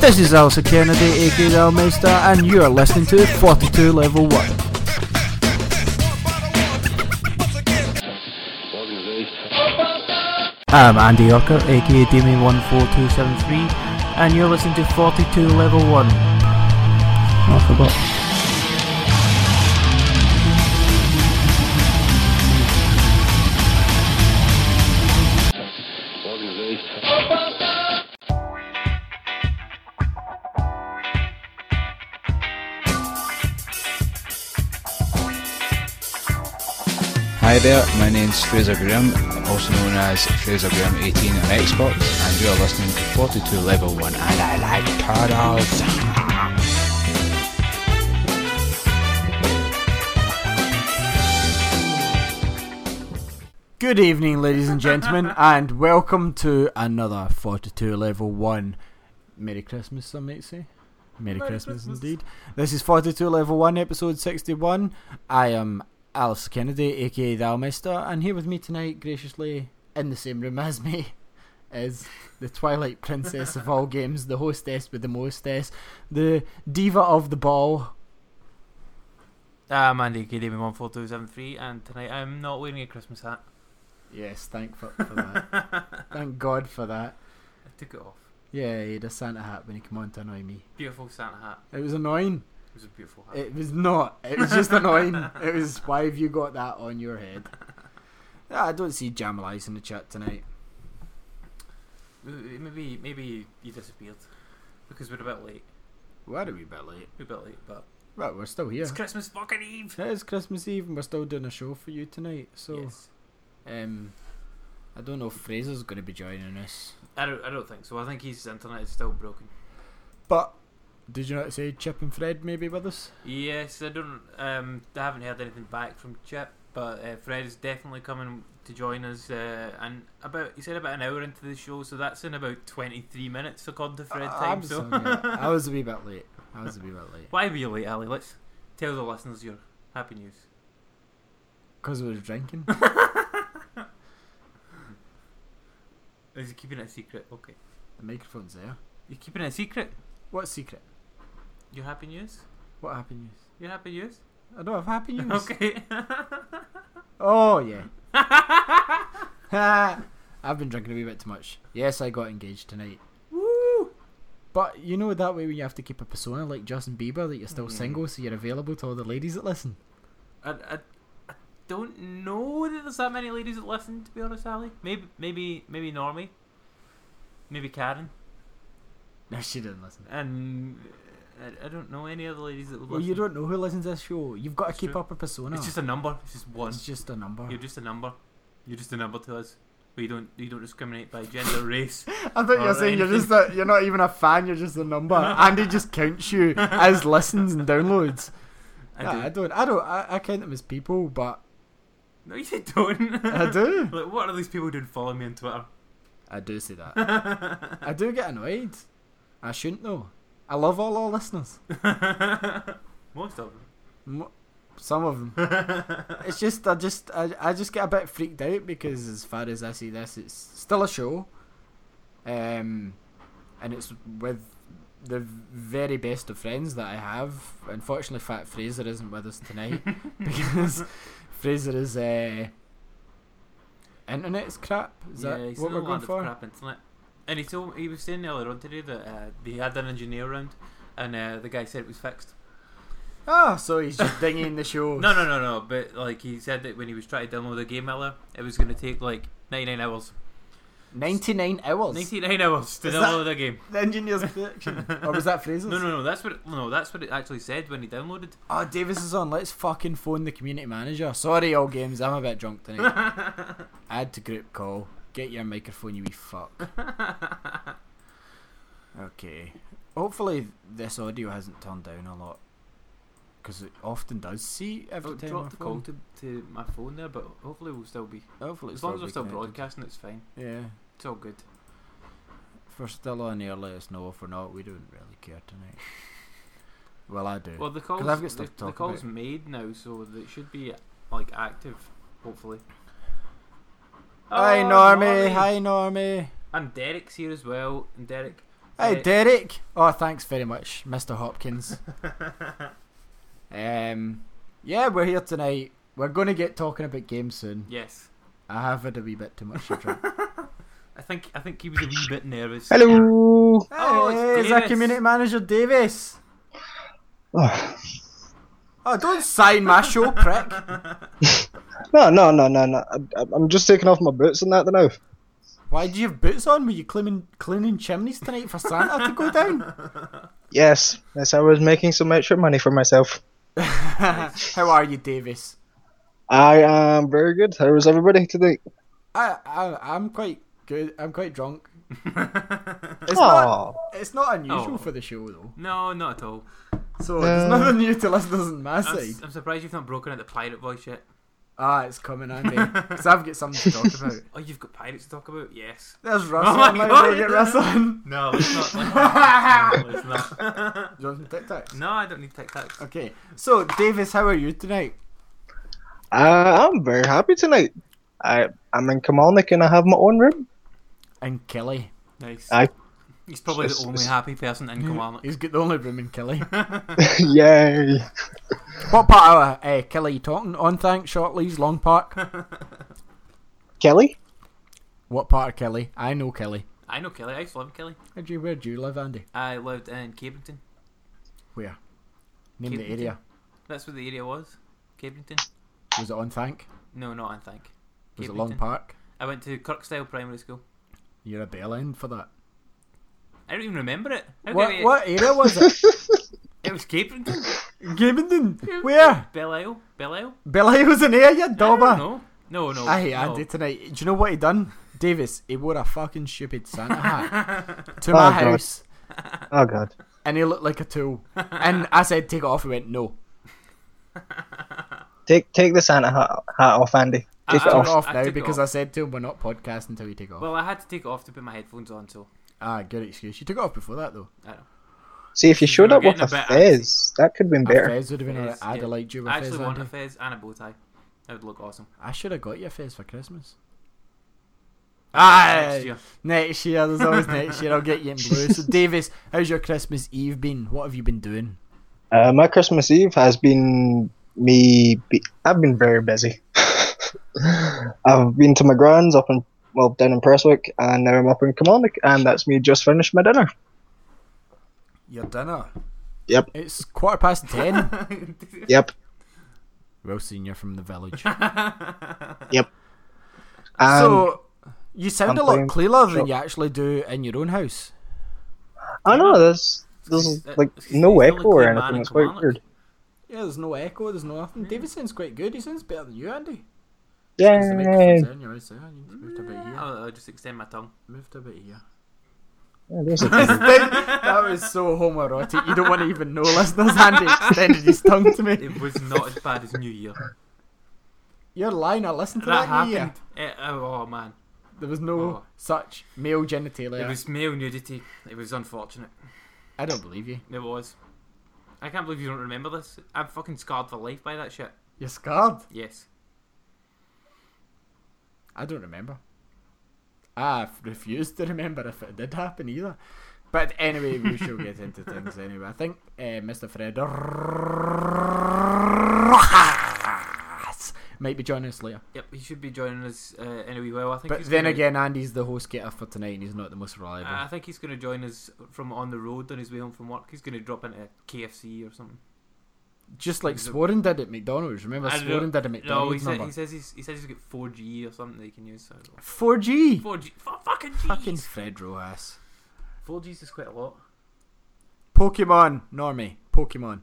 This is Alistair Kennedy, aka the Almeister, and you're listening to 42 Level 1. I'm Andy Yorker, aka Damien14273, and you're listening to 42 Level 1. Oh, I forgot. Hi there, my name's Fraser Graham, also known as Fraser Graham 18 on Xbox, and you're listening to 42 Level 1, and I like turtles. Good evening, ladies and gentlemen, and welcome to another 42 Level 1. Merry Christmas, some might say. Merry, Christmas, indeed. This is 42 Level 1, episode 61. I am Alice Kennedy, aka the Almeister, and here with me tonight, graciously in the same room as me, is the Twilight Princess of all games, the hostess with the mostess, the diva of the ball. I'm Andy KDB14273 and tonight I'm not wearing a Christmas hat. Yes, thank for, for that. thank God for that. I took it off. Yeah, he had a Santa hat when he came on to annoy me. Beautiful Santa hat. It was annoying. It was a beautiful hat. It was not. It was just annoying. It was why have you got that on your head? Yeah, I don't see Jamalize in the chat tonight. Uh, maybe maybe you disappeared because we're a bit late. We're a wee bit late. We're a bit late, but Right, we're still here. it's Christmas fucking Eve. It is Christmas Eve and we're still doing a show for you tonight. So, yes. um, I don't know if Fraser's going to be joining us. I don't I don't think so. I think his internet is still broken. But did you not say Chip and Fred maybe with us? Yes, I don't. Um, I haven't heard anything back from Chip, but uh, Fred is definitely coming to join us. Uh, and about he said about an hour into the show, so that's in about twenty three minutes according to Fred Uh, time. I'm So. I was a wee bit late. I was a wee bit late why were you late, Ali? Let's tell the listeners your happy news. because I was drinking. Is he keeping it a secret? Okay, the microphone's there. you're keeping it a secret. What secret? Your happy news. What happy news? Your happy news. I don't have happy news. Okay. Oh yeah. I've been drinking a wee bit too much. Yes, I got engaged tonight. Woo! But you know that way when you have to keep a persona like Justin Bieber that you're still Mm. single, so you're available to all the ladies that listen. I, I, I don't know that there's that many ladies that listen. To be honest, Ali. Maybe maybe maybe Normie. Maybe Karen. No, she didn't listen. And I, I don't know any other ladies that Well, listen. you don't know who listens to this show. You've got to keep true. up a persona. It's just a number. It's just one. It's just a number. You're just a number. You're just a number to us. We don't you don't discriminate by gender, race. I thought you were saying you're just a, you're not even a fan. You're just a number. Andy just counts you as listens and downloads. I Nah, do. I don't. I don't. I, I count them as people, but No, you don't. I do. like, what are these people doing following me on Twitter? I do say that. I do get annoyed. I shouldn't though. I love all our listeners. Most of them. Some of them. it's just I just I, I just get a bit freaked out because as far as I see this, it's still a show, um, and it's with the very best of friends that I have. Unfortunately, Fat Fraser isn't with us tonight because Fraser is uh, internet's crap. Is yeah, that he's what we're a going for? crap internet. And he told he was saying earlier on today that uh, they had an engineer around, and uh, the guy said it was fixed. Ah, so he's just dinging the show. No, no, no, no. But like he said that when he was trying to download the game earlier, it was going to take like 99 hours. ninety nine hours. 99 hours to Is that- download the game. The engineer's prediction, or was that Fraser's? No, no, no. That's what it, no. That's what it actually said when he downloaded. Oh, Davis is on. Let's fucking phone the community manager. Sorry, all games. I'm a bit drunk tonight. Add to group call. Get your microphone, you wee fuck. Okay. Hopefully, this audio hasn't turned down a lot. Because it often does. See, every I've time I dropped the call to, to my phone there, but hopefully we'll still be. Hopefully, As long as we're still broadcasting, it's fine. Yeah. It's all good. If we're still on air, let us know. If we're not, we don't really care tonight. well, I do. Well, the calls, I've got stuff the, to talk the call's about. made now, so it should be like active. Hopefully, Hi, Oh, Normie. Hi, Normie. And Derek's here as well. And Derek. Hey, Uh, Derek. Oh, thanks very much, Mr. Hopkins. um, yeah, we're here tonight. We're going to get talking about games soon. Yes. I have had a wee bit too much to drink. I think I think he was a wee bit nervous. Hello. Oh, it's hey, is that community manager Davis? Oh. Oh, don't sign my show, prick. No, no, no, no, no. I, I'm just taking off my boots and that now. Why do you have boots on? Were you cleaning, cleaning chimneys tonight for Santa to go down? Yes, yes, I was making some extra money for myself. How are you, Davis? I am very good. How is everybody today? I, I I'm quite good. I'm quite drunk. It's not. It's not unusual Oh. for the show though. no, not at all. So there's Uh, nothing new to listeners on my I'm, side. s- I'm surprised you've not broken out the pirate voice yet. Ah, it's coming, Andy. Because I've got something to talk about. Oh, you've got pirates to talk about? Yes. There's Russell. Oh my might God. well get Russell on. No, it's not. no, it's not. Do you want some Tic Tacs? no, I don't need Tic Tacs. Okay. So, Davis, how are you tonight? uh, I'm very happy tonight. I I'm in Kilmarnock and I have my own room. And Killie. Nice. Aye. He's probably It's- the only it's- happy person in Kilmarnock. He's got the only room in Killie. Yay! what part of uh, Killie are you talking? On thank Shortlees, Long Park. Killie? what part of Killie? I know Killie. I know Killie. I used to live in Killie. Where do you, where do you live, Andy? I lived in Caprington. Where? Name the area. That's where the area was. Caprington. Was it Onthank? No, not I think. Was it Long Park? I went to Kirkstyle Primary School. You're a bell end for that. I don't even remember it. How could What, I- what area was it? It was Caprington. Gabington. Where? Belle Isle. Belle Isle. Billy was in there, you dauber. No. No, no. I hate no. Andy tonight. Do you know what he done? Davis, he wore a fucking stupid Santa hat to Oh, my God. house Oh god. and he looked like a tool. And I said, take it off. He went, no. Take take the Santa hat, hat off, Andy. Take I- it Turn off. it off I now it because off. I said to him, we're not podcasting until you take it off. Well, I had to take it off to put my headphones on, so ah, good excuse. You took it off before that, though. I know. See, if you showed up with a a bit fez, that could have been A better. fez would have been alright. Fez, I'd yeah. have liked you with I fez, actually want a fez and a bow tie. That would look awesome. I should have got you a fez for Christmas. Next year. Next year, there's always next year. I'll get you in blue. So, Davis, how's your Christmas Eve been? What have you been doing? Uh, my Christmas Eve has been me. Be- I've been very busy. I've been to my grand's up in well down in Prestwick, and now I'm up in Kilmarnock, and that's me just finished my dinner. Your dinner. Yep. It's quarter past ten. Yep. well, senior from the village. And so, um, you sound I'm a lot playing clearer than you actually do in your own house. I know there's there's like no the echo or anything. in It's quite weird. Yeah, there's no echo, there's no nothing. Davis sounds quite good. He sounds better than you, Andy. Yeah. Because the microphone's in your eyes, so you need to move here. I'll, I'll just extend my tongue. Move to about here. Yeah, there's a- that was so homoerotic. You don't want to even know, listeners. Andy extended his tongue to me. It was not as bad as New Year. You're lying. I listened to that that, New Year. happened. Eh, oh, oh, man. There was no Oh. such male genitalia. It was male nudity. It was unfortunate. I don't believe you. It was. I can't believe you don't remember this. I'm fucking scarred for life by that shit. You're scarred. Yes. I don't remember. I refuse to remember if it did happen either. But anyway, we shall get into things anyway. I think uh, Mr. Fred might be joining us later. Yep, he should be joining us uh, in a wee while. I think. But he's then gonna- again, Andy's the host getter for tonight and he's not the most reliable. I think he's going to join us from on the road on his way home from work. He's going to drop into KFC or something. Just like he's a- Sworen did at McDonald's. Remember, I don't- Sworen did at No, he, McDonald's said, he says he's he says he's got 4G or something that he can use. So 4G! Four G. fucking G's. Fucking Fred Rojas. 4G's is quite a lot. Pokemon, Normie. Pokemon.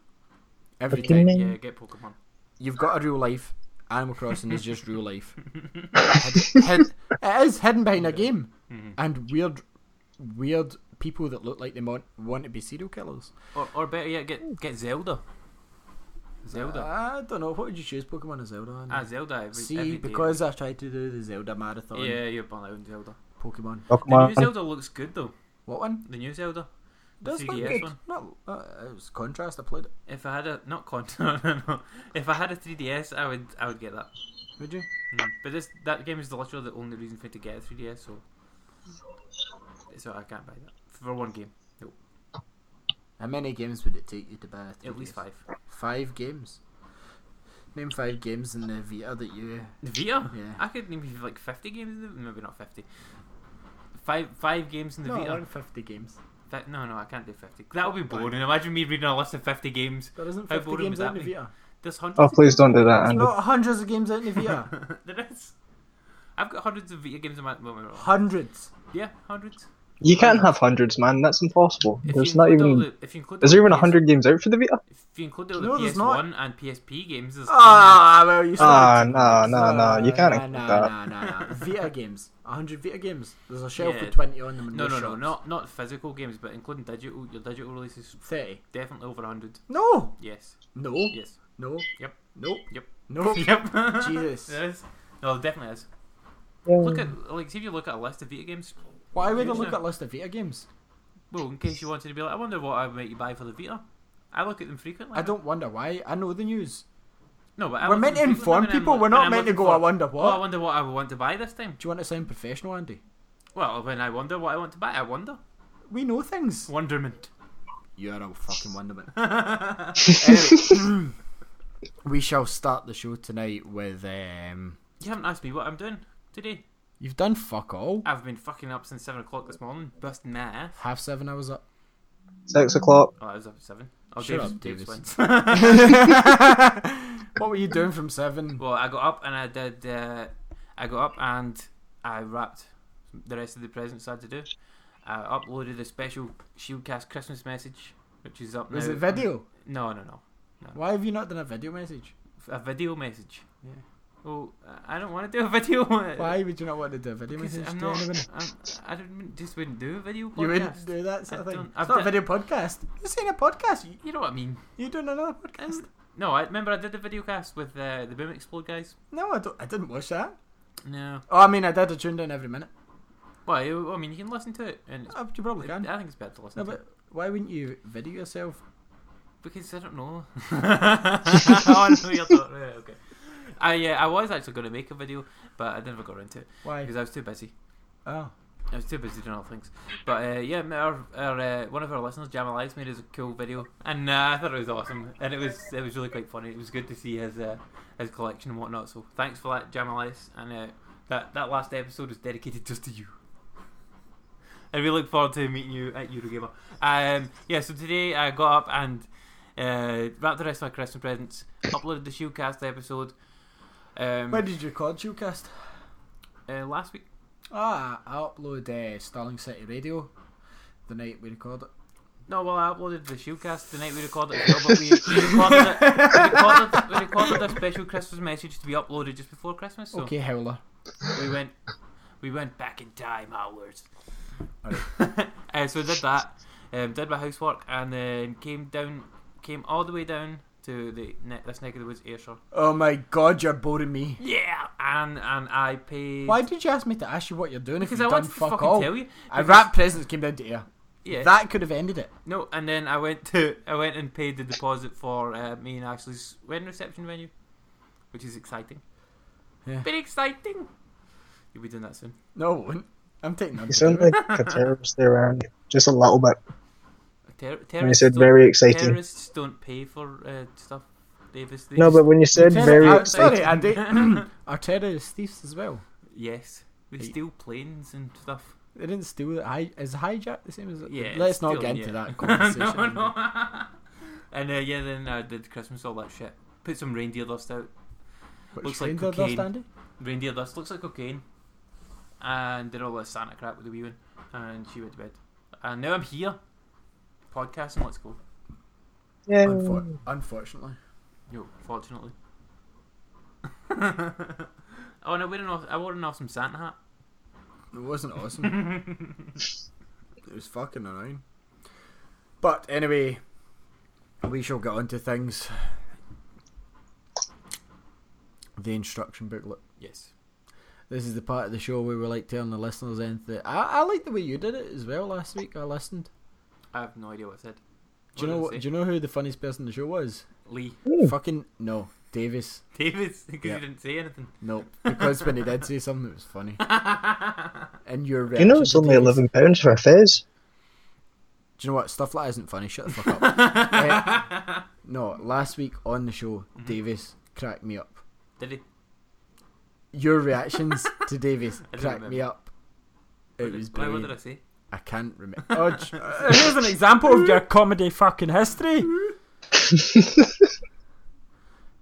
Every time. Pokemon. Yeah, get Pokemon. You've got a real life. Animal Crossing is just real life. Hid- hid- it is hidden behind a game. Mhm. And weird, weird people that look like they want, want to be serial killers. Or, or better yet, get get Zelda. Zelda. I don't know. What would you choose, Pokemon or Zelda? Andy? ah, Zelda. Every, See, every day. because I tried to do the Zelda marathon. yeah, you're burnt out on Zelda. Pokemon. The new Zelda looks good though. What one? The new Zelda. The Does look 3DS good. one. Not, uh, it was contrast. I played it. If I had a not con no, no, no. If I had a 3DS, I would I would get that. Would you? Mm. But this that game is literally the only reason for me to get a 3DS, so so I can't buy that for one game. How many games would it take you to buy? a At least five. Five games. Name five games in the Vita that you. The Vita? Yeah. I could name you like 50 games in the maybe not 50. Five five games in the no, Vita. around fifty games. Fi- no, no, I can't do 50. That would be boring. Imagine me reading a list of 50 games. There isn't fifty boring games out in the be? Vita. There's hundreds. Oh, please don't do that, There's Andy. not hundreds of games out in the Vita. there is. I've got hundreds of Vita games in my. Well, well, hundreds. yeah, hundreds. You can't have hundreds, man. That's impossible. If There's not even. the- if you include Is there even PS hundred games out for the Vita? If you include all No, the there's PS1 and PSP games, there's Ah, well, you Ah, started- no, no, no. You can't Nah, include nah, that. nah, nah, nah. Vita games. hundred Vita games. There's a shelf Yeah. with twenty on them. And no, no, no, not not physical games, but including digital. Your digital releases thirty. definitely over hundred. No, Yes, no, yes, no. Yep. Nope. Yep. Nope. yep. Jesus. there is. No, there definitely is. Yeah. Look at like, see if you look at a list of Vita games. Why would I Yes, look no. at a list of Vita games? Well, in case you wanted to be like, I wonder what I might you buy for the Vita. I look at them frequently. I don't wonder why. I know the news. No, but I We're meant to inform people. I'm- We're not meant to looking go. I for- wonder Oh, I what. wonder what I would want to buy this time. Do you want to sound professional, Andy? Well, when I wonder what I want to buy, I wonder. We know things. Wonderment. You're a fucking wonderment. anyway, we shall start the show tonight with. um You haven't asked me what I'm doing today. You've done fuck all. I've been fucking up since 7 o'clock this morning, busting my ass. Half seven hours up. Six o'clock. Oh, I was up at 7. Oh, Shut Davis, up, Davis Davis. what were you doing from seven? well, I got up and I did. Uh, I got up and I wrapped the rest of the presents I had to do. I uploaded a special Shieldcast Christmas message, which is up Was now. it video? No, no, no. Why have you not done a video message? A video message. Yeah. Well, I don't want to do a video. Why would you not want to do a video Because message I'm not? I'm, I don't, just wouldn't do a video podcast. You wouldn't do that sort of I thing. don't- It's I've not a video podcast. You're saying a podcast. You, You know what I mean? You're doing another podcast? Um, no, I remember I did a video cast with uh, the Boom Explode guys. No, I don't. I didn't watch that. No. Oh, I mean, I did. I tuned in every minute. Well, I mean, you can listen to it, and it's, Oh, you probably can. I think it's better to listen No, to but it why wouldn't you video yourself? because I don't know. oh, I know you're not- right, okay. I yeah, I was actually going to make a video, but I never got around to it Why? because I was too busy. Oh, I was too busy doing other things. But uh, yeah, our, our uh, one of our listeners, Jamalize, made us a cool video, and uh, I thought it was awesome, and it was it was really quite funny. It was good to see his uh, his collection and whatnot. So thanks for that, Jamalize, and uh, that that last episode is dedicated just to you. And we look forward to meeting you at Eurogamer. Um, yeah, so today I got up and uh, wrapped the rest of my Christmas presents, uploaded the Shieldcast episode. Um, when did you record Shieldcast? uh, last week. Ah, I upload uh, Starling City Radio the night we record it. No, well, I uploaded the Shieldcast the night we recorded it, well, but we, we recorded it. We recorded, we recorded a special Christmas message to be uploaded just before Christmas. So Okay, Howler. we went, we went back in time, hours. Alright. uh, so I did that, um, did my housework, and then came down, came all the way down to the ne- this neck of the woods, Ayrshire. Oh my god, you're boring me. Yeah, and and I paid. Why did you ask me to ask you what you're doing Because if I you've done wanted to fuck fucking all? tell you. I because- wrapped presents came down to air. Yeah. That could have ended it. No, and then I went to I went and paid the deposit for uh, me and Ashley's wedding reception venue, which is exciting. Yeah. Very exciting. You'll be doing that soon. No, I wouldn't. I'm taking You that. sound like a terrorist there, Andy. Just a little bit. Ter- When you said very exciting. Terrorists don't pay for uh, stuff. Davis. They No, just- but when you said Terror- very uh, exciting, Sorry, Andy. Are terrorists thieves as well? yes, they Hey. steal planes and stuff. They didn't steal it. Hi- is hijack the same as Yeah, Let's not get into yeah. that conversation. no, no. and uh, yeah, then I did Christmas all that shit. Put some reindeer dust out. Which Looks like reindeer dust, cocaine. Andy? reindeer dust looks like cocaine and did all this Santa crap with the wee one and she went to bed and now I'm here podcasting let's go yeah, Unfor- unfortunately. yo fortunately oh no, we didn't. aw- I wore an awesome Santa hat It wasn't awesome. it was fucking annoying. But anyway, we shall get on to things. The instruction booklet. yes This is the part of the show where we like telling the listeners anything. I, I like the way you did it as well last week. I listened. I have no idea what I said Do you know? What what- did I Do you know who the funniest person in the show was? Lee Ooh, Fucking no. Davis. Davis, because Yeah. you didn't say anything. No, because when he did say something, it was funny. And your You know it's only Davis- eleven pounds for a fez. Do you know what? Stuff like that isn't funny. Shut the fuck up. Eh, no, last week on the show, Mm-hmm. Davis cracked me up. Did he? Your reactions to Davis I don't cracked me up. It was Why, what brilliant. did I say? I can't remember. Oh, here's an example of your comedy fucking history.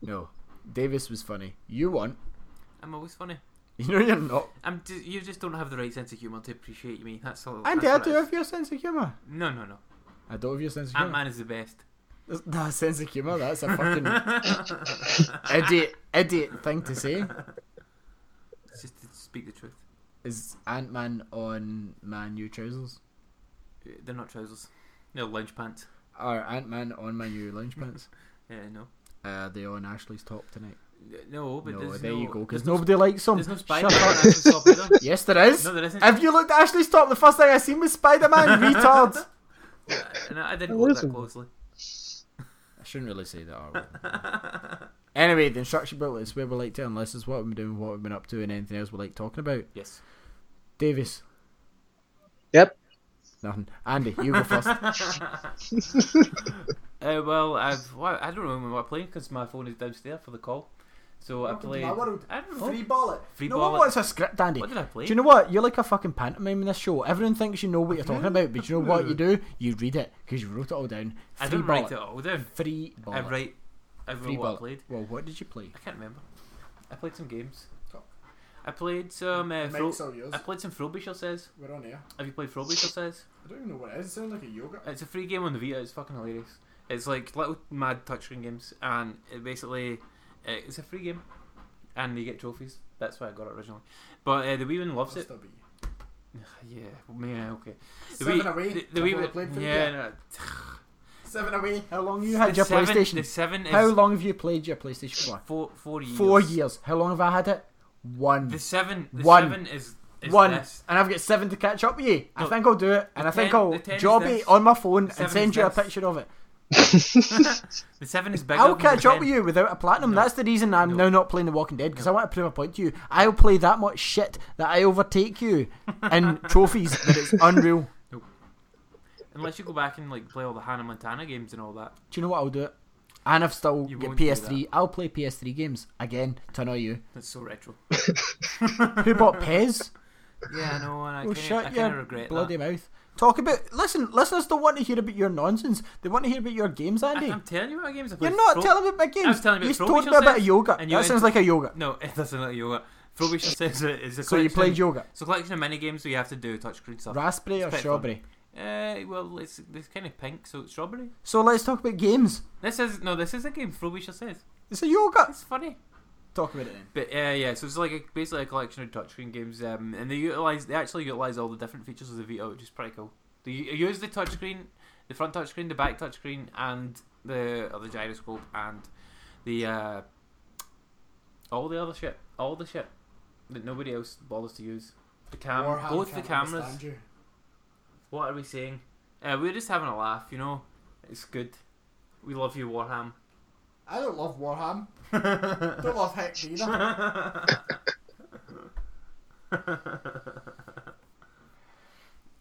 no, Davis was funny. You won. I'm always funny. You know you're not. I'm. Just, you just don't have the right sense of humour to appreciate me. That's all. Andy, that's I do have your sense of humour. No, no, no. I don't have your sense of Ant humour. Man is the best. That's not a sense of humour. That's a fucking idiot, idiot thing to say. It's just to speak the truth. Is Ant Man on my new trousers? They're not trousers. They're lunch pants. Or Ant Man on my new lounge pants? Yeah, no. Uh, they on Ashley's top tonight. No, but no, there's there no, you go. Because there's no, nobody likes them. there's no Spider-Man on Ashley's top either. Yes, there is. No, there isn't. Have you looked at Ashley's top? The first thing I seen was Spider Man. Retard. And I I didn't look that isn't. closely. I shouldn't really say that. Are anyway, the instruction booklet is where we like to unless it's what we've been doing, what we've been up to, and anything else we like talking about. yes. Davis. Yep. Nothing. Andy, you go first. Uh, well, I've well, I don't remember what I played because my phone is downstairs for the call. So I played. I don't know. ball it. Free no ball one it. wants a script, Andy. What did I play? Do you know what? You're like a fucking pantomime in this show. Everyone thinks you know what you're talking about, but you know what you do? You read it because you wrote it all down. I Free don't ball write it all down. Free ball. I write. I Free wrote what ball. I played. Well, what did you play? I can't remember. I played some games. Talk. I played some. Uh, Fro- all yours. I played some Frobisher says. We're on air. Have you played Frobisher says? I don't even know what it is. It sounds like a yoga. It's a free game on the Vita. It's fucking hilarious. It's like little mad touchscreen games, and it basically uh, it's a free game, and you get trophies. That's why I got it originally. But uh, the wee one loves it. Yeah, yeah, okay. The Seven wee, away. The, the wee I've one, played for yeah, you. no, Seven away. How long you had the your seven, PlayStation? The seven is How long have you played your PlayStation for? four four years. Four years. How long have I had it? One. The seven. The One. seven is, is One. This. And I've got seven to catch up with you. I No, think I'll do it. And I think ten- I'll the ten is job it on my phone and send is you a picture of it. The seven is bigger. I'll than the catch up 10. with you without a platinum. No. That's the reason I'm No. now not playing The Walking Dead because I want to prove a point to you. I'll play that much shit that I overtake you in trophies that it's unreal. Unless you go back and like play all the Hannah Montana games and all that. Do you know what I'll do? And I've still You won't PS3. I'll play PS3 games again to annoy you. That's so retro. Who bought Pez? Yeah, I know, and I Oh, kind shut I your bloody that. mouth. Talk about. Listen, listeners don't want to hear about your nonsense. They want to hear about your games, Andy. I'm telling you about games I played. You're not Fro- telling me about my games. I was telling you you about told me about says, yoga. and you That sounds like a yoga. No, it doesn't like yoga. Frobisher says it is a So you played yoga. It's a collection of mini games where you have to do touchscreen stuff. Raspberry or It's quite strawberry? Uh, well, it's it's kind of pink, so it's strawberry. So let's talk about games. This is no, this is a game. Frobisher says It's a yoga. it's funny. Talk about it then. But uh, yeah, so it's like a, basically a collection of touchscreen games, um, and they utilize they actually utilize all the different features of the Vita, which is pretty cool. They use the touchscreen, the front touchscreen, the back touchscreen, and the other gyroscope, and the uh, all the other shit, all the shit that nobody else bothers to use. The cam, both the cameras. What are we saying? Uh, we're just having a laugh, you know. It's good. We love you, Warham. I don't love Warham. don't love Hex either.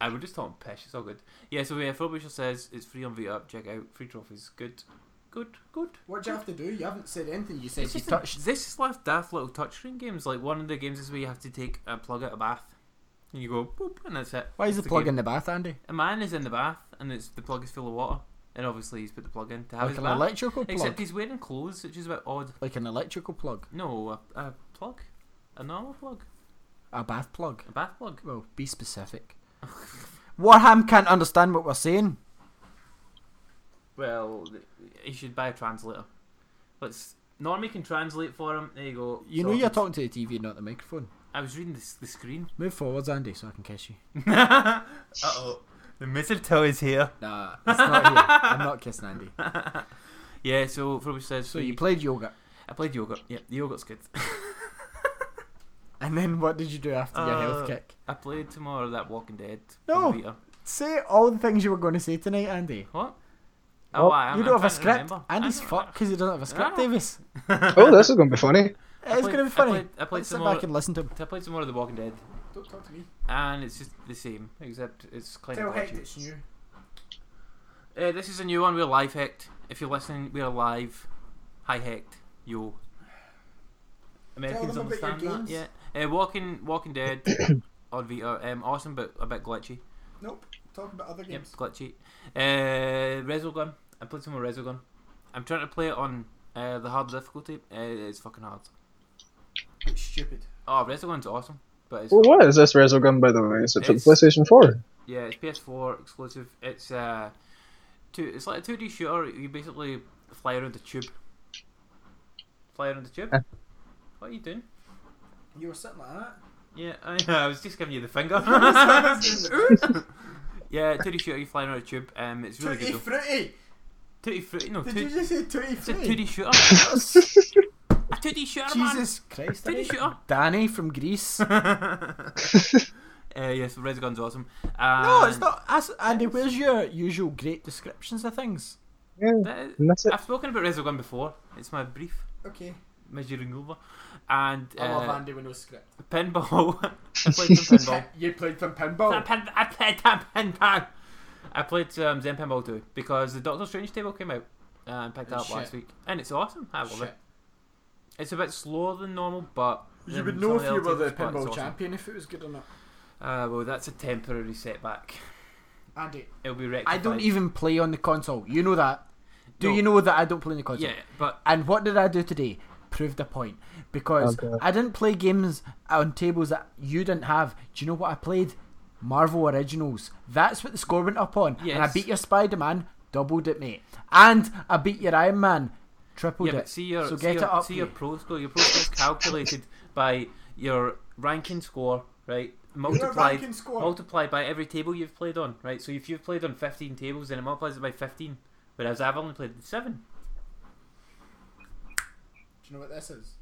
I would just talking pish. It's all good. Yeah. So yeah, Frobisher says it's free on Vita. Check out free trophies. Good, good, good. What do you have to do? You haven't said anything. You said It's you just a- touched. this is like daft little touchscreen games. Like one of the games is where you have to take a plug out of a bath, and you go boop, and that's it. Why is That's the plug game. in the bath, Andy? A man is in the bath, and it's the plug is full of water, and obviously he's put the plug in to have Like his an electrical plug. Except he's wearing clothes, which is a bit odd. Like an electrical plug. No, a, a plug, a normal plug, A bath plug. a bath plug. Well, be specific. Warham can't understand what we're saying. Well, th- he should buy a translator. Let's. Normie can translate for him. There you go. You know Sorted. you're talking to the TV, not the microphone. I was reading this, the screen. Move forwards, Andy, so I can kiss you. uh oh. The mistletoe is here. Nah, it's not here. I'm not kissing Andy. Yeah, so Frobisher says. So free- you played yoga, I played yoga. Yeah, the yoga's good. and then what did you do after your Uh, health kick? I played tomorrow that Walking Dead. No. on the Vita. Say all the things you were going to say tonight, Andy. What? Oh, Oh, I am. you I'm don't have a trying to script. remember. Andy's I don't- fucked because he doesn't have a script, Ah. Davis. Oh, this is going to be funny. It's played- going to be I funny. played- I played Let's some sit more- back and listen to him. I played some more of The Walking Dead, Don't talk to me. and it's just the same, except it's kind Tell of Hecht glitchy. it's new. Uh, this is a new one. We're live, Hecht. If you're listening, we're live. Hi, Hecht. Yo. Americans them about your understand that? games. Yeah. Uh, Walking Walking Dead on Vita. Um, awesome, but a bit glitchy. Nope. Talk about other Yep, glitchy. Uh, Resogun. I played some more Resogun. I'm trying to play it on uh, the hard difficulty. Uh, it's fucking hard. It's stupid. Oh, Resogun's awesome, but it's Well, what is this Resogun, by the way? Is it for the PlayStation 4? Yeah, it's PS4 exclusive. It's uh, two. It's like a two D shooter. You basically fly around the tube. Fly around the tube. Huh. What are you doing? You were sitting like that. Yeah, I, I was just giving you the finger. yeah, two D shooter. You fly around a tube. Um, it's really Tutti good. though. frutti. Tutti frutti. No, Did two, you just say tutti it's a frutti? two D shooter. A two D shooter, man. Jesus Christ. Tutti alright. shooter. Danny from Greece. Uh, yes, Resogun's awesome. no, it's not. As, Andy, where's your usual great descriptions of things? Yeah, that is- and that's it. I've spoken about Resogun before. It's my brief Okay. measuring over. And uh, I love Andy with no script. pinball. I played some pinball. you played some I, pinball. pin, I played some pinball. I played um, Zen Pinball 2 because the Doctor Strange table came out uh, and picked it up last week, and it's awesome. I love Shit. it. It's a bit slower than normal, but You would some know if you were the tables, but it's pinball awesome. champion if it was good or not. Uh, well, that's a temporary setback. Andy, It'll be rectified. I don't even play on the console. You know that. Do No. you know that I don't play on the console? Yeah, but And what did I do today? Proved a point. Because Okay. I didn't play games on tables that you didn't have. Do you know what I played? Marvel Originals. That's what the score went up on. And I beat your Spider Man, doubled it, mate. And I beat your Iron Man, tripled yeah, it. but see your so see get your, it up. see your pro score. Your pro score is calculated by your ranking score, right? Multiplied score. multiplied by every table you've played on, right? So if you've played on 15 tables, then it multiplies it by 15. Whereas I've only played 7. Do you know what this is?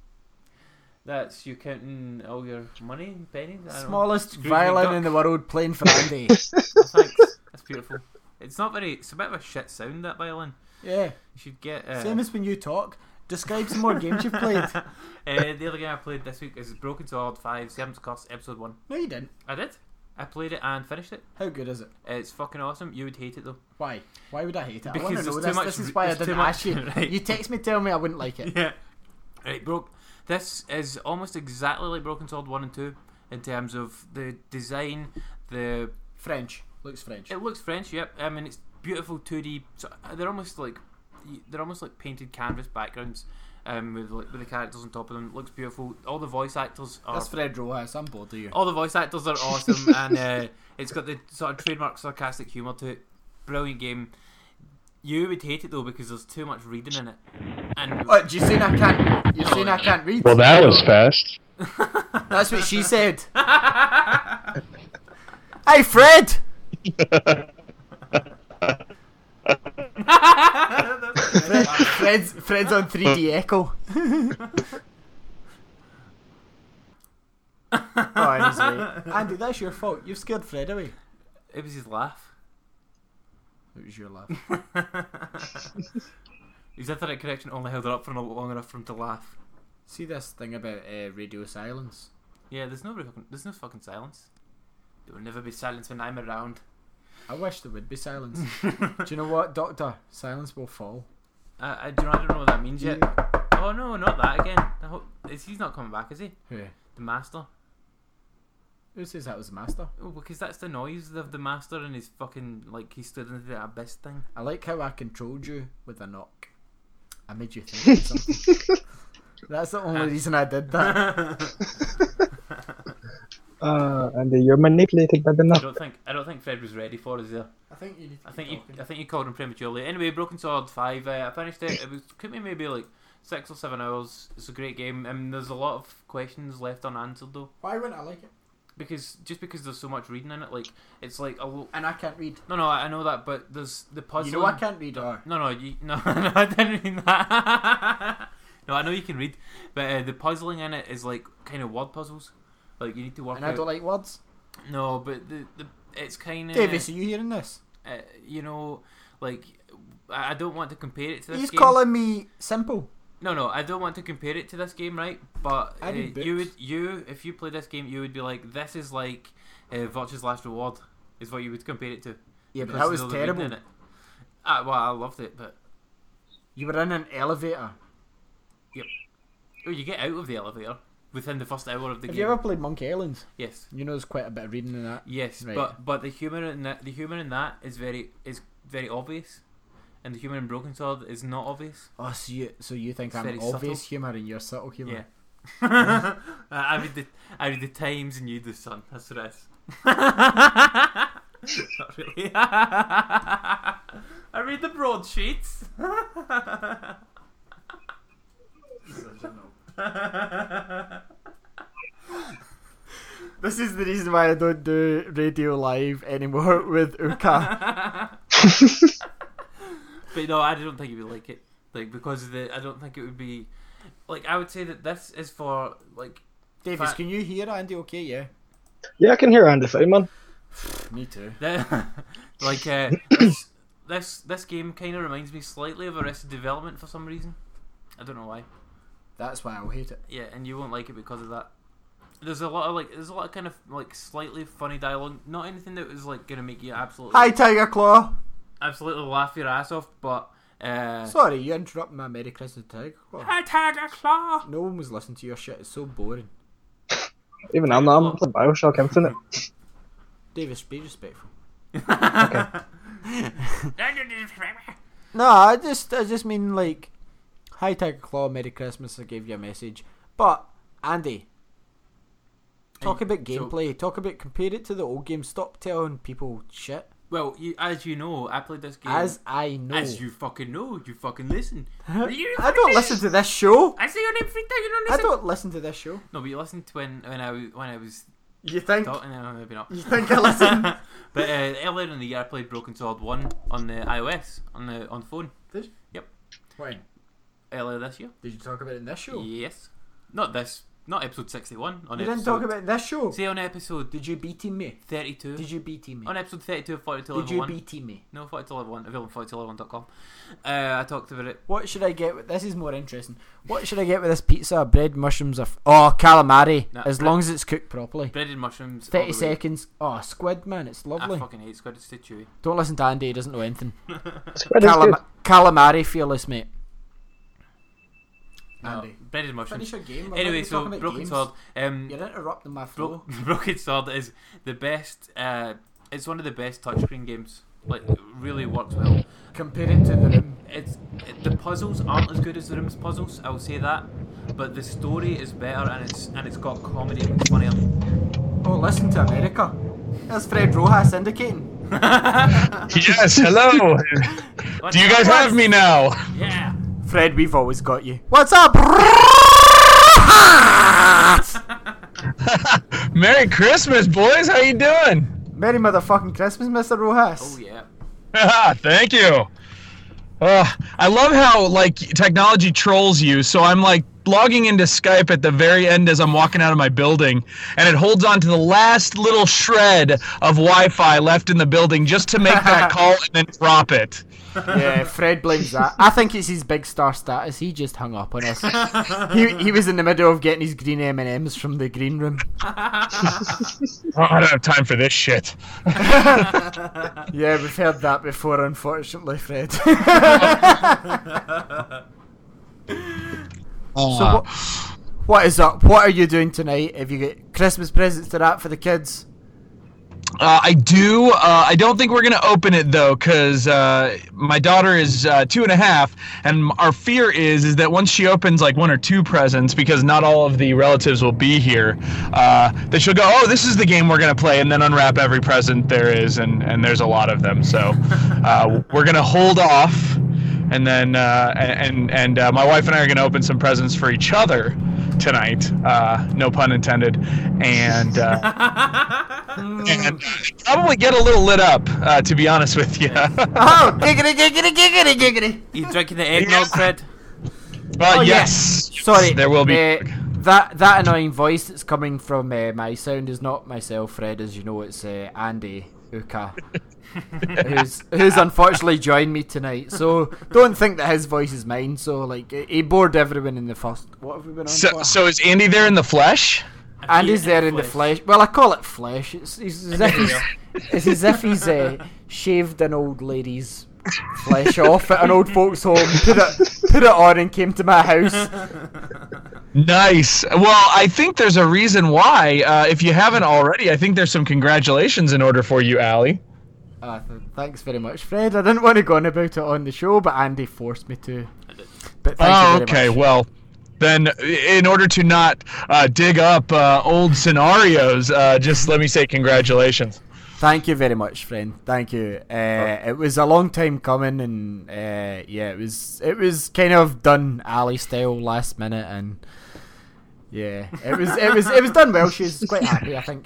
That's you counting all your money, pennies? I don't know. Smallest violin in the world playing for Andy. Oh, thanks. That's beautiful. It's not very. It's a bit of a shit sound that violin. Yeah. You should get. Uh, Same as when you talk. Describe some more games you've played. uh, the other game I played this week is Broken Sword 5 Serpent's Curse Episode 1. No, you didn't. I did. I played it and finished it. How good is it? It's fucking awesome. You would hate it though. Why? Why would I hate it? I Because want to know there's this. too much this is why I there's didn't much- ask you. right. You text me telling me I wouldn't like it. Yeah. Right, broke. This is almost exactly like Broken Sword 1 and 2 in terms of the design, the French. Looks French. It looks French, yep. I mean, it's beautiful 2D. So uh, they're almost like they're almost like painted canvas backgrounds, um, with like, with the characters on top of them. It looks beautiful. All the voice actors are That's Fred Rojas. I'm bored of you. all the voice actors are awesome, and uh, it's got the sort of trademark sarcastic humor to it. Brilliant game. You would hate it though because there's too much reading in it, and What? You saying I can't? You're saying I can't read? Well, that was fast. That's what she said. hey, Fred. Fred Fred's, Fred's on 3D Echo. oh, anyway. Andy, that's your fault. You've scared Fred away. it was his laugh. It was your laugh. His internet connection only held it up for not long enough for him to laugh. See this thing about uh, radio silence? Yeah, there's no there's no fucking silence. There will never be silence when I'm around. I wish there would be silence. Do you know what, Doctor? Silence will fall. Uh, I, do you know, I don't know what that means yet. Oh no, not that again. I hope, is he's not coming back, is he? Who? The master. Who says that was the master? Oh, because that's the noise of the master and his fucking like he stood into the abyss thing. I like how I controlled you with a knock. I made you think of something. That's the only reason I did that. Uh, and you're manipulated by the I don't think I don't think Fred was ready for us there. I think you need to I think you I think you called him prematurely. Anyway, Broken Sword five. Uh, I finished it. It was took me maybe like six or seven hours. It's a great game, and there's a lot of questions left unanswered though. Why wouldn't I like it? Because just because there's so much reading in it, like it's like a lo- And I can't read. no no I know that, but there's the puzzle. You know I can't read. Or No, no, you, no, no, I didn't mean that. no, I know you can read, but uh, the puzzling in it is like kind of word puzzles. Like you need to work and I out. don't like words. no, but the, the it's kind of Davis, are you hearing this? uh, you know, like I I don't want to compare it to this He's game. calling me simple. No, no, I don't want to compare it to this game, right? But uh, you would, you, if you play this game, you would be like, this is like uh, Virtue's Last Reward, is what you would compare it to. Yeah, but that was of the reading terrible. in it. Ah, well, I loved it, but You were in an elevator. Yep. Oh, you get out of the elevator within the first hour of the Have game. you ever played Monkey Island? Yes, You know, there's quite a bit of reading in that. yes, Right. but but the humor in that, the humor in that is very is very obvious, and the humor in Broken Sword is not obvious. Oh, so you, so you think It's I'm obvious subtle. humour and you're subtle humour? Yeah. I I read the I read the Times and you the Sun. That's what it is. Not really. I read the broadsheets. This is the reason why I don't do radio live anymore with Uka. but no, I don't think you would like it. Like because of the, I don't think it would be. Like I would say that this is for like Davis, Fa- can you hear Andy okay? Yeah. Yeah, I can hear Andy fine, man. Me too. like uh, this, this this game kind of reminds me slightly of Arrested Development for some reason. I don't know why. That's why I'll hate it. Yeah, and you won't like it because of that. There's a lot of like, there's a lot of kind of like slightly funny dialogue. Not anything that was like gonna make you absolutely, Hi, Tiger Claw. absolutely laugh your ass off. But uh, Sorry, you interrupted my Merry Christmas Tiger Claw. hi Tiger Claw. No one was listening to your shit. It's so boring. Even I'm not. I'm playing Bioshock Infinite. Davis, be respectful. Okay. No, I just, I just mean like, hi Tiger Claw, Merry Christmas. I gave you a message, but Andy, talk Hey, about so- gameplay. talk about compare it to the old game. Stop telling people shit. well, you, as you know, I played this game. As I know, as you fucking know, you fucking listen. I don't listen to this show. I say your name every time you don't listen. I don't listen to this show. No, but you listened to when when I was when I was You think? talking. No, maybe not. You think I listen? but uh, earlier in the year, I played Broken Sword One on the iOS on the on the phone. yep when Earlier this year. did you talk about it in this show? Yes. Not this. Not episode sixty-one. On You episode, didn't talk about it in this show. Say on episode Did you B team me? thirty-two. Did you B team me? on episode thirty-two of Forty Two Did Level you One. B me? No, Forty Two Level One. Available on forty2level1.com. Uh, I talked about it. What should I get? With, this is more interesting. What should I get with this pizza? Bread, mushrooms, or f- oh calamari? Nah, as bread- long as it's cooked properly. Breaded mushrooms. all Thirty the way. seconds. Oh, squid man, it's I lovely. fucking hate squid. It's too chewy. Don't listen to Andy. He doesn't know anything. Squid is good. Calam- calamari, fearless mate. No, Andy. breaded mushrooms. Finish your game. We're Anyway, so about Broken games. Sword. Um, You're interrupting my flow. Bro- Broken Sword is the best. Uh, it's one of the best touchscreen games. Like, it really works well. Compare it to the room. It's it, the puzzles aren't as good as the Room's puzzles. I will say that, but the story is better and it's and it's got comedy and it's funnier. Oh, listen to America. That's Fred Rojas indicating. Yes, hello. Do you guys have me now? Yeah. Fred, we've always got you. What's up? Merry Christmas, boys. How you doing? Merry motherfucking Christmas, Mr. Rojas. Oh yeah. Thank you. Uh, I love how like technology trolls you. So I'm like logging into Skype at the very end as I'm walking out of my building, and it holds on to the last little shred of Wi-Fi left in the building just to make that call and then drop it. Yeah, Fred blames that. I think it's his big star status. He just hung up on us. he, he was in the middle of getting his green M and M's from the green room. Oh, I don't have time for this shit. Yeah, we've heard that before, unfortunately, Fred. Ah. so what, what is up? What are you doing tonight? Have you got Christmas presents to wrap for the kids? Uh, I do. Uh, I don't think we're gonna open it though, because uh, my daughter is uh, two and a half, and our fear is is that once she opens like one or two presents, because not all of the relatives will be here, uh, that she'll go, "Oh, this is the game we're gonna play," and then unwrap every present there is, and and there's a lot of them. So uh, we're gonna hold off, and then and and my wife and I are gonna open some presents for each other tonight. Uh, no pun intended, and. Uh, and probably get a little lit up, uh, to be honest with you. Oh, giggity, giggity, giggity, giggity. You drinking the eggnog, Fred? But Oh, yes, Sorry, there will be. uh, that that annoying voice that's coming from uh, my sound is not myself, Fred. As you know, it's uh, Andy Uka. who's who's unfortunately joined me tonight. So don't think that his voice is mine. So like he bored everyone in the first. What have we been on? So, for? so is Andy there in the flesh? Andy's there in the flesh. Well, I call it flesh. It's, it's as if he's, it's as if he's uh, shaved an old lady's flesh off at an old folks' home, put it put it on, and came to my house. Nice. Well, I think there's a reason why. Uh, if you haven't already, I think there's some congratulations in order for you, Allie. Uh, th- thanks very much, Fred. I didn't want to go on about it on the show, but Andy forced me to. But thank Oh, you very okay. much. Well, then, in order to not uh, dig up uh, old scenarios, uh, just let me say congratulations. Thank you very much, friend. Thank you. Uh, it was a long time coming, and uh, yeah, it was it was kind of done Ali style last minute, and yeah, it was it was it was done well. She's quite happy, I think.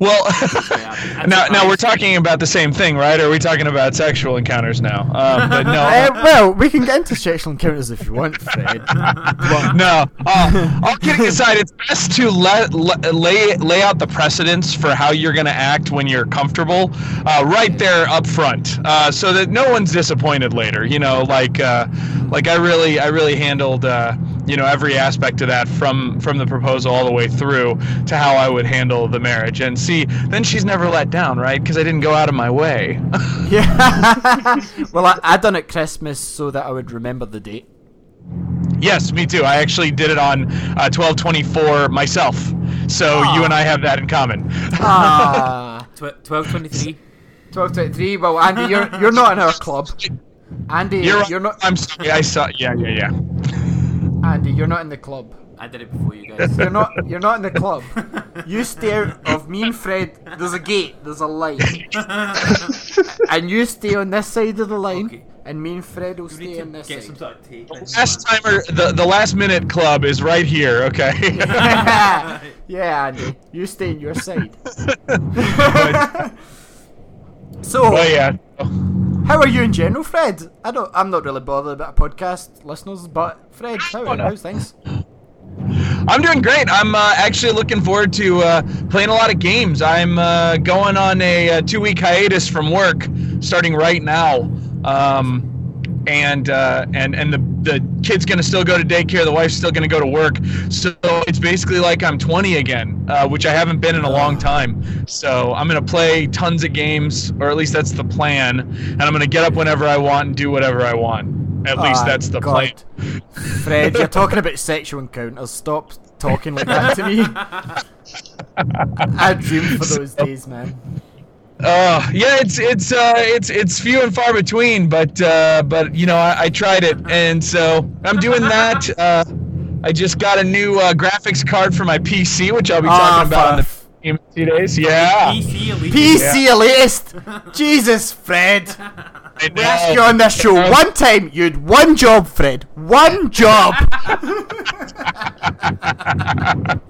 Well, Yeah, now, now we're talking about the same thing, right? Are we talking about sexual encounters now? Um, but no, Uh, well, we can get into sexual encounters if you want, Fred. But- no. Uh, all kidding aside, it's best to let, lay lay out the precedents for how you're going to act when you're comfortable, uh, right there up front, uh, so that no one's disappointed later. You know, like uh, like I really I really handled uh, you know every aspect of that from from the proposal all the way through to how I would handle the marriage. And see, then she's never let down, right? Because I didn't go out of my way. yeah. well, I, I done it Christmas so that I would remember the date. Yes, me too. I actually did it on uh, 1224 myself. So Ah. you and I have that in common. Ah, Tw- 1223. twelve twenty three. Well, Andy, you're you're not in our club. Andy, You're, you're not. I'm sorry. I saw. Yeah, yeah, yeah. Andy, you're not in the club. I did it before you guys. You're not. You're not in the club. You stay out of me and Fred. There's a gate. There's a line, and you stay on this side of the line, Okay. and me and Fred will stay to on this get some side. sort of tape. Last timer, the the last minute club is right here. Okay. yeah, Andy, you stay on your side. so, oh yeah. how are you in general, Fred? I don't. I'm not really bothered about podcast listeners, but Fred, how, how's things? I'm doing great. I'm uh, actually looking forward to uh, playing a lot of games. I'm uh, going on a, uh two week hiatus from work, starting right now. Um, and uh, and and the the kid's gonna still go to daycare. The wife's still gonna go to work. So it's basically like I'm 20 again, uh, which I haven't been in a long time. So I'm gonna play tons of games, or at least that's the plan. And I'm gonna get up whenever I want and do whatever I want. At least Ah, that's the God. plan. Fred, you're talking about sexual encounters. Stop talking like that to me. I dream for those days, man. Uh, yeah, it's it's uh, it's it's few and far between, but uh, but you know I, I tried it, and so I'm doing that. Uh, I just got a new uh, graphics card for my PC, which I'll be Ah, talking about in the fuck. in two days. Yeah, PC Elite. PC latest. Jesus, Fred. I We asked know. you on this show one time. You'd one job, Fred. One job.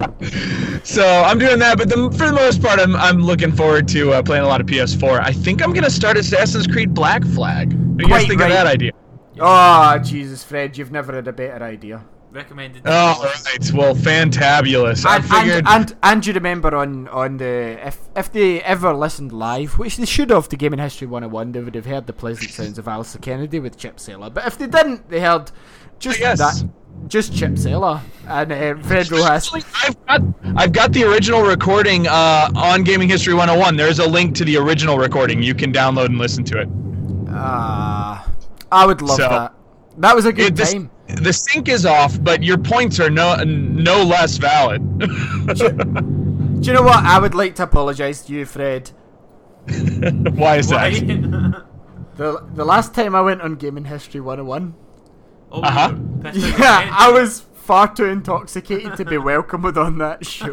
So I'm doing that, but the, for the most part, I'm I'm looking forward to uh, playing a lot of PS4. I think I'm gonna start Assassin's Creed Black Flag. What do you guys Quite think right. of that idea? Oh, Jesus, Fred, you've never had a better idea. Recommended. Oh, right. Well, fantabulous. I And, figured. and, and and you remember on on the if if they ever listened live, which they should have to Gaming History 101, they would have heard the pleasant sounds of Alistair Kennedy with Chip Saylor. But if they didn't, they heard just Yes. that, just Chip Saylor and uh, Fred Rojas. I've got I've got the original recording uh, on Gaming History 101. There's a link to the original recording. You can download and listen to it. Ah, I would love So- that. That was a good It- this- time. the sync is off, but your points are no no less valid. Do you know what? I would like to apologise to you, Fred. Why is Why? that? The the last time I went on Gaming History 101, oh, Uh-huh. you pissed out your yeah. I was far too intoxicated to be welcomed on that show.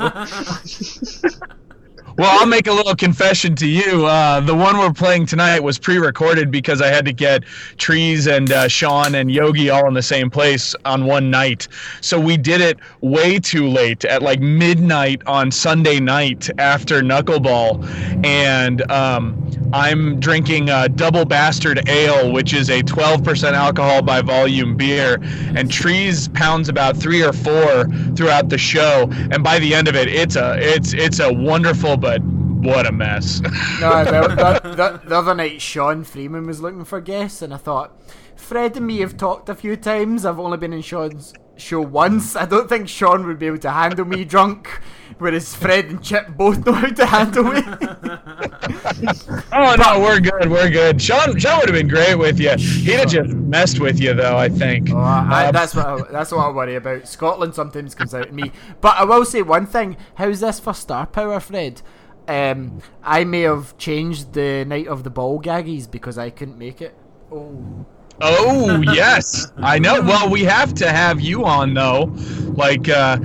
Well, I'll make a little confession to you. Uh, the one we're playing tonight was pre-recorded because I had to get Trees and uh, Sean and Yogi all in the same place on one night. So we did it way too late at like midnight on Sunday night after Knuckleball, and um, I'm drinking uh, Double Bastard Ale, which is a 12% alcohol by volume beer, and Trees pounds about three or four throughout the show, and by the end of it, it's a it's it's a wonderful but what a mess. No, the, the, the, the other night Sean Freeman was looking for guests, and I thought, Fred and me have talked a few times. I've only been in Sean's show once. I don't think Sean would be able to handle me drunk, whereas Fred and Chip both know how to handle me. oh no, we're good. We're good. Sean, Sean would have been great with you. He'd have just messed with you, though. I think. Oh, I, Uh, that's what I, that's what I worry about. Scotland sometimes comes out in me, but I will say one thing: How's this for star power, Fred? Um, I may have changed the night of the ball gaggies because I couldn't make it. Oh, Oh yes, I know. Well, we have to have you on though. Like, uh,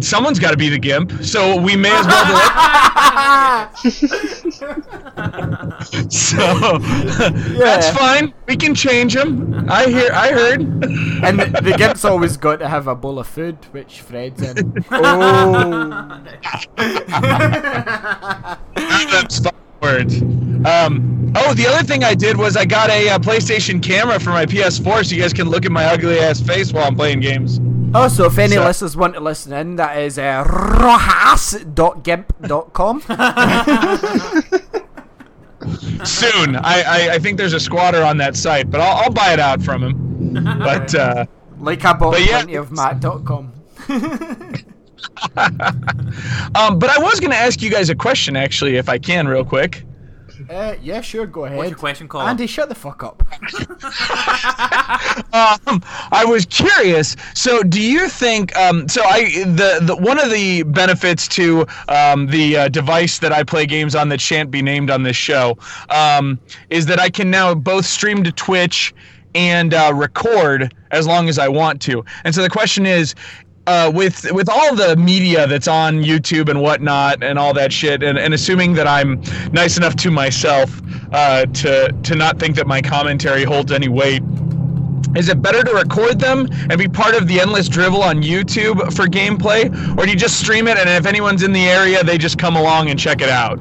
someone's got to be the gimp, so we may as well. do it. So that's fine. We can change him. I hear. I heard. and the, the gimp's always got to have a bowl of food, which Fred's in. Oh, That's fine words. Um, oh, the other thing I did was I got a, uh PlayStation camera for my PS4, so you guys can look at my ugly ass face while I'm playing games. oh, so if any So- listeners want to listen in, that is uh, rojas.gimp.com. Soon, I, I I think there's a squatter on that site, but I'll, I'll buy it out from him. But uh, like I bought yeah, plenty of Matt.com. um, but I was gonna ask you guys a question actually, if I can, real quick. Uh, yeah, sure, go ahead. What's your question, Colin? Andy, shut the fuck up. Um, I was curious. So, do you think? Um, so, I the, the one of the benefits to um, the uh, device that I play games on that shan't be named on this show um, is that I can now both stream to Twitch and uh, record as long as I want to. And so the question is. Uh, with with all the media that's on YouTube and whatnot and all that shit, and, and assuming that I'm nice enough to myself uh, to to not think that my commentary holds any weight, is it better to record them and be part of the endless drivel on YouTube for gameplay, or do you just stream it and if anyone's in the area, they just come along and check it out?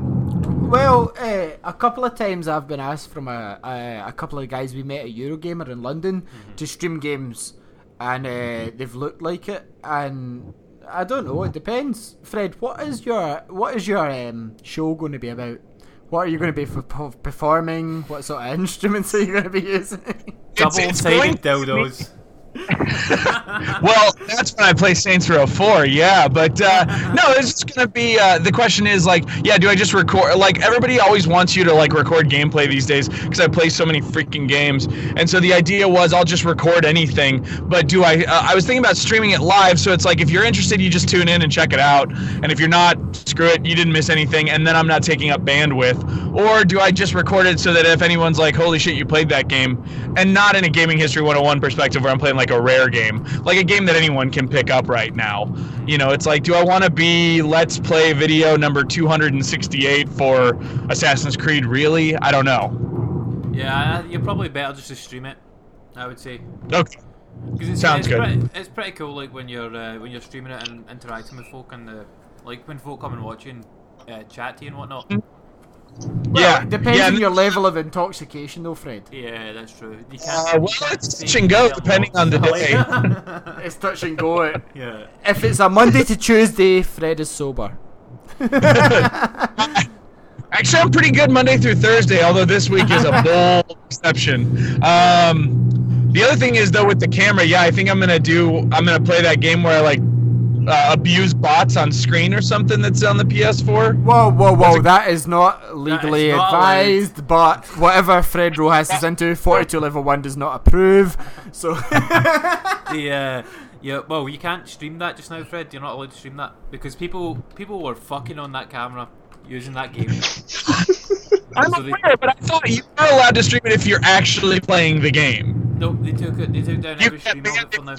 Well, uh, a couple of times I've been asked from a, a, a couple of guys we met at Eurogamer in London to stream games, and uh, they've looked like it. And I don't know. It depends. Fred, what is your what is your um, show going to be about? What are you going to be for, for performing? What sort of instruments are you going to be using? It's- it's going Double-sided to be- dildos. well, that's when I play Saints Row 4, yeah. But uh, no, it's just gonna be. Uh, the question is like, yeah, do I just record? Like everybody always wants you to like record gameplay these days because I play so many freaking games. And so the idea was I'll just record anything. But do I? Uh, I was thinking about streaming it live, so it's like if you're interested, you just tune in and check it out. And if you're not, screw it, you didn't miss anything. And then I'm not taking up bandwidth. Or do I just record it so that if anyone's like, holy shit, you played that game, and not in a gaming history 101 perspective where I'm playing like a rare game, like a game that anyone can pick up right now. You know, it's like, do I want to be Let's Play video number 268 for Assassin's Creed? Really? I don't know. Yeah, you're probably better just to stream it. I would say. Okay. 'Cause it's, Sounds it's good. Pretty, it's pretty cool, like when you're uh, when you're streaming it and interacting with folk, and the like when folk come and watch you and uh, chat to you and whatnot. Well, yeah. it depends yeah, on your level of intoxication, though, Fred. Yeah, that's true. You Uh, can't. well, you can't it's say touch and go depending on the day. It's touch and go. yeah. If it's a Monday to Tuesday, Fred is sober. Actually, I'm pretty good Monday through Thursday, although this week is a bold exception. Um, the other thing is though with the camera, yeah, I think I'm gonna do. I'm gonna play that game where I like uh, abuse bots on screen or something that's on the PS4. Whoa, whoa, whoa! it- That is not legally not advised, but whatever Fred Rojas is into, 42 level 1 does not approve. So, The uh, yeah, well, you can't stream that just now, Fred. You're not allowed to stream that because people people were fucking on that camera using that game. I'm So they- aware, but I thought you were allowed to stream it if you're actually playing the game. Nope, they took it. They took down You every can't- stream of it for now.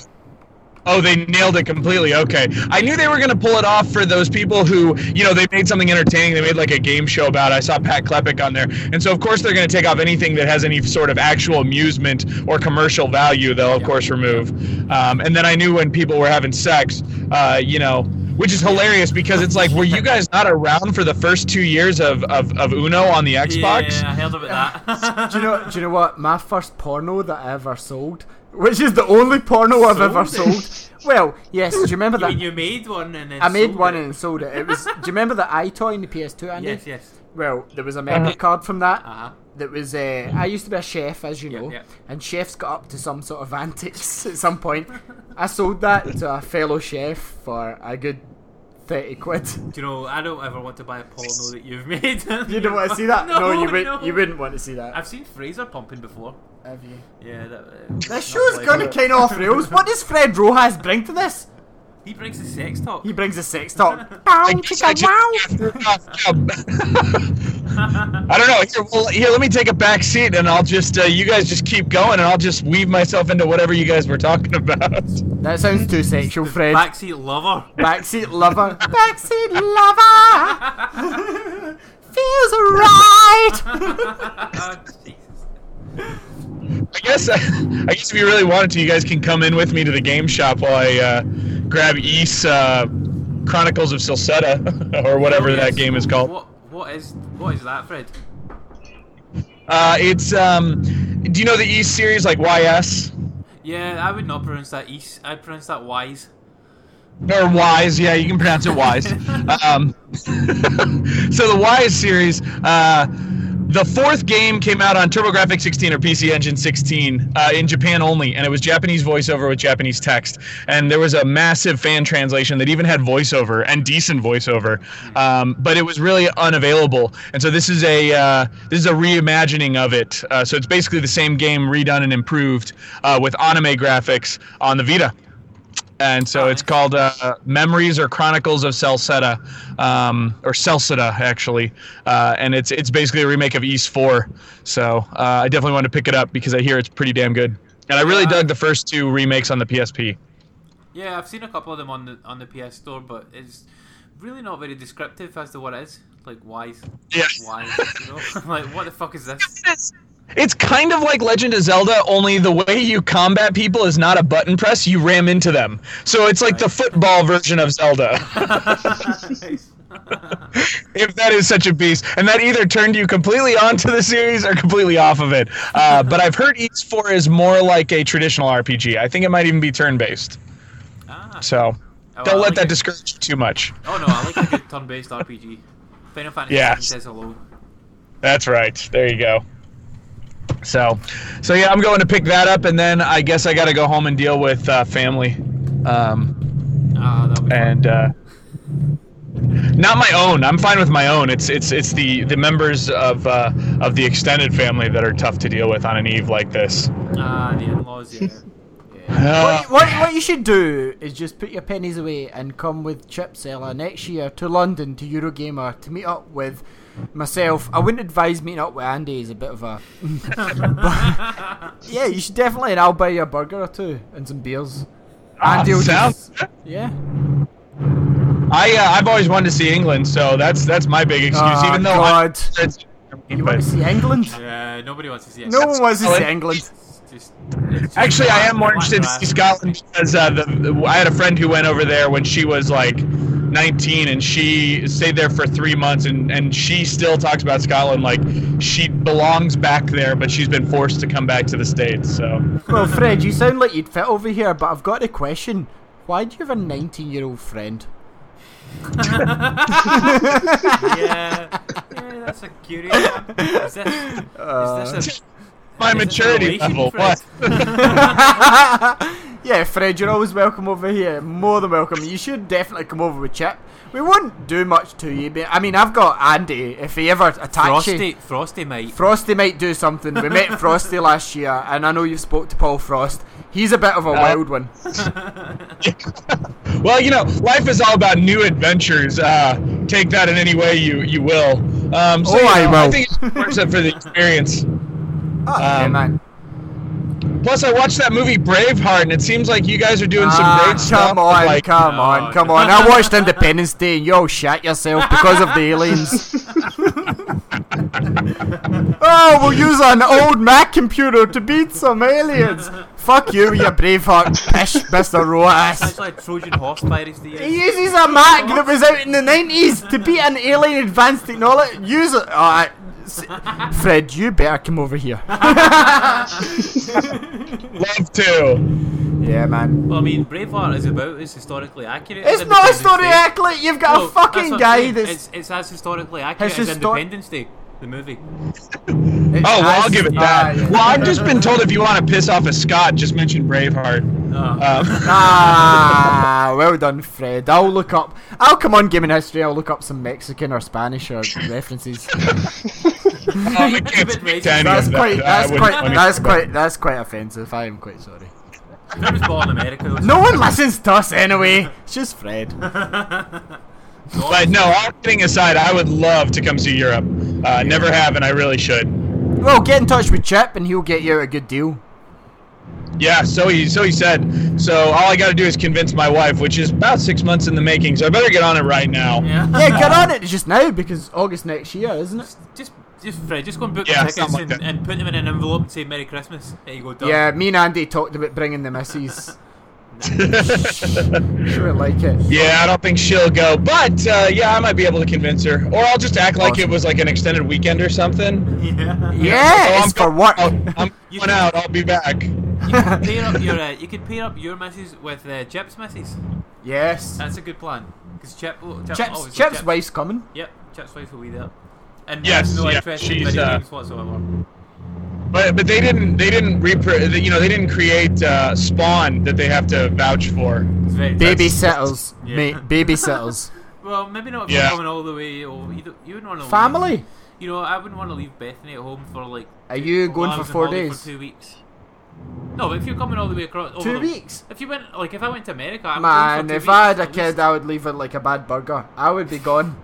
Oh, they nailed it completely. Okay. I knew they were going to pull it off for those people who, you know, they made something entertaining. They made like a game show about it. I saw Pat Klepek on there. And so, of course, they're going to take off anything that has any sort of actual amusement or commercial value, they'll, of course, remove. Um, and then I knew when people were having sex, uh, you know, which is hilarious because it's like, were you guys not around for the first two years of, of, of Uno on the Xbox? Yeah, I heard about that. do you know? Do you know what? My first porno that I ever sold, which is the only porno I've ever Sold sold. Well, yes. Do you remember You mean that? you made one and then I made sold one it? and sold it. It was. Do you remember the EyeToy in the PS2, Andy? Yes, yes. Well, there was a memory card from that. Uh-huh. That was. Uh, I used to be a chef, as you Yep, know, yep. and chefs got up to some sort of antics at some point. I sold that to a fellow chef for a good thirty quid. Do you know, I don't ever want to buy a porno that you've made. You don't want to see that? No, you would. no. You wouldn't want to see that. I've seen Fraser pumping before. Have you? Yeah, that. Uh, This not show's gonna it. kind of off rails. What does Fred Rojas bring to this? He brings the sex talk. He brings a sex talk. I guess I just- I don't know. Here, well, here, let me take a back seat, and I'll just uh, you guys just keep going, and I'll just weave myself into whatever you guys were talking about. That sounds too sexual, Fred. Backseat lover. Backseat lover. Backseat lover. Feels right. I guess I guess if you really wanted to, you guys can come in with me to the game shop while I uh, grab East uh, Chronicles of Celceta or whatever Oh, that game is called. What what is what is that, Fred? Uh, it's um, do you know the East series like YS Yeah, I would not pronounce that east. I pronounce that wise. or Wise? Yeah, you can pronounce it Wise. um, so the Wise series. Uh, the fourth game came out on TurboGrafx 16 or PC Engine 16 uh, in Japan only, and it was Japanese voiceover with Japanese text. And there was a massive fan translation that even had voiceover and decent voiceover, um, but it was really unavailable. And so this is a uh, this is a reimagining of it. Uh, so it's basically the same game redone and improved uh, with anime graphics on the Vita and so it's called uh, Memories or Chronicles of Celceta, um, or Celceta actually, uh, and it's it's basically a remake of East Four. So uh, I definitely want to pick it up because I hear it's pretty damn good, and I really Yeah. dug the first two remakes on the PSP. Yeah, I've seen a couple of them on the on the PS Store, but it's really not very descriptive as to what it is. Like why? Yeah. wise, you know? like what the fuck is this? It's, it's kind of like Legend of Zelda, only the way you combat people is not a button press; you ram into them. So it's like the football version of Zelda. If that is such a beast. And that either turned you completely onto the series or completely off of it. Uh, but I've heard East 4 is more like a traditional RPG. I think it might even be turn based. ah. So Oh, don't I let like that it. discourage you too much. Oh no, I like a good turn-based RPG. Final Fantasy Yeah. VII says hello. That's right. There you go. So, so yeah, I'm going to pick that up, and then I guess I got to go home and deal with uh, family, um, that'll be and uh, not my own. I'm fine with my own. It's it's it's the the members of uh, of the extended family that are tough to deal with on an eve like this. Ah, the in-laws, yeah. yeah. Uh, What, what, what you should do is just put your pennies away and come with Chip Saylor next year to London to Eurogamer to meet up with myself. I wouldn't advise meeting up with Andy. He's a bit of a. yeah, you should definitely, and I'll buy you a burger or two and some beers. Andy will sounds yeah. I uh, I've always wanted to see England, so that's that's my big excuse. Oh, even though God. I'm, it's, You want to see England? Yeah, nobody wants to see it. No one wants to see England. Just, just actually, I am more interested to see. Scotland because uh, the, I had a friend who went over there when she was like 19, and she stayed there for three months, and and she still talks about Scotland like she belongs back there, but she's been forced to come back to the states. So Well, Fred, you sound like you'd fit over here, but I've got a question. Why do you have a 19 year old friend? yeah, yeah, that's a curious one. Is this, is this a, uh. My is this a maturity relation, level. What? yeah, Fred, you're always welcome over here. More than welcome. You should definitely come over with Chip. We wouldn't do much to you, but I mean, I've got Andy. If he ever attacks Frosty, you, Frosty might. Frosty might do something. We met Frosty last year, and I know you spoke to Paul Frost. He's a bit of a wild one. well, you know, life is all about new adventures. Uh, take that in any way you you will. Um, so, Oh, you I will. I think it's worth it for the experience. Oh, Um, man. Plus, I watched that movie Braveheart, and it seems like you guys are doing some Ah, great stuff. come on, like, come No, on, come no. on. I watched Independence Day, and you all shat yourself because of the aliens. oh, we'll use an old Mac computer to beat some aliens. Fuck you, you braveheart pish, Mr. Roas. Actually, a Trojan horse virus. He uses a Mac that was out in the 90s to beat an alien advanced technology. Use it. Alright. Fred, you better come over here. Love to. yeah, man. Well, I mean, Braveheart is about as historically accurate. It's as not historically accurate. You've got No, a fucking that's what I'm guy that's. It's, it's as historically accurate His as histo- Independence Day, the movie. it's Oh, well, I'll give it that. yeah. Well, I've just been told if you want to piss off a Scot, just mention Braveheart. Oh. Um, Ah, well done, Fred. I'll look up. I'll come on Gaming History. I'll look up some Mexican or Spanish or references. um, I can't speak to any That's of quite. I That's wouldn't quite. That's quite. That's quite offensive. I am quite sorry. Fred was born in America. though, No one listens to us anyway. It's just Fred. But no, all kidding aside, I would love to come see Europe. Uh, Never have, and I really should. Well, get in touch with Chip and he'll get you a good deal. Yeah, so he so he said. So all I got to do is convince my wife, which is about six months in the making. So I better get on it right now. Yeah. Yeah, get on it just now because August next year, isn't it? Just, just Fred, just go and book Yeah, the tickets something and, like and put them in an envelope and say Merry Christmas. There you go, done. Yeah, me and Andy talked about bringing the missus. Sure, like it. Yeah, I don't think she'll go, but uh, yeah, I might be able to convince her, or I'll just act like it was like an extended weekend or something. Yeah. Yeah, So I'm for go- work. I'll- I'm You going can- out. I'll be back. You could pair up your, uh, you could pair up your missus with uh, Chip's missus. Yes. That's a good plan. Because Chip, oh, Chip Chip's, always Chip's Chip. wife's coming. Yep, Chip's wife will be there. And Yes, no yeah, she's, video uh, games whatsoever. But but they didn't they didn't repro- you know they didn't create uh, Spawn that they have to vouch for. It's very Babysitters, Yeah. mate. Babysitters. Well, maybe not if Yeah. you're coming all the way. Or you, don't- you wouldn't want to Family. You know, I wouldn't want to leave Bethany at home for like. Are you going I for four days? For two weeks. No, but if you're coming all the way across. over Two the- weeks. If you went, like, if I went to America, I'm Man, going for two if weeks, I had a at kid, least. I would leave it like a bad burger. I would be gone.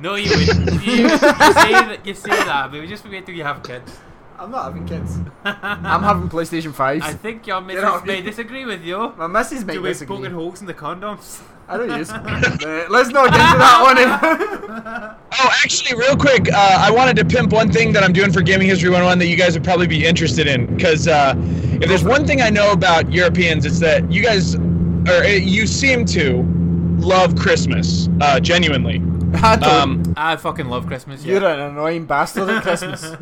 No, you wouldn't. you, you say that. You say that, but we just wait till you have kids. I'm not having kids. I'm having PlayStation 5. I think your missus off may me. disagree with you. My missus may Do we disagree. poking holes in the condoms? I don't use. Uh, let's not get into that one. Oh, actually, real quick, uh, I wanted to pimp one thing that I'm doing for Gaming History 101 that you guys would probably be interested in. Because uh, if there's one thing I know about Europeans, it's that you guys, or uh, you seem to love Christmas, uh, genuinely. I don't. Um, I fucking love Christmas. You're an annoying bastard at Christmas.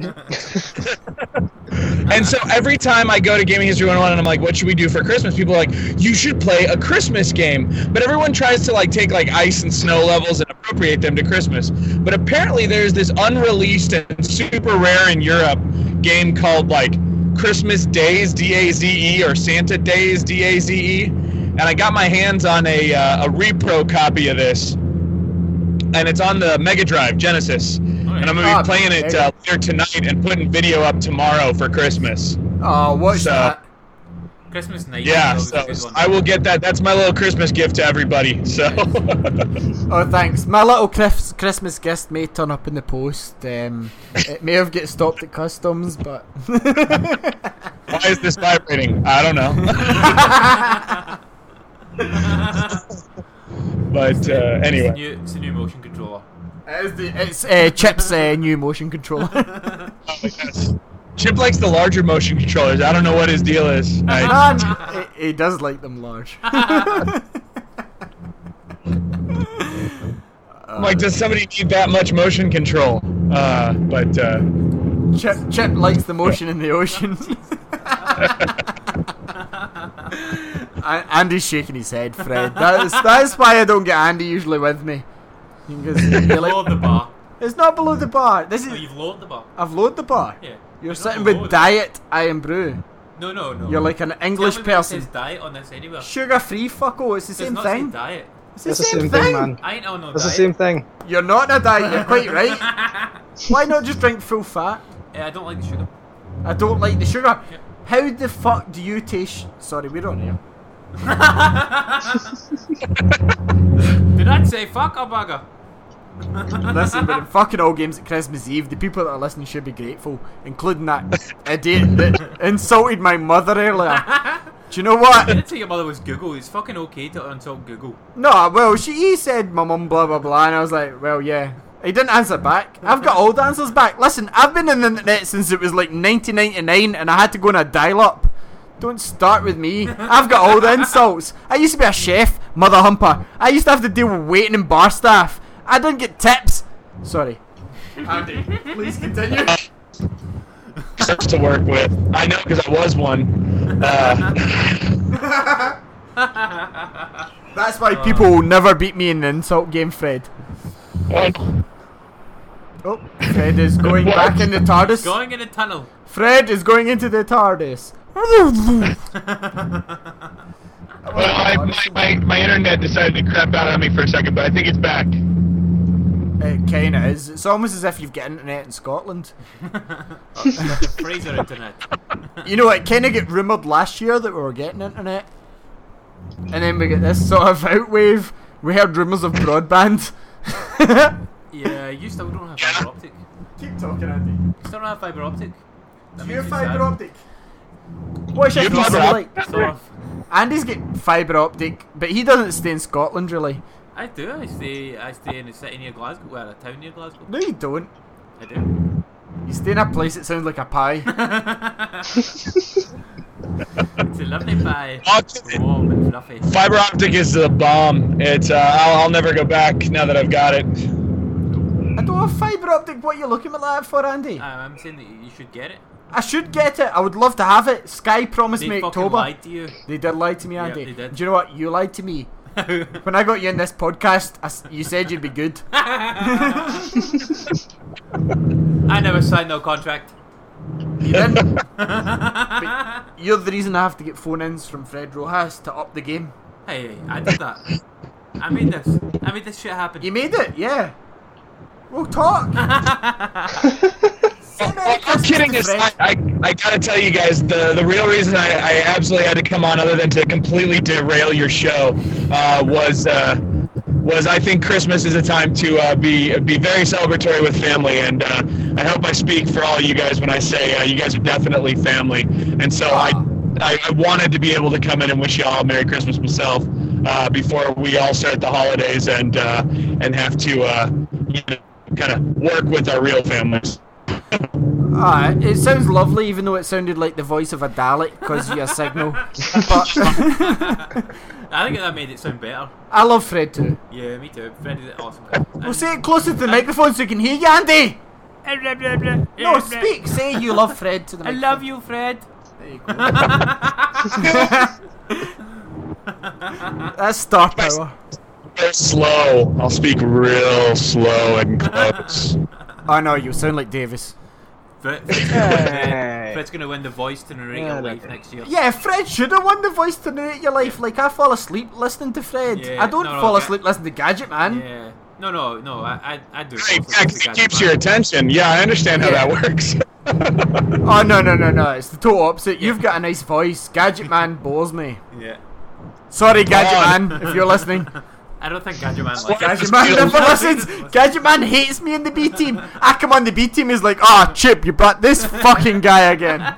and so every time I go to Gaming History 101 and I'm like, what should we do for Christmas? People are like, you should play a Christmas game. But everyone tries to like take like ice and snow levels and appropriate them to Christmas. But apparently there's this unreleased and super rare in Europe game called like Christmas Days, D-A-Z-E, or Santa Days, D-A-Z-E. And I got my hands on a, uh, a repro copy of this. And it's on the Mega Drive, Genesis. And I'm going to Ah, be playing it uh, later tonight and putting video up tomorrow for Christmas. oh, what's So- that? Christmas night. Yeah, so always a good one. I will get that. That's my little Christmas gift to everybody. So Oh, thanks. My little Chris- Christmas gift may turn up in the post. Um, it may have get stopped at customs, but why is this vibrating? I don't know. but uh, It's a anyway, new, it's a new motion controller. it's, the, it's uh, Chip's uh, new motion controller. Oh, yes. Chip likes the larger motion controllers. I don't know what his deal is. I, he, he does like them large. I'm like, does somebody need that much motion control? Uh, but uh, Chip, Chip likes the motion in the ocean. A- Andy's shaking his head, Fred. That is, that is why I don't get Andy usually with me. Because he like- Below the bar. it's not below the bar. This No, is you've lowered the bar. I've lowered the bar. Yeah. You're not sitting below with it. Diet Irn-Bru. No, no, no. You're like an Tell English me where it person. says diet on this anywhere. Sugar free, fucko. It's the It does same not say thing. diet. It's the It's the same, same thing. thing, man. I ain't on no That's the diet. same thing. You're not on a diet. You're quite right. Why not just drink full fat? Yeah, I don't like the sugar. I don't like the sugar. Yeah. How the fuck do you taste? Sorry, we're on here. Did I say fuck a bugger? Listen, we're in fucking all games at Christmas Eve. The people that are listening should be grateful, including that idiot that insulted my mother earlier. Do you know what? I didn't say your mother was Google. It's fucking okay to insult Google. No, well, she he said my mum blah blah blah, and I was like, well, yeah. He didn't answer back. I've got all the answers back. Listen, I've been in the internet since it was like 1999 and I had to go on a dial up. Don't start with me. I've got all the insults. I used to be a chef, mother humper. I used to have to deal with waiting and bar staff. I didn't get tips. Sorry. Andy, please continue. Sucks to work with. I know because I was one. Uh, That's why people will never beat me in the insult game, Fred. Oh, Fred is going What? back in the TARDIS. Going in a tunnel. Fred is going into the TARDIS. Well, I, my, my, my internet decided to crap out on me for a second, but I think it's back. It kinda is. It's almost as if you've got internet in Scotland. Fraser internet. You know, it kinda get rumoured last year that we were getting internet. And then we get this sort of outwave. We heard rumours of broadband. Yeah, you still don't have fibre optic. Keep talking, Andy. You still don't have fibre optic. That Do you have fibre optic? What's your You have PC fibre like? Sort of. Andy's got fibre optic, but he doesn't stay in Scotland really. I do. I stay. I stay in a city near Glasgow, well, a town near Glasgow. No, you don't. I do. You stay in a place that sounds like a pie. It's a lovely pie. Optic- Warm and fluffy. Fiber optic is the bomb. It's uh, I'll, I'll never go back now that I've got it. I don't have fibre optic. What are you looking at that for, Andy? Um, I'm saying that you should get it. I should get it. I would love to have it. Sky promised They me fucking October. lied to you. They did lie to me, Yeah, Andy. they did. Do you know what? You lied to me. When I got you in this podcast, I s you said you'd be good. I never signed no contract. You didn't. But you're the reason I have to get phone-ins from Fred Rojas to up the game. Hey, hey, I did that. I made this. I made this shit happen. You made it, yeah. We'll talk. I'm kidding aside, I, I gotta tell you guys, the, the real reason I, I absolutely had to come on, other than to completely derail your show, uh, was uh, was I think Christmas is a time to uh, be be very celebratory with family, and uh, I hope I speak for all you guys when I say uh, you guys are definitely family, and so I, I I wanted to be able to come in and wish you all a Merry Christmas myself uh, before we all start the holidays and uh, and have to uh, you know, kind of work with our real families. Ah, it sounds lovely, even though it sounded like the voice of a Dalek because of your signal. But I think that made it sound better. I love Fred too. Yeah, me too. Fred is an awesome guy. Well, say it closer to the microphone so you can hear you, Andy. No, speak. Say you love Fred to the I microphone. love you, Fred. There you go. That's star power. Real slow. I'll speak real slow and close. Oh know you sound like Davis. Fred, Fred's, gonna, Hey. Fred's gonna win the voice to narrate Yeah, your life next year. Yeah, Fred should have won the voice to narrate your life. Like I fall asleep listening to Fred. Yeah, I don't no, no, fall okay. asleep listening to Gadget Man. Yeah. No, no, no. I, I, I do. Hey, also it keeps bad. your attention. Yeah, I understand how Yeah. that works. Oh no no no no! It's the total opposite. You've got a nice voice. Gadget Man bores me. Yeah. Sorry, Gadget. Man, if you're listening. I don't think Gadget Man likes Gadget it. Man never listens. Gadget Man hates me in the B team. I come on the B team, he's like, ah, Chip, you brought this fucking guy again.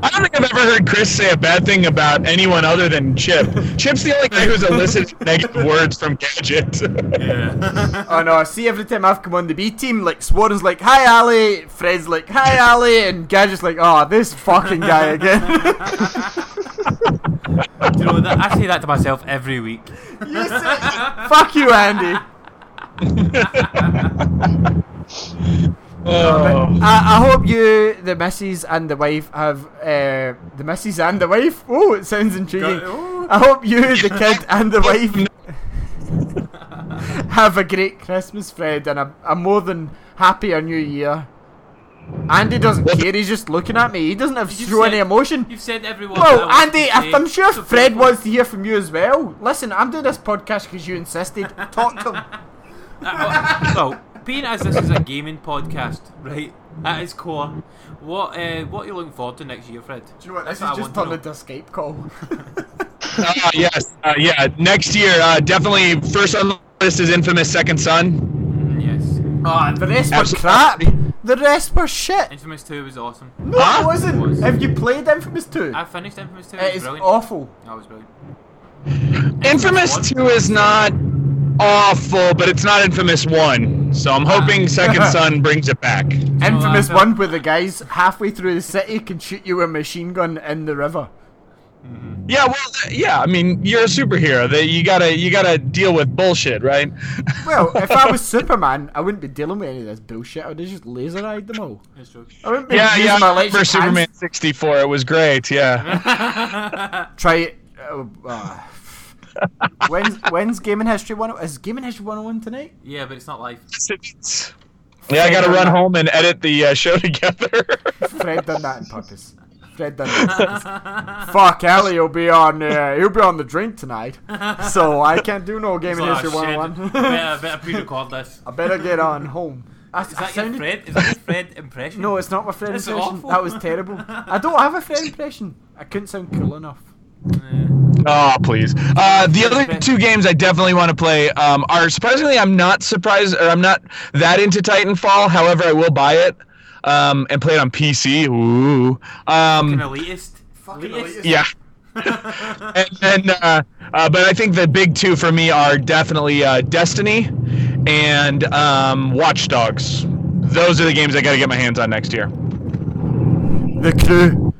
I don't think I've ever heard Chris say a bad thing about anyone other than Chip. Chip's the only guy who's elicited negative words from Gadget. Yeah. Oh no, see every time I've come on the B team, like Swarren's like, hi Ali, Fred's like, hi Ali, and Gadget's like, oh, this fucking guy again. Do you know that? I say that to myself every week. you said, fuck you, Andy. oh. I, I hope you, the missus and the wife, have uh, the missus and the wife. Oh, it sounds intriguing. Go- I hope you, the kid, and the wife have a great Christmas, Fred, and a, a more than happier New Year. Andy doesn't care. He's just looking at me. He doesn't have show any emotion. You've said everyone. Well, that I Andy, I'm sure so Fred Fred wants to hear from you as well. Listen, I'm doing this podcast because you insisted. Talk to him. Uh, well, being as this is a gaming podcast, right? At its core, what uh, what are you looking forward to next year, Fred? Do you know what? This That's is what I just want turned to into a Skype call. Uh, yes, uh, yeah. Next year, uh, definitely first on the list is Infamous Second Son. Yes. Ah, the rest were crap. The rest were shit. Infamous 2 was awesome. No, Huh? it wasn't. It was. Have you played Infamous 2? I finished Infamous 2. It it was is brilliant. awful. That was brilliant. Infamous one. Two is not awful, but it's not Infamous One. So I'm hoping Second Son brings it back. Infamous uh, one where the guys halfway through the city can shoot you with a machine gun in the river. Yeah, well, yeah. I mean, you're a superhero. That you gotta you gotta deal with bullshit, right? Well, if I was Superman, I wouldn't be dealing with any of this bullshit. I'd just laser eyed them all. That's. I wouldn't be yeah, using yeah. my I electric Superman hands. 64. It was great. Yeah. Try it. Uh, uh, when's when's Gaming History one? Is Gaming History 101 tonight? Yeah, but it's not live. yeah, I gotta run home and edit the uh, show together. Fred done that on purpose. Fred done. Fuck, Ellie will be on. Uh, he'll be on the drink tonight, so I can't do no Gaming Oh, History shit. 101. better, better pre-record this. I better get on home. I, Is that your sounded- Fred? Is that your Fred impression? No, it's not my Fred That's impression. awful. That was terrible. I don't have a Fred impression. I couldn't sound cool enough. Oh, please. Uh, the other two games I definitely want to play um, are surprisingly, I'm not surprised, or I'm not that into Titanfall. However, I will buy it um, and play it on PC. Ooh. Fucking Um, elitist. Fucking elitist. elitist. yeah. and then, uh, uh, but I think the big two for me are definitely uh, Destiny and um, Watch Dogs. Those are the games I got to get my hands on next year. The crew.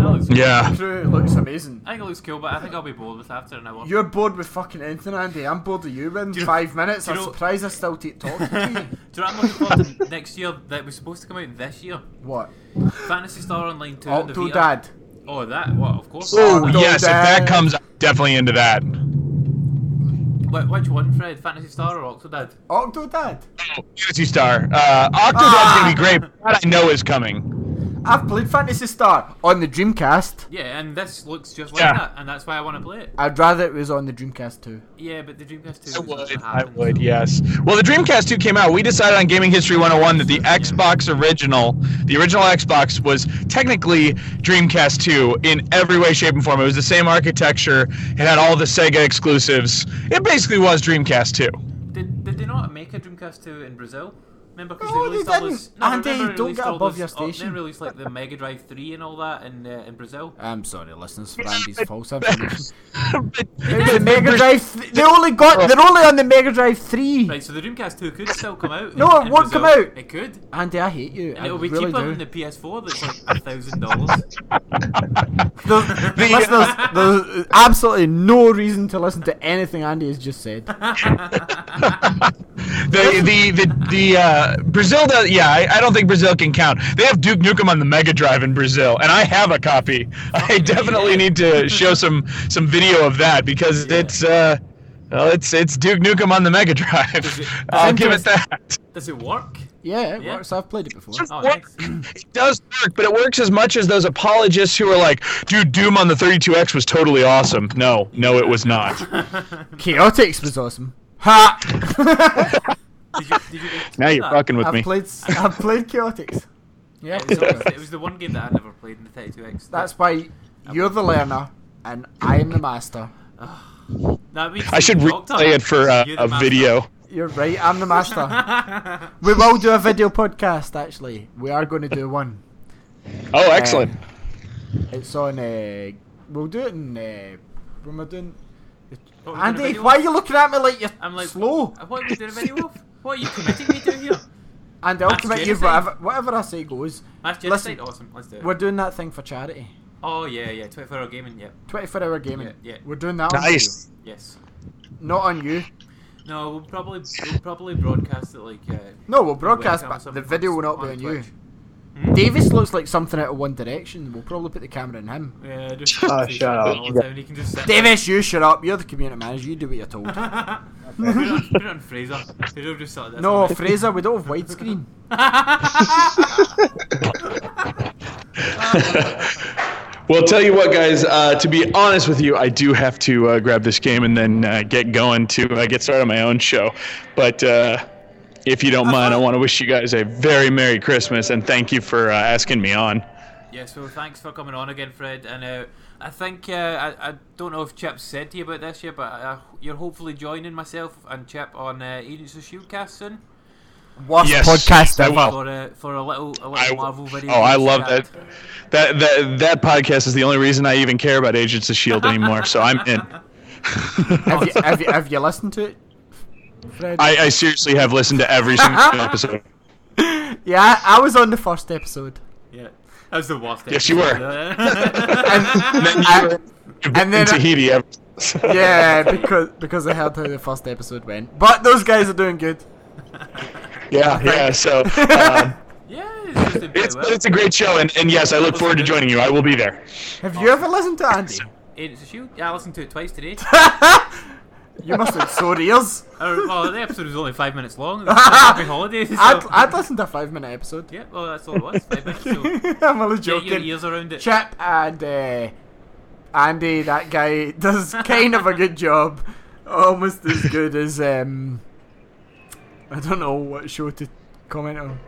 That looks Yeah. The crew looks amazing. I think it looks cool, but I think I'll be bored with it after an hour. You're bored with fucking anything, Andy. I'm bored of you in you know- five minutes. I'm know- surprised I still take talking to you. Do you know what I'm looking forward to next year? That was supposed to come out this year. What? Phantasy Star Online 2 on the Vita. Octodad. Oh, that? What? Of course. Oh, Oh, yes, if that comes, I'm definitely into that. Wh- which one, Fred? Phantasy Star or Octodad? Octodad. Phantasy Star. Uh, Octodad's gonna be great. but That I know is coming. I've played Phantasy Star on the Dreamcast. Yeah, and this looks just like Yeah. that, and that's why I want to play it. I'd rather it was on the Dreamcast too. Yeah, but the Dreamcast 2 I would. I happen. would. Yes. Well, the Dreamcast 2 came out. We decided on Gaming History 101 that the Xbox original, the original Xbox, was technically Dreamcast 2 in every way, shape, and form. It was the same architecture. It had all the Sega exclusives. It basically was Dreamcast 2. Did, did they not make a Dreamcast 2 in Brazil? Remember, because No, they they all didn't. this. No, Andy, remember don't get above this- your oh, station. They released like the Mega Drive 3 and all that in uh, in Brazil. I'm sorry, listeners, for Andy's false information. But- It was the Mega Drive. Th- they only got. They're only on the Mega Drive three. Right, so the Dreamcast 2 could still come out. No, in, it in won't come out. It could. Andy, I hate you. And I it'll be really cheaper do. than the PS4 that's like a thousand dollars. Listeners, there's absolutely no reason to listen to anything Andy has just said. the the the, the uh, Brazil does. Yeah, I, I don't think Brazil can count. They have Duke Nukem on the Mega Drive in Brazil, and I have a copy. I definitely need to show some some video of that because Yeah. it's uh, well, it's it's Duke Nukem on the Mega Drive. It- I'll give it that. Does it work? Yeah, it Yeah. works. I've played it before. Oh, Work- nice. It does work, but it works as much as those apologists who are like, "Dude, Doom on the 32X was totally awesome." No, no, it was not. Chaotix was awesome. Ha! Did you, did you get now you're that? fucking with I've me. played. I've played Chaotix. Yeah, It was, always- it was the one game that I never played in the 32X. that's why you're the learner and I am the master. That I should you're the doctor. replay it for uh, a master. video. You're right. I'm the master. we will do a video podcast. Actually, we are going to do one. Oh, excellent. Um, it's on. Uh, we'll do it in. Uh, when we're doing. What, we're doing a Andy, video why are you looking at me like you're I'm like, slow? uh, What are we doing a video of? What are you committing me to here? Andy, I'll Mass commit you genocide? whatever, whatever I say goes. Mass Listen, genocide? Awesome, let's do it. We're doing that thing for charity. Oh, yeah, yeah, 24 hour gaming, yeah. 24 hour gaming. Yeah, yeah. We're doing that on Nice. Yes. Not on you. No, we'll probably we'll probably broadcast it like. Uh, No, we'll broadcast, but the video will on- not be on on you. Twitch. Hmm? Davis looks like something out of One Direction. We'll probably put the camera in him. Yeah, just Oh, shut up. all the time, and he can just sit Davis, you shut up. You're the community manager. You do what you're told. put, it on, put it on Fraser. Fraser will just sit like this. no, on. Fraser, we don't have widescreen. Well, tell you what, guys. Uh, to be honest with you, I do have to uh, grab this game and then uh, get going to uh, get started on my own show. But uh, if you don't mind, I want to wish you guys a very merry Christmas and thank you for uh, asking me on. Yeah, so thanks for coming on again, Fred. And uh, I think uh, I, I don't know if Chip said to you about this yet, but uh, you're hopefully joining myself and Chip on uh, Agents of Shieldcast soon Worst Yes, podcast I ever. will. for a for a little a little I- Marvel video. Oh, I love that. That that that podcast is the only reason I even care about Agents of Shield anymore. So I'm in. Have you, have, you, have you listened to it? Fred. I, I seriously have listened to every single episode. yeah, I was on the first episode. Yeah, that was the worst. Yes, you were. And, And then I- you were and then in I- Tahiti. ever- yeah, because because I heard how the first episode went. But those guys are doing good. yeah, yeah. So um, yeah, it's, just a it's well. it's a great show, and, and yes, I look forward to joining you. I will be there. Have you ever listened to Andy? It's a Shield. Yeah, I listened to it twice today. You must have sore ears. Oh, well, the episode was only five minutes long. It was happy holidays. So. I'd, I'd listen to a five minute episode. Yeah, well, that's all it was. Five minutes. So I'm only get your joking. ears around it. Chip and uh, Andy, that guy does kind of a good job, almost as good as um, I don't know what show to comment on.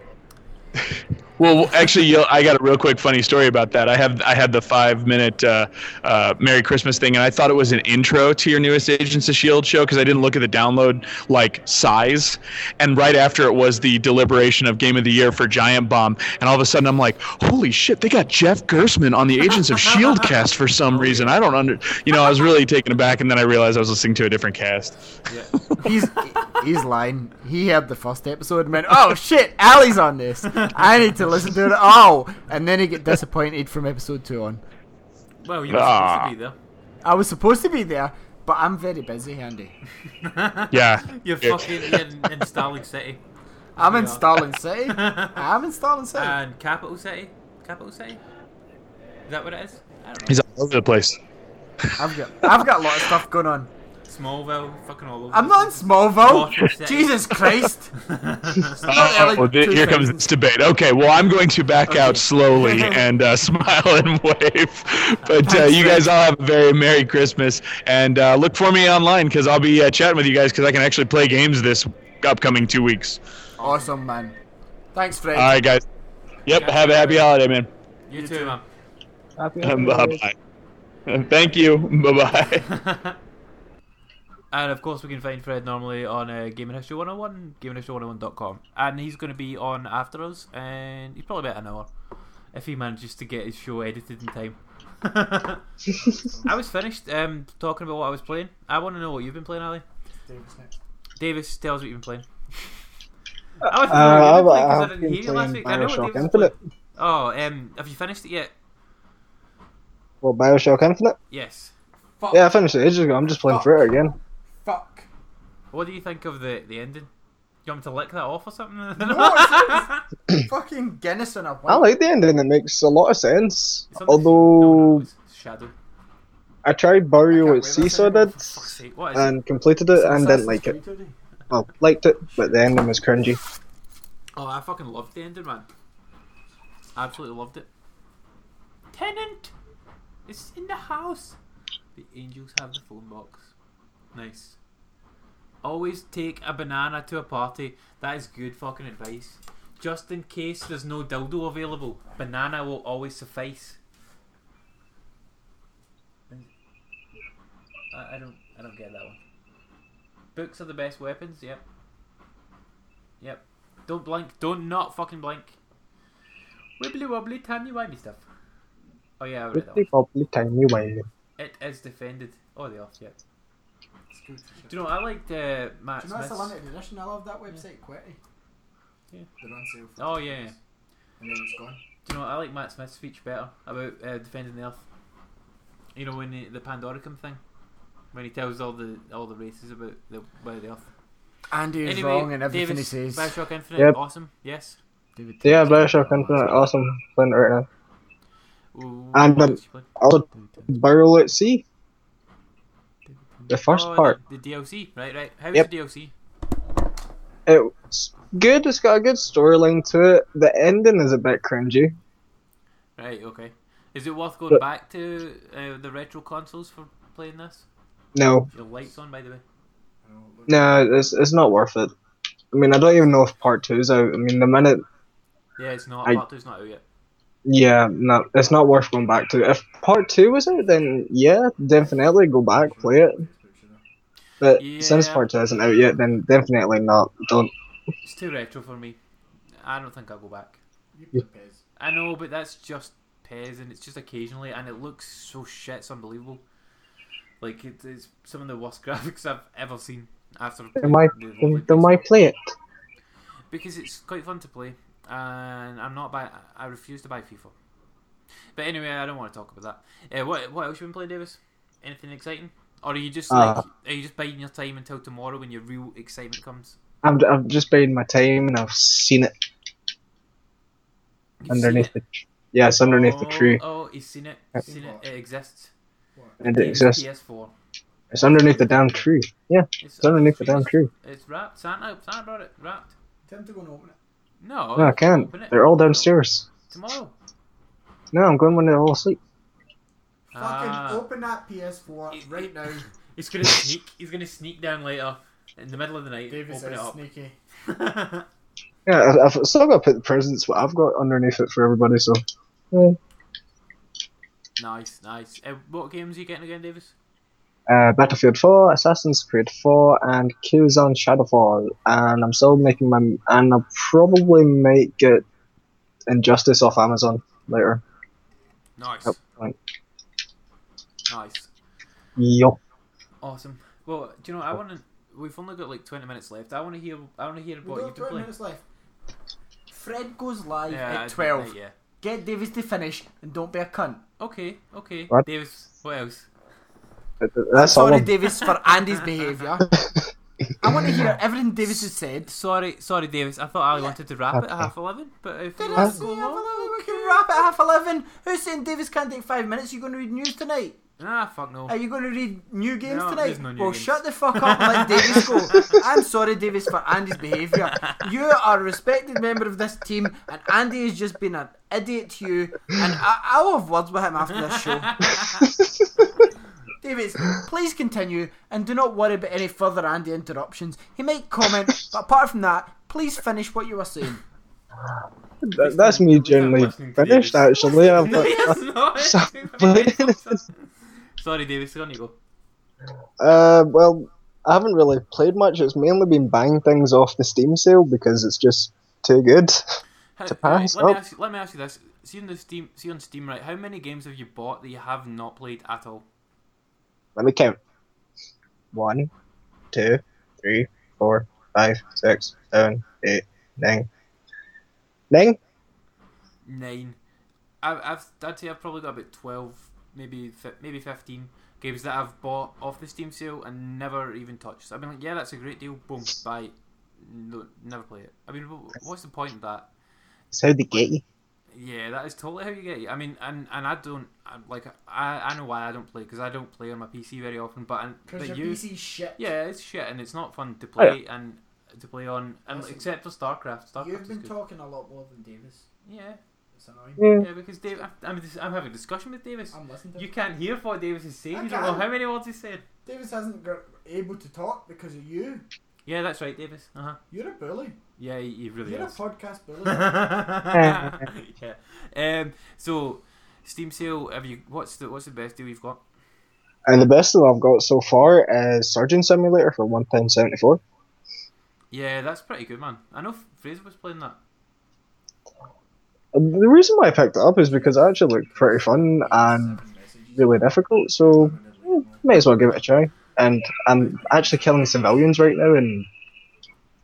Well, actually, you'll, I got a real quick funny story about that. I have I had the five minute uh, uh, Merry Christmas thing, and I thought it was an intro to your newest Agents of Shield show because I didn't look at the download like size. And right after it was the deliberation of Game of the Year for Giant Bomb, and all of a sudden I'm like, holy shit, they got Jeff Gerstmann on the Agents of Shield cast for some reason. I don't under, you know, I was really taken aback, and then I realized I was listening to a different cast. Yeah. He's he's lying. He had the first episode and went, "Oh shit, Ali's on this. I need to listen to it." Oh, and then he get disappointed from episode two on. Well, you were Ah. supposed to be there. I was supposed to be there, but I'm very busy, Andy. Yeah. You're Yeah. fucking in, in Starling City. I'm in Yeah. Stalin City. I'm in Stalin City. And Capital City? Capital City? Is that what it is? I don't know. He's all over the place. I've got I've got a lot of stuff going on. Smallville, fucking all over. I'm not in. Smallville. Jesus Christ. Oh, really th- two here comes this debate. Okay, well, I'm going to back Okay. out slowly and uh, smile and wave. But uh, you guys all have a very Merry Christmas. And uh, look for me online because I'll be uh, chatting with you guys because I can actually play games this upcoming two weeks. Awesome, man. Thanks, Fred. All right, guys. Yep, have a happy holiday, man. You too, man. Happy Bye-bye. Thank you. Bye-bye. And of course, we can find Fred normally on uh, Gaming History 101, gaminghistory101.com. And he's going to be on after us, and he's probably about an hour if he manages to get his show edited in time. I was finished um, talking about what I was playing. I want to know what you've been playing, Ali. Davis, tell us what you've been playing. I was Uh, what I've, you've been playing 'cause I didn't hear you last playing week. I know what Bioshock Davis Infinite. playing. Oh, um, have you finished it yet? Well, Bioshock Infinite? Yes. Fuck. Yeah, I finished it ages ago. I'm just playing through it again. Fuck. What do you think of the, the ending? You want me to lick that off or something? No, it's, fucking Guinness and a white. I like the ending. It makes a lot of sense. It's Although no, no, Shadow. I tried Burial can't at Seesaw did, For fuck's sake, what is it? and completed it and didn't like it. Well, liked it, but the ending was cringy. Oh, I fucking loved the ending, man. Absolutely loved it. Tennant is in the house. The angels have the phone box. Nice. Always take a banana to a party. That is good fucking advice. Just in case there's no dildo available, banana will always suffice. I, I don't. I don't get that one. Books are the best weapons. Yep. Yep. Don't blink. Don't not fucking blink. Wibbly wobbly timey wimey stuff. Oh yeah, I read that one. Pretty probably tiny while. It is defended. Oh, they are. Yeah. Do you know? I liked uh, Matt Do you know it's a Smith's. limited edition? I love that website, Qwertee. Yeah. They're on sale. For Oh yeah, yeah. and then it's gone. Do you know? I like Matt Smith's speech better about uh, defending the Earth. You know when the, the Pandoricum thing, when he tells all the all the races about the about the Earth. Andy is Anyway, wrong in everything Davis, he says. Bioshock Infinite, Yep. awesome. Yes. David Yeah, Tennant. Bioshock Infinite, awesome. Playing it right now. Ooh, And, what um, else you play? Also, David at Sea, the first Oh, part. The, the DLC, right? Right. How's Yep. the DLC? It's good. It's got a good storyline to it. The ending is a bit cringy. Right. Okay. Is it worth going But- back to uh, the retro consoles for playing this? No, Your lights on, by the way. no, it's it's not worth it. I mean, I don't even know if part two's out. I mean, the minute, Yeah, it's not. I- Part two's not out yet. Yeah, no, it's not worth going back to. If part two was out, then yeah, definitely go back play it. But since part two isn't out yet, then definitely not. Don't. It's too retro for me. I don't think I'll go back. You play PES. I know, but that's just PES, and it's just occasionally, and it looks so shit. It's unbelievable. Like it, it's some of the worst graphics I've ever seen. after. Then why, then, then why play it? Because it's quite fun to play, and I'm not buy. I refuse to buy FIFA. But anyway, I don't want to talk about that. Uh, what what else you been playing, Davis? Anything exciting? Or are you just like Uh, are you just biding your time until tomorrow when your real excitement comes? I'm, I'm just biding my time and I've seen it You've underneath seen the yeah, it's underneath oh, the tree. Oh, he's seen it. Yeah. Seen it. It exists. And it exists. PS4. It's underneath the damn tree. Yeah, It's, it's underneath the damn tree. It's wrapped. Santa, Santa brought it wrapped. Tell him to go and open it. No, No, I can't. They're all downstairs. tomorrow. No, I'm going when they're all asleep. Fucking Ah. open that PS4 It- right now. He's gonna sneak. He's gonna sneak down later in the middle of the night. Davis open is it up. sneaky. Yeah, I- I've still got to put the presents what I've got underneath it for everybody. So, yeah. nice, nice. Uh, what games are you getting again, Davis? Uh, Battlefield 4, Assassin's Creed 4, and Killzone Shadowfall. And I'm still making my, and I'll probably make it Injustice off Amazon later. Nice, Yep. Nice, Yup. awesome. Well, do you know? I want to. We've only got like twenty minutes left. I want to hear. I want to hear We've what got you've been 20 playing. minutes left. Fred goes live Yeah, at 12. Yeah. Get Davis to finish and don't be a cunt. Okay. Okay. What? Davis. What else? That's all. Sorry, I'm- Davis, for Andy's behaviour. I want to hear everything Davis has said. Sorry, sorry, Davis. I thought Ali Yeah. wanted to wrap it at half eleven, but if Did I say half 11? We can wrap at half 11. Who's saying Davis can't take five minutes? You're going to read news tonight? ah, fuck no. Are you going to read new games No, tonight? there's no new well, games. shut the fuck up and let Davis go. I'm sorry, Davis, for Andy's behaviour. You are a respected member of this team, and Andy has just been an idiot to you. And I- I'll have words with him after this show. Davis, please continue and do not worry about any further Andy interruptions. He might comment, but apart from that, please finish what you were saying. that- that's me generally listening to finished, Davis. actually. I've no, got, it's not. Sorry, Davis. On you go. Uh, well, I haven't really played much. It's mainly been buying things off the Steam sale because it's just too good. How- To right, pass let, me up. ask you, let me ask you this: see on the Steam, see on Steam, right? How many games have you bought that you have not played at all? Let me count. One, two, three, four, five, six, seven, eight, nine. Nine? Nine. I've, I've I'd say I've probably got about twelve, maybe fi- maybe fifteen games that I've bought off the Steam sale and never even touched. I've been like, yeah, that's a great deal. Boom, buy. it. No, never play it. I mean, what's the point of that? That's how they get you. Yeah, that is totally how you get it. I mean, and and I don't I, like. I I know why I don't play because I don't play on my PC very often. But and Because but your you, PC shit. yeah, it's shit and it's not fun to Oh, yeah. play and to play on. And Listen, except for Starcraft, Starcraft You've is been good. talking a lot more than Davis. yeah, It's annoying. Yeah. yeah, because Dave, I'm I'm, I'm having a discussion with Davis. I'm listening to You him. can't hear what Davis is saying. I You don't know how many words he said. Davis hasn't got able to talk because of you. Yeah, that's right, Davis. Uh huh. You're a bully. Yeah, he, he really You're is. a podcast bully. yeah. Um. So, Steam sale. Have you? What's the What's the best deal you've got? And the best that I've got so far is Surgeon Simulator for one pound seventy four. Yeah, that's pretty good, man. I know Fraser was playing that. The reason why I picked it up is because it actually looked pretty fun and really difficult, so eh, might as well give it a try. And I'm actually killing civilians right now in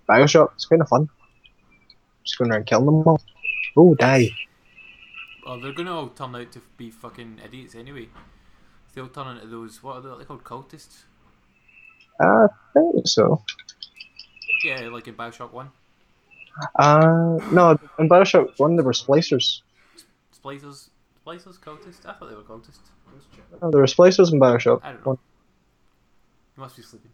Bioshock. It's kind of fun. Just going around killing them all. Oh, die. Well, they're gonna all turn out to be fucking idiots anyway. They'll turn into those. What are they, called? Cultists. I think so. Yeah, like in Bioshock One. Uh, no, in Bioshock 1 there were splicers. Splicers. Splicers. Cultists. I thought they were cultists. No, there were splicers in Bioshock I don't know. 1. You must be sleeping.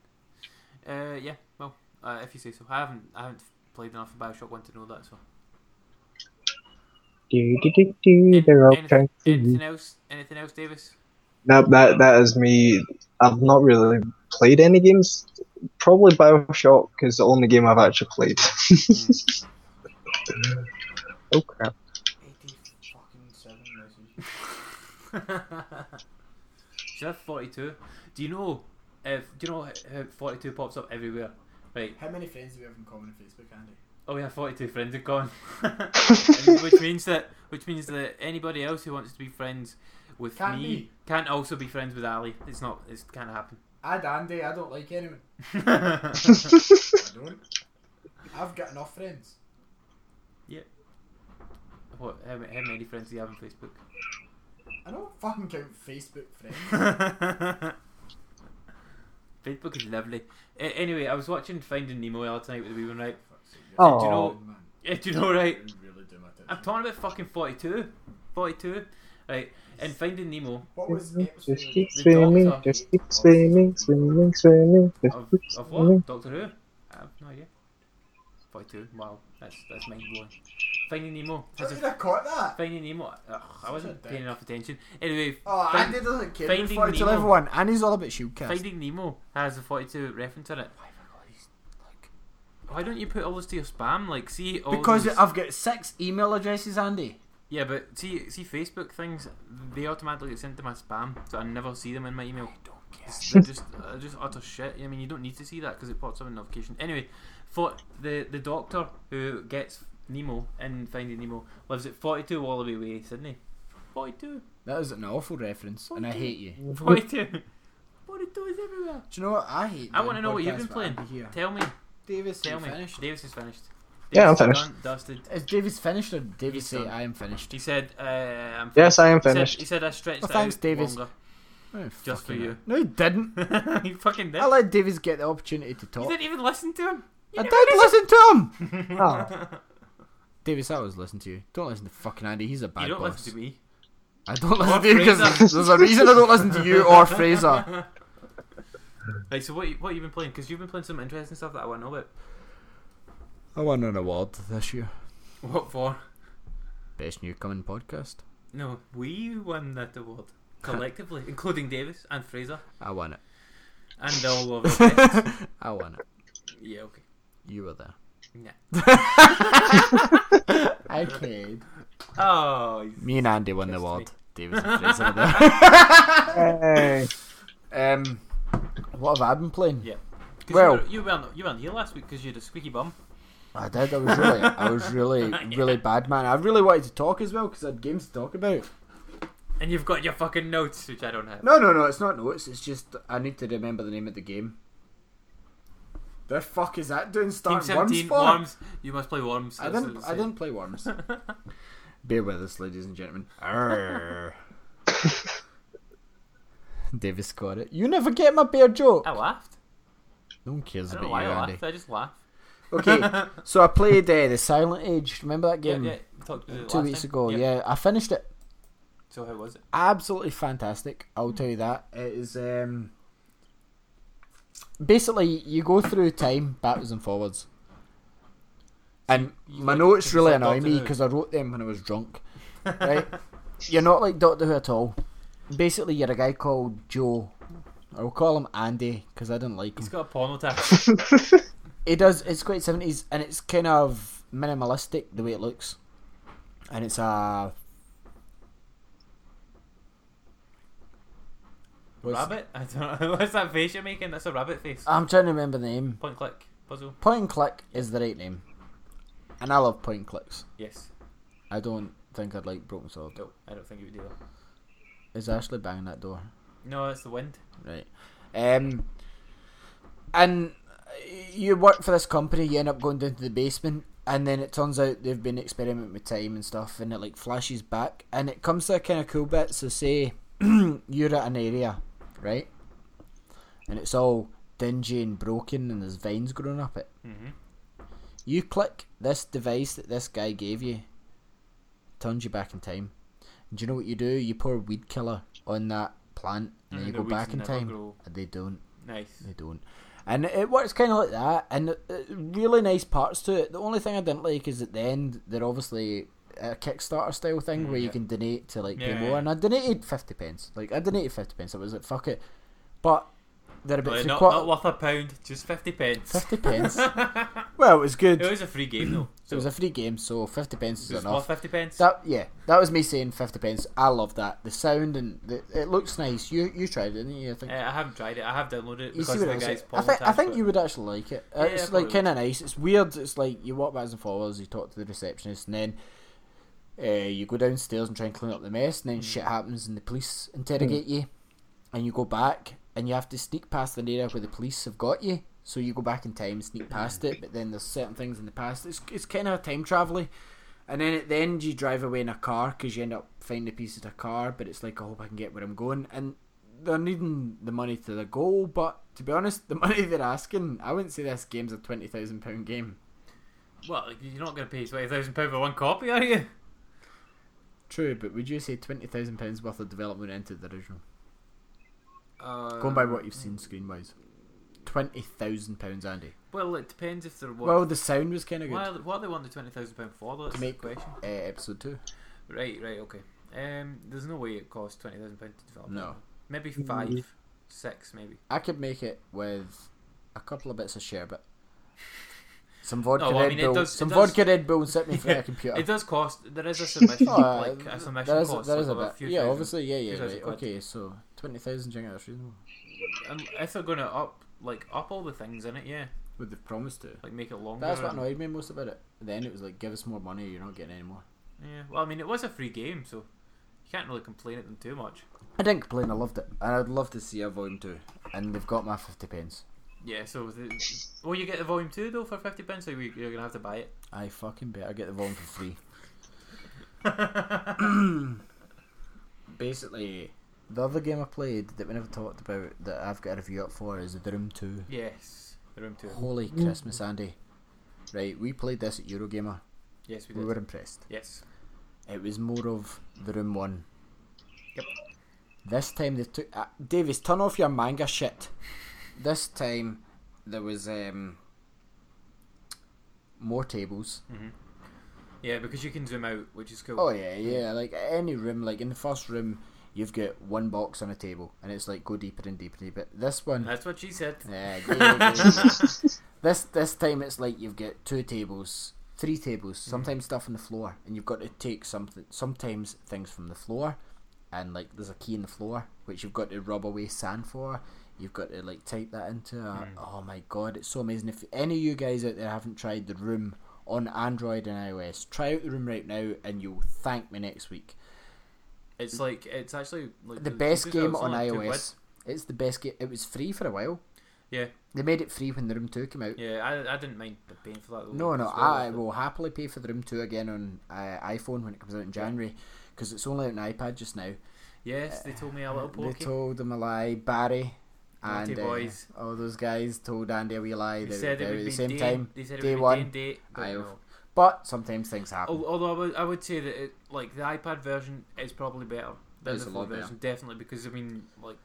Uh, yeah. Well, uh, if you say so. I haven't. I haven't played enough of Bioshock One to know that. So. Do, do, do, do, they're all anything, anything else? Anything else, Davis? No, that that is me. I've not really played any games. Probably Bioshock is the only game I've actually played. oh crap! 80 fucking seven messages. Should have forty-two. Do you know? If do you know how forty-two pops up everywhere? Right. How many friends do we have in common on Facebook, Andy? Oh, we have forty-two friends in common, which means that which means that anybody else who wants to be friends with Can't me be. can't also be friends with Ali. It's not. It can't happen. Add Andy. I don't like anyone. I don't. I've got enough friends. Yeah. what? How, how many friends do you have on Facebook? I don't fucking count Facebook friends. Facebook is lovely. A- anyway, I was watching Finding Nemo the other night with the wee one, right? Oh. Do you know? eh, Do you know, right? really do I'm talking about fucking 42. 42. Right. And Finding Nemo. What was Just keep swimming, just keep swimming, swimming, swimming, just Of, keep of swimming. what? Doctor Who? I have no idea. 42. Wow. That's that's mind blowing. Finding Nemo. How did I caught that? Finding Nemo. Ugh, I wasn't paying enough attention. Anyway, Oh, Find- Andy doesn't care. Finding Nemo. level one, and he's all about Shieldcast. Finding Nemo has a 42 reference in it. Why don't you put all this to your spam? Like, see all Because those- I've got six email addresses, Andy. Yeah, but see, see Facebook things, they automatically get sent to my spam, so I never see them in my email. They're just, uh, just utter shit. I mean, you don't need to see that because it pops up in notification. Anyway, for the the doctor who gets Nemo in Finding Nemo lives at 42 Wallaby Way, Sydney. 42. That is an awful reference, and I hate you. 42. 42 is everywhere. Do you know what I hate? I wanna know what you've been playing. Here. Tell me. Davis, Tell me. finished? Davis is finished. Yeah, I'm finished. Done, dusted. Is Davis finished or Davis He's say. I am finished? He said, uh, I'm Yes, I am He said, finished. he said I stretched Well, it thanks, out Davis. longer. Oh, Just for you. No, he didn't. he fucking did. I let Davis get the opportunity to talk. You talk. didn't even listen to him. You I never did listen to him. Oh. Davis, I always listen to you. Don't listen to fucking Andy. He's a bad boss. You don't boss. listen to me. I don't listen Or to you because there's a reason I don't listen to you or Fraser. Right, so what you, what you been playing? Because you've been playing some interesting stuff that I want to know about. I won an award this year. What for? Best newcoming podcast. No, we won that award collectively, including Davis and Fraser I won it. and all of our guests. I won it. Yeah, okay. You were there. Yeah. I kid. Oh, Me and Andy won the Kissed award. Davis and Fraser were there. Hey. um, what have I been playing? Yeah. Well- you, were, you weren't you weren't here last week because you had a squeaky bum. I did. I was really, I was really, really bad, man. I really wanted to talk as well because I had games to talk about. And you've got your fucking notes, which I don't have. No, no, no. It's not notes. It's just I need to remember the name of the game. The fuck is that doing? Team Starting worms 17, for? Worms. You must play Worms. I That's didn't. what I it didn't play worms. Bear with us, ladies and gentlemen. Arr. Davis got it. You never get my bear joke. said. I laughed. No one cares I don't know about why you, I Andy. laughed. I just laughed. Okay, so I played uh, the Silent Age. Remember that Yeah, game yeah. we talked about it two last weeks time. ago? Yep. Yeah, I finished it. So how was it? absolutely fantastic. I'll tell you that. It is um, basically you go through time backwards and forwards. And you my like- notes really annoy Doctor me because I wrote them when I was drunk. Right? you're not like Doctor Who at all. Basically, you're a guy called Joe. I'll call him Andy because I didn't like him. He's got a porno tattoo. It does. It's quite seventies, and it's kind of minimalistic the way it looks, and it's a Rabbit? I don't know. What's that face you're making? That's a rabbit face. I'm trying to remember the name. Point click puzzle. Point and click is the right name, and I love point and clicks. Yes. I don't think I'd like Broken Sword. No, I don't think you would either. Is Ashley banging that door? No, it's the wind. Right. Um, and you work for this company, you end up going down to the basement, and then it turns out they've been experimenting with time and stuff, and it like flashes back, and it comes to a kind of cool bit. So say you're at an area, right, and it's all dingy and broken, and there's vines growing up it. Mm-hmm. You click this device that this guy gave you, turns you back in time. And do you know what you do? You pour weed killer on that plant, and then you the go back in time. grow. And they don't. Nice. They don't. And it works kind of like that, and uh, really nice parts to it. The only thing I didn't like is at the end, they're obviously a Kickstarter style thing Mm, where you can donate to like Yeah, pay more. yeah. And I donated fifty pence. Like I donated fifty pence. I was like, fuck it. But they're a bit Well, not, quarter- not worth a pound, just 50 pence. fifty pence. well, it was good. It was a free game though. So it was a free game, so fifty pence is It was enough. worth 50 pence. That yeah, that was me saying fifty pence. I love that. The sound and the, it looks nice. You you tried it, didn't you? I think. Uh, I haven't tried it. I have downloaded it you because see what the it is? guy's I porno think I think you would actually like it. Yeah, it's I like kind of nice. It's weird. It's like you walk backwards and forwards. You talk to the receptionist, and then uh, you go downstairs and try and clean up the mess, and then Mm. shit happens, and the police interrogate you, and you go back, and you have to sneak past an area where the police have got you. So you go back in time, sneak past it, but then there's certain things in the past. It's it's kind of a time travel. And then at the end, you drive away in a car because you end up finding the pieces of a car. But it's like, I hope I can get where I'm going. And they're needing the money to the goal. But to be honest, the money they're asking, I wouldn't say this game's a twenty thousand pound game. Well, you're not going to pay twenty thousand pound for one copy, are you? True, but would you say twenty thousand pounds worth of development into the original? Uh, Going by what you've seen screen wise, twenty thousand pounds, Andy. Well, it depends if they're. Well, the sound was kind of good. what, what they want the twenty thousand pound for? Though, that's to the make question. uh, episode two. Right, right, okay. Um, there's no way it costs twenty thousand pound to develop. No. it. maybe five, six, maybe. I could make it with a couple of bits of sherbet. Some vodka No, I Red mean, Bull, does- some does- vodka Red Bull, and sit me front of a computer. It does cost. There is a submission, Oh, like a submission there is, cost. there is like, a bit. few Yeah, thousand. obviously, yeah, yeah. Right. Okay, so twenty thousand. Do you that's reasonable? And if they're gonna up, like up all the things in it, yeah, Would they've promised to? like make it longer. That's what annoyed me most about it. Then it was like, give us more money, you're not getting any more. Yeah, well, I mean, it was a free game, so you can't really complain at them too much. I didn't complain. I loved it, and I'd love to see a volume two. And they've got my fifty pence. Yeah, so the, you get the volume two though for fifty pence, so you- you're gonna have to buy it. I fucking better get the volume for free. Basically, the other game I played that we never talked about that I've got a review up for is The Room Two. yes, the room two. Holy Christmas, Andy! Right, we played this at Eurogamer. Yes, we did. We were impressed. Yes. It was more of The Room One. Yep. This time they took uh, Davis. Turn off your manga shit. This time there was um more tables. hmm Yeah, because you can zoom out, which is cool. Oh yeah, yeah. Like any room, like in the first room, you've got one box on a table, and it's like go deeper and deeper and deeper. This one, That's what she said. yeah, yeah, yeah, yeah. this this time it's like you've got two tables, three tables, sometimes stuff on the floor, and you've got to take something, sometimes things from the floor, and like there's a key in the floor which you've got to rub away sand for. You've got to like type that into. A, Oh my god, it's so amazing! If any of you guys out there haven't tried the room on Android and iOS, try out the room right now, and you'll thank me next week. It's like it's actually like The best it's- it's game on iOS. It's the best game. It was free for a while. Yeah, They made it free when the Room Two came out. yeah. I, I didn't mind paying for that. Though. No, no, well I will happily pay for the Room Two again on uh, iPhone when it comes out in January because it's only on iPad just now. Yes, they told me a little They told them a lie. Barry and uh, boys. all those guys told Andy a wee lie. They They, said they it were would at be the same day, time. They said it day one. day. But no. But sometimes things happen. Although I would, I would say that it, like the iPad version is probably better than It's the a full better. version, definitely because I mean like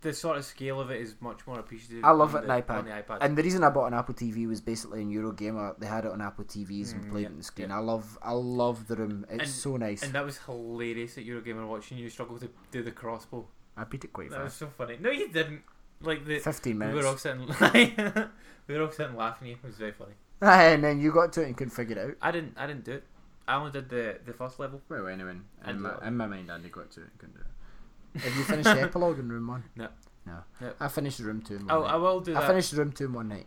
the sort of scale of it is much more appreciated. I love it the, on the iPad. And the reason I bought an Apple TV was basically in Eurogamer. They had it on Apple TVs and Mm, played yeah, it on the screen. yeah. I love, I love the room. It's And- so nice. and that was hilarious at Eurogamer watching you struggle to do the crossbow. I beat it quite That was so funny. No, you didn't. Like the Fifteen minutes. we were all sitting, we were all sitting laughing. It was very funny. and then you got to it and couldn't figure it out. I didn't. I didn't do it. I only did the the first level. Well, anyway, And in my, what? in my mind, Andy got to it and couldn't do it. Have you finished the epilogue in room one? No. No. No. I finished room two in one Oh, night. I will do I that. finished room two in one night.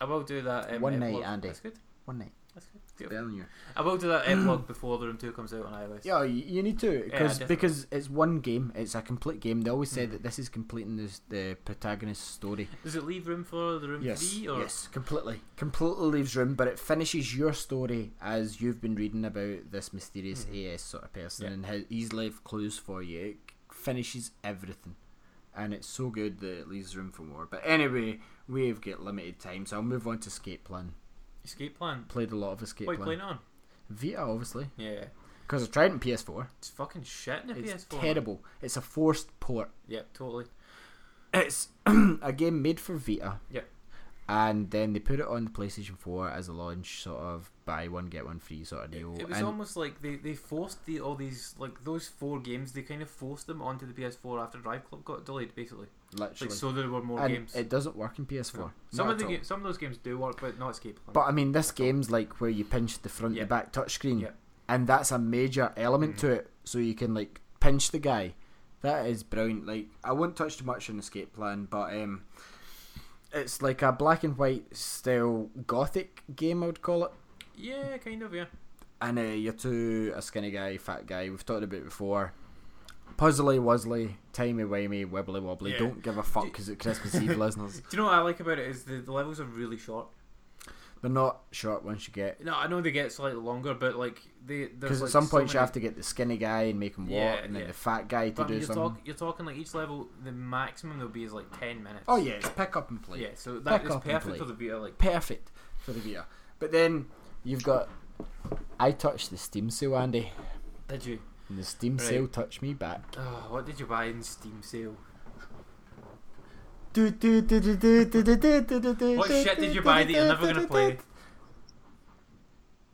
I will do that. Um, One night, epilogue. Andy. That's good. One night. Telling you. I will do that epilogue before the room two comes out on iOS. Yeah, you, you need to because definitely. because it's one game. It's a complete game. They always said Mm. that this is completing this, the protagonist's story. Does it leave room for the room Yes, three? Or yes, completely, completely leaves room, but it finishes your story as you've been reading about this mysterious Mhm. AS sort of person, Yeah. and how he's left clues for you. It finishes everything, and it's so good that it leaves room for more. But anyway, we've got limited time, so I'll move on to Escape Plan. Escape plan? Played a lot of Escape What are you Plan. playing it on? Vita, obviously, Yeah, because I tried it on PS4. it's fucking shit in the It's PS4. terrible. It's a forced port. Yeah, totally. It's a game made for Vita. Yep. And then they put it on the PlayStation 4 as a launch sort of buy one get one free sort of deal. it was and almost like they, they forced the all these like those four games. They kind of forced them onto the PS4 after Drive Club got delayed, basically. literally, Like so, there were more and games. it doesn't work in PS4. No. not Some of the ga- some of those games do work, but not Escape Plan. But I mean, this game's like where you pinch the front, Yeah. the back touchscreen, Yeah. and that's a major element Mhm. to it. So you can like pinch the guy. That is brilliant. Like I won't touch too much on Escape Plan, but um, it's like a black and white style gothic game. I would call it. yeah, kind of. Yeah. And uh, you're two, a skinny guy, fat guy. We've talked about it before. puzzly wuzzly, timey wimey, wibbly wobbly. Yeah. Don't give a fuck because it's Christmas Eve, listeners. Do you know what I like about it is the, the levels are really short. They're not short once you get. No, I know they get slightly longer, but like they Because there's at some so point you have to get the skinny guy and make him walk, Yeah, and then yeah. the fat guy to But do you're, something. talk, you're talking like each level, the maximum there'll be is like ten minutes. Oh yeah, it's pick up and play. yeah. So that Pick is perfect for the Vita. Like, Perfect for the Vita. But then you've got. I touched the Steam sale, Andy, did you? and the Steam Right. sale touched me back. Oh, what did you buy in Steam sale? What What shit did you buy that you're never gonna play?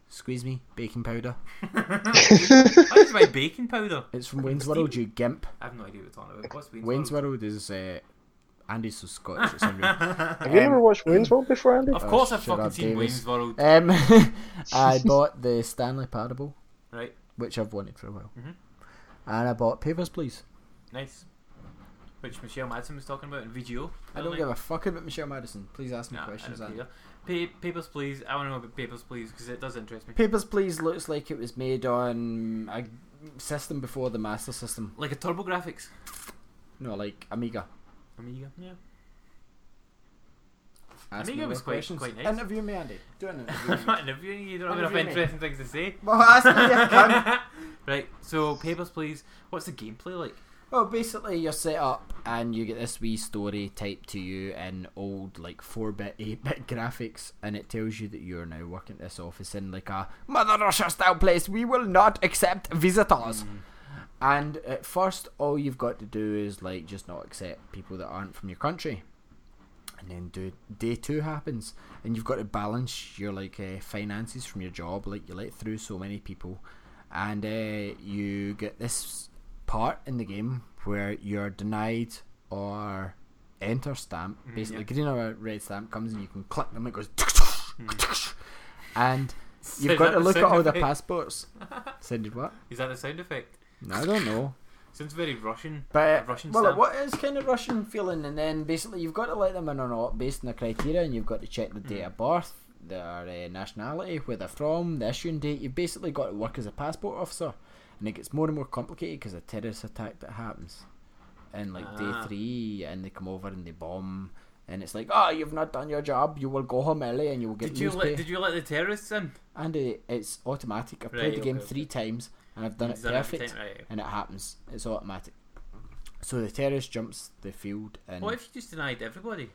Squeeze me, baking powder. Why did you buy baking powder? It's from Wayne's World, you gimp. I have no idea what you're talking about. What's Wayne's, Wayne's World? World is uh, Andy's so Scottish. It's unreal. Have you Um, ever watched Wayne's World before, Andy? Of Oh, course, I've shut fucking up, seen Davis. Wayne's World. Um, I bought the Stanley Parable, Right, which I've wanted for a while, Mhm. and I bought Papers, Please. nice. Which Michelle Madison was talking about in VGO. I don't give a fuck about Michelle Madison. Please ask me Nah, questions. I Pa- Papers, please. I want to know about Papers, please, because it does interest me. Papers, Please looks like it was made on a system before the Master System. Like a TurboGrafx. No, like Amiga. Amiga. Yeah. Ask Amiga me was quite- questions. quite nice. Interview me, Andy. Do an interview. I'm not interviewing you. You don't have enough interesting things to say. well, ask me. Right. So Papers, please. What's the gameplay like? Well, basically, you're set up and you get this wee story typed to you in old, like 4 bit, 8 bit graphics, and it tells you that you're now working at this office in like a Mother Russia style place. We will not accept visitors. And at first, all you've got to do is like just not accept people that aren't from your country. And then do day two happens, and you've got to balance your like uh, finances from your job. Like you let through so many people, and uh, you get this part in the game where you're denied or enter stamp. Mhm, Basically, yeah. green or red stamp comes and you can click them. It goes, and you've got to look at all the effect? passports. Sounded what? Is that the sound effect? No, I don't know. Sounds very Russian. But Russian well, stamp. what is kind of Russian feeling, and then basically you've got to let them in or not based on the criteria, and you've got to check the date Mm. of birth, their uh, nationality, where they're from, the issuing date. You've basically got to work as a passport officer, and it gets more and more complicated because a terrorist attack that happens, in like Ah. day three, and they come over and they bomb, and it's like, oh, you've not done your job, you will go home early, and you will get Did you let. Did you let the terrorists in? And uh, it's automatic. I've Right, played the game okay, three times, and I've done it Is that every perfect? Right. and it happens. It's automatic. So the terrorist jumps the field, and What if you just denied everybody?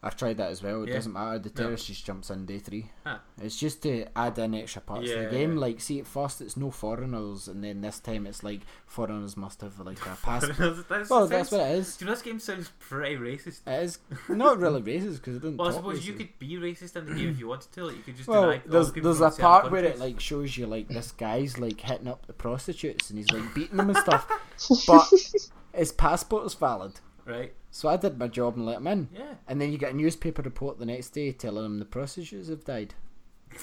I've tried that as well. It Yeah. doesn't matter. The terrorist just jumps in day three. Huh. It's just to add in extra parts Yeah, the game. Like, see, at first it's no foreigners, and then this time it's like foreigners must have like a passport. that's, well, sounds- that's what it is. Do you this game sounds pretty racist? It is not really racist because it doesn't. Well, I suppose you could be racist in the game if you wanted to. Like you could just Well, deny there's there's a part where it like shows you like this guy's like hitting up the prostitutes and he's like beating them and stuff, but his passport is valid. right. So I did my job and let him in. Yeah. And then you get a newspaper report the next day telling him the prostitutes have died.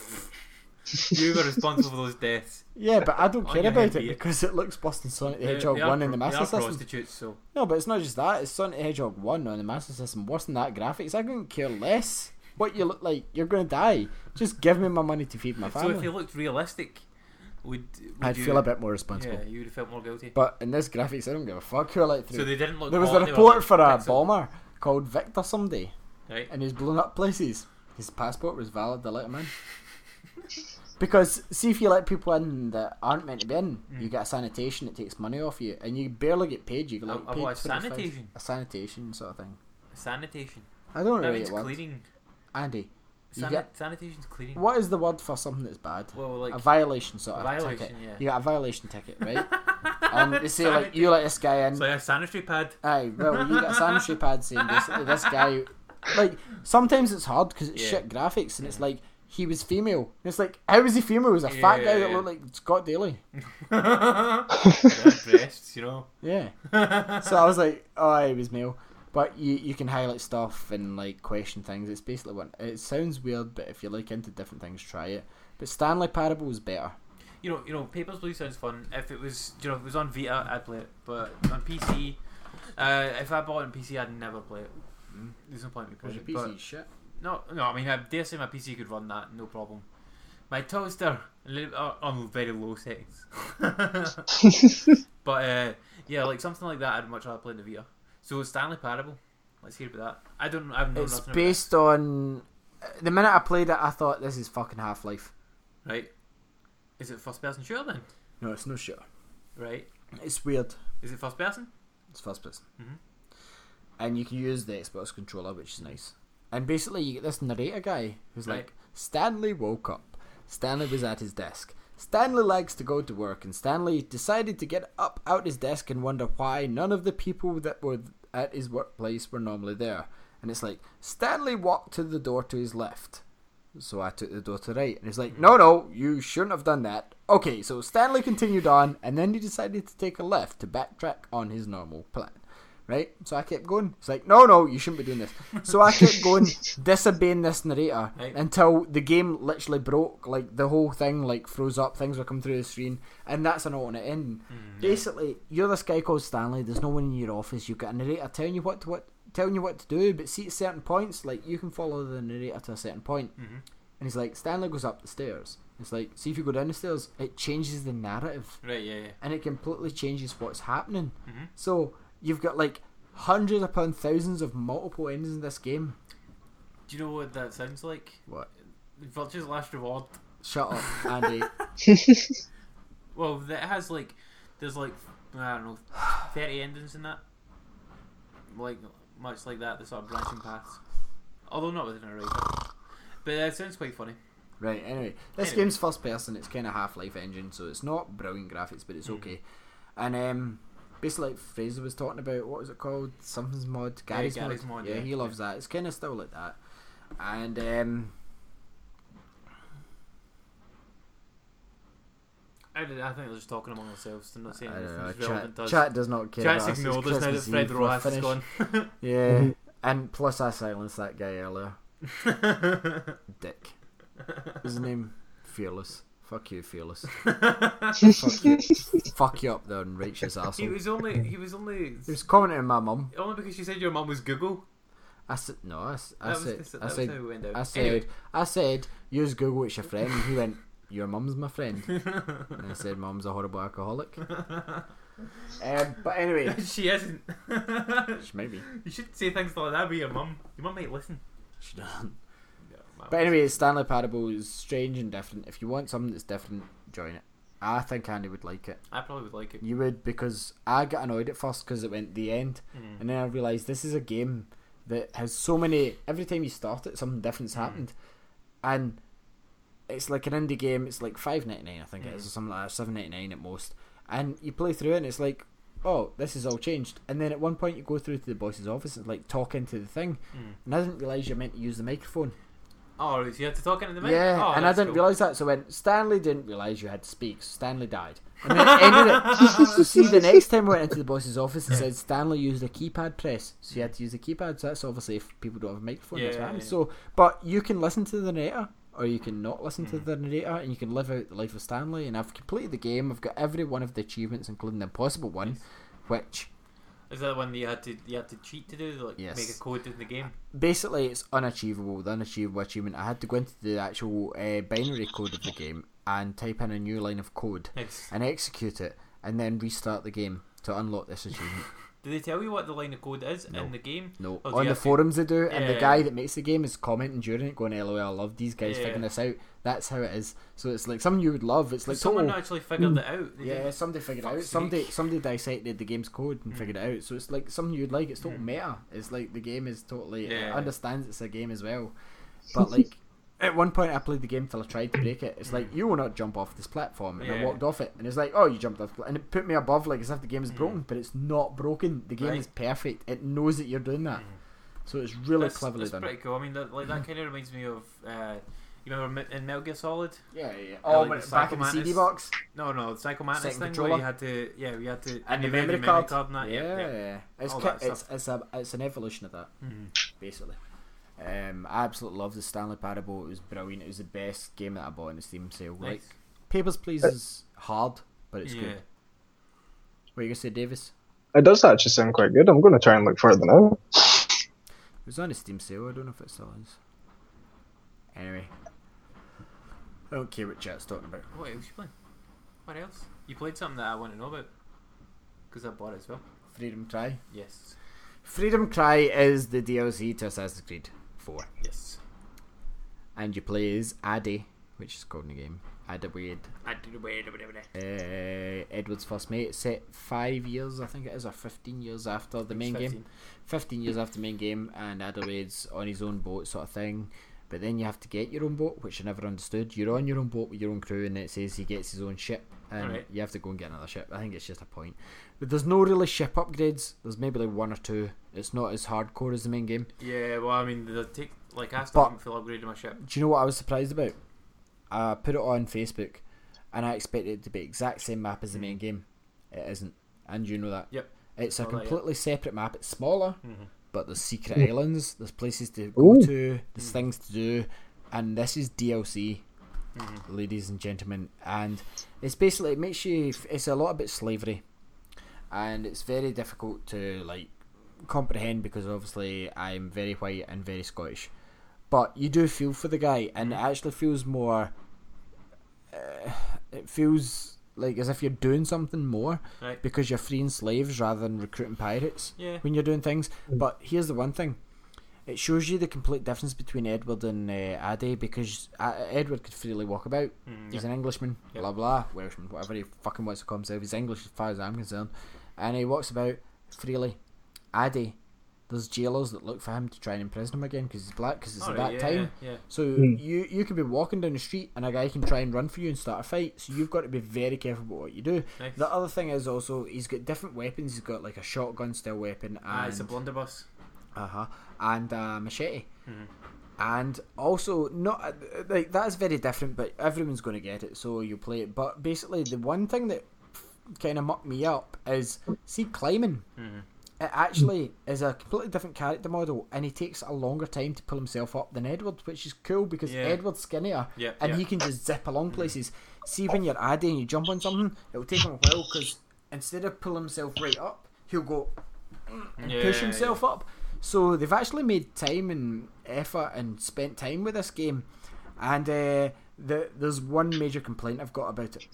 You were responsible for those deaths. Yeah, but I don't care about it be it. because it looks Boston Sonic the Hedgehog they are 1 in the pro- they Master are System. prostitutes, so No, but it's not just that, it's Sonic the Hedgehog 1 on the Master System. Worse than that graphics. I couldn't care less what you look like. You're going to die. Just give me my money to feed my family. so family. if you looked realistic, would, would I'd you, feel a bit more responsible. Yeah, you would have felt more guilty. But in this graphics, I don't give a fuck who I let through. So they didn't look. there was a hot, they were report like for a pixel- bomber called Victor someday, Right. and he's blown up places. His passport was valid, they let him in. Because see if you let people in that aren't meant to be in, you Mm. get a sanitation that takes money off you, and you barely get paid. You get like A- a paid what, sanitation? a sanitation sort of thing. Sanitation. I don't That really words. cleaning. Andy, you Sani- get sanitation's cleaning. what is the word for something that's bad? Well, like a violation sort of violation, ticket. yeah. You got a violation ticket, right? and um, they say like you let this guy in. it's like a sanitary pad. Aye, well, you got a sanitary pad saying basically this guy. Like sometimes it's hard because it's Yeah. shit graphics, and it's like he was female. And it's like how was he female? He was a fat Yeah, guy that looked like Scott Daly. Breasts, you know. Yeah. so I was like, oh, he was male. But you you can highlight stuff and like question things. It's basically what it sounds weird, but if you're like into different things, try it. But Stanley Parable is better. You know, you know, Papers, Please sounds fun. If it was, you know, if it was on Vita, I'd play it. But on PC, uh, if I bought it on PC, I'd never play it. Mm, There's no point in me Because playing your it. PC But is shit. no, no, I mean, I dare say my PC could run that, no problem. My toaster, a little, uh, on very low settings. But uh, yeah, like something like that, I'd much rather play in the Vita. So Stanley Parable. Let's hear about that. I don't. I've known It's nothing based on. The minute I played it, I thought this is fucking Half Life. Right. Is it first person shooter then? No, it's no shit. Right. It's weird. Is it first person? It's first person. Mhm. And you can use the Xbox controller, which is nice. And basically, you get this narrator guy who's Right. like, Stanley woke up. Stanley was at his desk. Stanley likes to go to work, and Stanley decided to get up out his desk and wonder why none of the people that were at his workplace were normally there. And it's like, Stanley walked to the door to his left. So I took the door to the right. And he's like, no, no, you shouldn't have done that. Okay, so Stanley continued on, and then he decided to take a left to backtrack on his normal plan. Right? So I kept going. It's like, no, no, you shouldn't be doing this. So I kept going, disobeying this narrator Right. until the game literally broke. Like, the whole thing, like, froze up, things were coming through the screen, and that's an alternate ending. Basically, you're this guy called Stanley, there's no one in your office, you've got a narrator telling you what to, what, telling you what to do, but see at certain points, like, you can follow the narrator to a certain point. Mhm. And he's like, Stanley goes up the stairs. It's like, see if you go down the stairs, it changes the narrative Right. Yeah. Yeah. and it completely changes what's happening. Mhm. So you've got like hundreds upon thousands of multiple endings in this game. Do you know what that sounds like? What? Virtue's Last Reward. Shut up, Andy. Well, that has like, there's like, I don't know, thirty endings in that. Like much like that, the sort of branching paths. Although not with a narrator. But it sounds quite funny. right. Anyway, this Anyway. game's first person. It's kind of Half Life engine, so it's not brilliant graphics, but it's Mhm. okay. And um, basically, like Fraser was talking about, what was it called? Something's mod, Garry's, Garry's mod. mod, Yeah, yeah, he loves that. It's kind of still like that. And um, I, did- I think they're just talking among themselves. They're not saying anything know. relevant Chat, us. chat does not care. Chat's ignored us now that Fred Rojas is gone. Yeah, and plus I silenced that guy earlier. Dick. His name? Fearless. Fuck you, Fearless. Fuck you. Fuck you up there and righteous he was only. He was only. He was commenting on my mum. Only because you said your mum was Google. I said no. I, was, said. I said. how it went down. I said. Anyway. I said. Use Google. It's your friend. And he went. Your mum's my friend. And I said, "Mum's a horrible alcoholic." um, but anyway, she isn't. she might be. you should say things like that with your mum. Your mum might listen. She doesn't. But anyway, Stanley Parable is strange and different. If you want something that's different, join it. I think Andy would like it. I probably would like it. You would because I got annoyed at first because it went the end, Mm. and then I realised this is a game that has so many. Every time you start it, something different's Mm. happened, and it's like an indie game. It's like five ninety nine, I think it is, Mm. or something like that, seven ninety nine at most. And you play through it, and it's like, oh, this is all changed. And then at one point, you go through to the boss's office and like talk into the thing, Mm. and I didn't realise you're meant to use the microphone. Oh, so you had to talk into the mic. Yeah, oh, and I didn't cool. realise that. So when Stanley didn't realise you had to speak, so Stanley died. And then it ended it. So see, the next time I went into the boss's office, it said Stanley used a keypad press, so you had to use the keypad. So that's obviously if people don't have a microphone. that's Yeah, what happens. yeah. So, but you can listen to the narrator, or you can not listen to Mm. the narrator, and you can live out the life of Stanley. And I've completed the game. I've got every one of the achievements, including the impossible one, which Is that one that you had to you had to cheat to do, like Yes. make a code in the game? basically it's unachievable. The unachievable achievement. I had to go into the actual uh, binary code of the game and type in a new line of code Nice. and execute it, and then restart the game to unlock this achievement. Do they tell you what the line of code is No. in the game? No, Oh, on the have to- forums they do, and the guy that makes the game is commenting during it, going, "LOL, I love these guys Yeah. figuring this out." That's how it is. So it's like something you would love. It's like Someone total. actually figured it out. They Yeah, somebody figured it out. Somebody, somebody dissected the game's code and Mm. figured it out. So it's like something you'd like. It's total Mm. meta. It's like the game is totally it understands it's a game as well. But like at one point, I played the game till I tried to break it. It's like you will not jump off this platform, and I Mm. Walked off it, and it's like, oh, you jumped off, and it put me above like as if the game is Mm. broken, but it's not broken. The game Right. is perfect. It knows that you're doing that, Mhm. so it's really that's, cleverly that's done. pretty cool. I mean, that, like that kind of reminds me of. Uh, you remember Me- in Metal Gear Solid? Yeah, yeah. yeah. Oh, like when the it's back in the CD box No, no, the Psycho Mantis Second thing controller? where you had to, yeah, we had to and the remove memory the card. and that. yeah, Yeah, yeah. yeah. It's that it's it's a it's an evolution of that. Mhm. basically. Um, I absolutely love the Stanley Parable. It was brilliant. It was the best game that I bought in the Steam sale. Like Nice. Papers, Please is hard, but it's yeah. good. What are you gonna say, Davis? It does actually sound quite good. I'm going to try and look further now. It was on a Steam sale. I don't know if it still is. Anyway, I don't care what chat's talking about. What else you playing? What else? You played something that I want to know about. because I bought it as well. Freedom Cry. Yes. Freedom Cry is the DLC to Assassin's Creed 4. Yes. And you play as Addy, which is called in the game. Ada Wade. I did wait, wait, wait, wait. Uh, Edward's first mate. Set five years, I think it is, or 15 years after the main game. 15. 15 years after the main game, and Adelaide's on his own boat, sort of thing. But then you have to get your own boat, which I never understood. You're on your own boat with your own crew, and it says he gets his own ship, and Alright. you have to go and get another ship. I think it's just a point. But there's no really ship upgrades. There's maybe like one or two. It's not as hardcore as the main game. Yeah, well, I mean, the take like I still But- haven't full upgraded my ship. Do you know what I was surprised about? I put it on Facebook, and I expected it to be exact same map as the main game. It isn't, and you know that. Yep. It's a Saw that, yeah. completely separate map. It's smaller, Mhm. but there's secret islands. There's places to go Ooh. to. There's things to do, and this is DLC, Mhm. ladies and gentlemen. And it's basically it makes you. It's a lot about slavery, and it's very difficult to like comprehend because obviously I'm very white and very Scottish. But you do feel for the guy, and it actually feels more. Uh, it feels like as if you're doing something more Right. because you're freeing slaves rather than recruiting pirates Yeah. when you're doing things. But here's the one thing: it shows you the complete difference between Edward and uh, Addy because uh, Edward could freely walk about. Mm, He's yeah. an Englishman, Yep. blah blah, Welshman, whatever he fucking wants to call himself. He's English as far as I'm concerned, and he walks about freely. Addy, there's jailers that look for him to try and imprison him again because he's black. Because it's at Alright, that yeah, time. Yeah. So Hmm. you you could be walking down the street and a guy can try and run for you and start a fight. So you've got to be very careful about what you do. Nice. The other thing is also he's got different weapons. He's got like a shotgun style weapon Ah, it's a blunderbuss. Uh huh and a machete. Mhm. And also, not uh, like that is very different, but everyone's going to get it, so you play it. But basically, the one thing that kind of mucked me up is see climbing. Mhm. It actually is a completely different character model, and he takes a longer time to pull himself up than Edward, which is cool because Yeah. Edward's skinnier Yeah, and yeah. he can just zip along places. See, when you're Addy and you jump on something, it'll take him a while because instead of pulling himself right up, he'll go and push himself up. So they've actually made time and effort and spent time with this game. And uh, the, there's one major complaint I've got about it.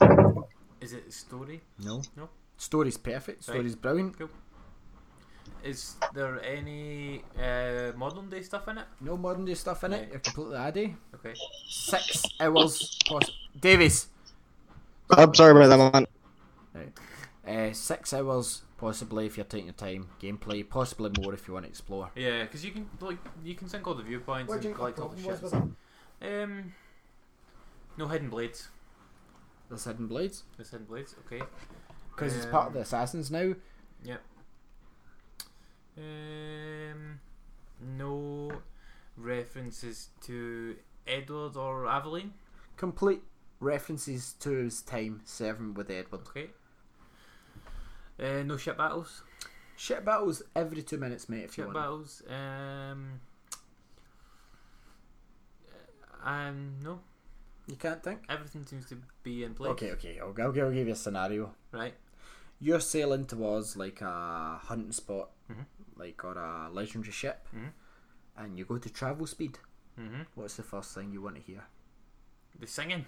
Is it story? No. No. Story's perfect. Right. Story's brilliant. Is there any uh, modern day stuff in it? No modern day stuff in it. Right. You're completely Addy. Okay. Six hours. Poss- Davies. I'm sorry about that, man. Right. Uh, six hours possibly if you're taking your time. Gameplay possibly more if you want to explore. Yeah, because you can like you can sync all the viewpoints What do and collect all the problem shit. Um, no hidden blades. There's hidden blades There's hidden blades. Okay. because it's part of the Um, assassins now. Yep. Um, no references to Edward or Aveline. Complete references to his time serving with Edward. Okay. Uh, no ship battles. Ship battles every two minutes, mate. If you Ship want. battles. Um. Um. No. You can't think. Everything seems to be in place. Okay, okay. I'll, I'll, I'll give you a scenario. Right. You're sailing towards like a hunting spot, Mhm. like or a legendary ship, Mhm. and you go to travel speed. Mhm. What's the first thing you want to hear? The singing.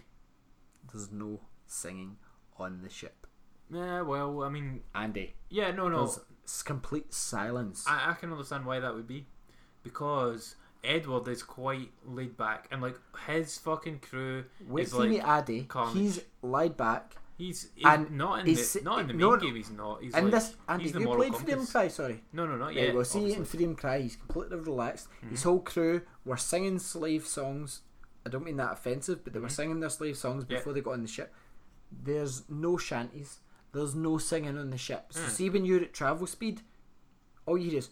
There's no singing on the ship. Yeah. Well, I mean, Andy, yeah. No. No. there's s- complete silence. I, I can understand why that would be, because Edward is quite laid back, and like his fucking crew Wait is till you like meet Addy. carnage. He's laid back. he's, he's and not in he's the not in the main no, no. game. He's not. He's and like, this, Andy, he's the you moral played Freedom compass. Cry, sorry. No, no, not Right, yet. well, see, in obviously. Freedom Cry, he's completely relaxed. Mhm. His whole crew were singing slave songs. I don't mean that offensive, but they were Mhm. singing their slave songs Yeah. before they got on the ship. There's no shanties. There's no singing on the ship. So Mm. see when you're at travel speed, all you hear is.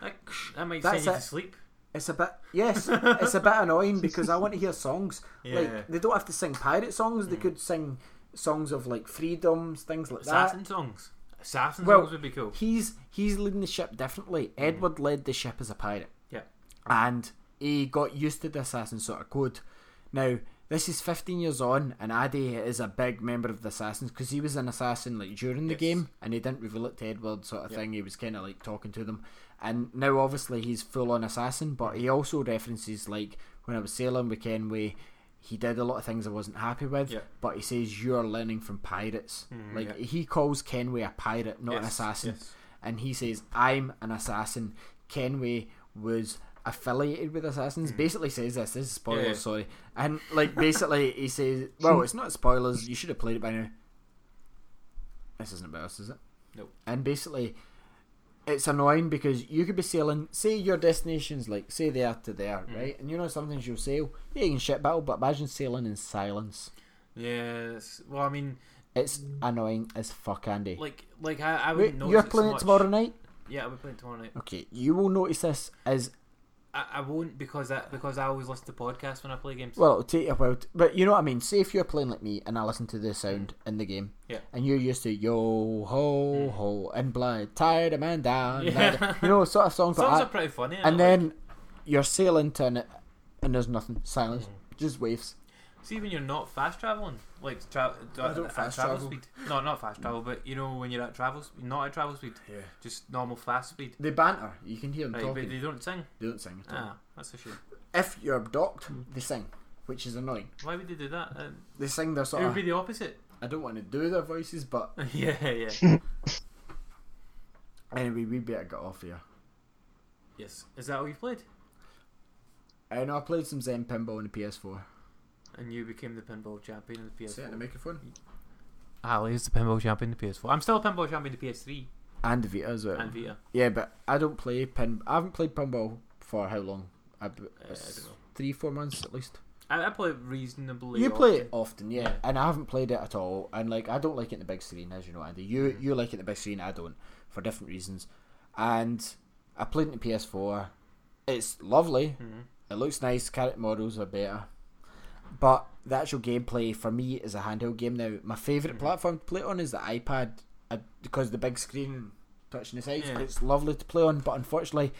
That, that might That's send you it. to sleep. It's a bit yes, it's a bit annoying because I want to hear songs. Yeah. Like they don't have to sing pirate songs. They Mm. could sing songs of like freedoms, things like that. Assassin songs. Assassin Well, songs would be cool. He's he's leading the ship differently. Edward led the ship as a pirate. Yeah. And he got used to the assassin sort of code. Now, this is 15 years on, and Addy is a big member of the assassins because he was an assassin like during the Yes. game, and he didn't reveal it to Edward, sort of Yeah. thing. He was kind of like talking to them, and now obviously he's full on assassin, but he also references like when I was sailing with Kenway. he did a lot of things I wasn't happy with. Yeah. But he says you're learning from pirates. Mhm, like yeah. he calls Kenway a pirate, not an assassin. yes. And he says I'm an assassin. Kenway was affiliated with assassins. Basically says this. This is spoilers, Hmm. Yeah, sorry. And like basically he says, well, it's not spoilers. You should have played it by now. This isn't about us, is it? Nope. And basically, it's annoying because you could be sailing. Say your destination's like say there to there, Mm. right? And you know sometimes you'll sail. Yeah, you can ship battle, but imagine sailing in silence. Yes. Well, I mean, It's annoying as fuck, Andy. like, like I, I would notice you're it so playing it tomorrow night. Yeah, I'll be playing tomorrow night. Okay, you will notice this as I, I won't because I because I always listen to podcasts when I play games. well. It'll take you a while, to, but you know what I mean. Say if you're playing like me and I listen to the sound mm. in the game, Yeah. and you're used to yo ho mm. ho and blood, tired a man down, Yeah. you know, sort of songs, Songs like are pretty funny. and I like- then you're sailing to it, and there's nothing, silence, mm. just waves. See when you're not fast traveling, like tra- I don't at fast travel travel. speed. No, not fast travel, but you know when you're at travel, sp- not at travel speed, Yeah. just normal fast speed. They banter. You can hear them Right, talking. but they don't sing. They don't sing at all. Ah, that's a shame. If you're docked, they sing, which is annoying. Why would they do that? Um, They sing their sort it would of. be the opposite. I don't want to do their voices, but yeah, yeah. anyway, we better get off here. yes. Is that all you played? I know I played some Zen Pinball on the PS4. And you became the pinball champion of the Say it in PS4. the microphone. Ali is the pinball champion of the PS4. I'm still a pinball champion of the PS3 And the Vita as well. and Vita. Yeah, but I don't play pin. I haven't played pinball for how long? I, Uh, I don't know. Three, four months at least. I, I play it reasonably. you play it often. often, yeah. Yeah. and I haven't played it at all. And like, I don't like it in the big screen, as you know, Andy. You you like it in the big screen, I don't, for different reasons. And I played it in PS4. It's lovely. Mhm. It looks nice. Character models are better, but the actual gameplay for me is a handheld game now. My favorite Mhm. platform to play on is the iPad uh, because the big screen touching the sides. Yeah. It's lovely to play on, but unfortunately,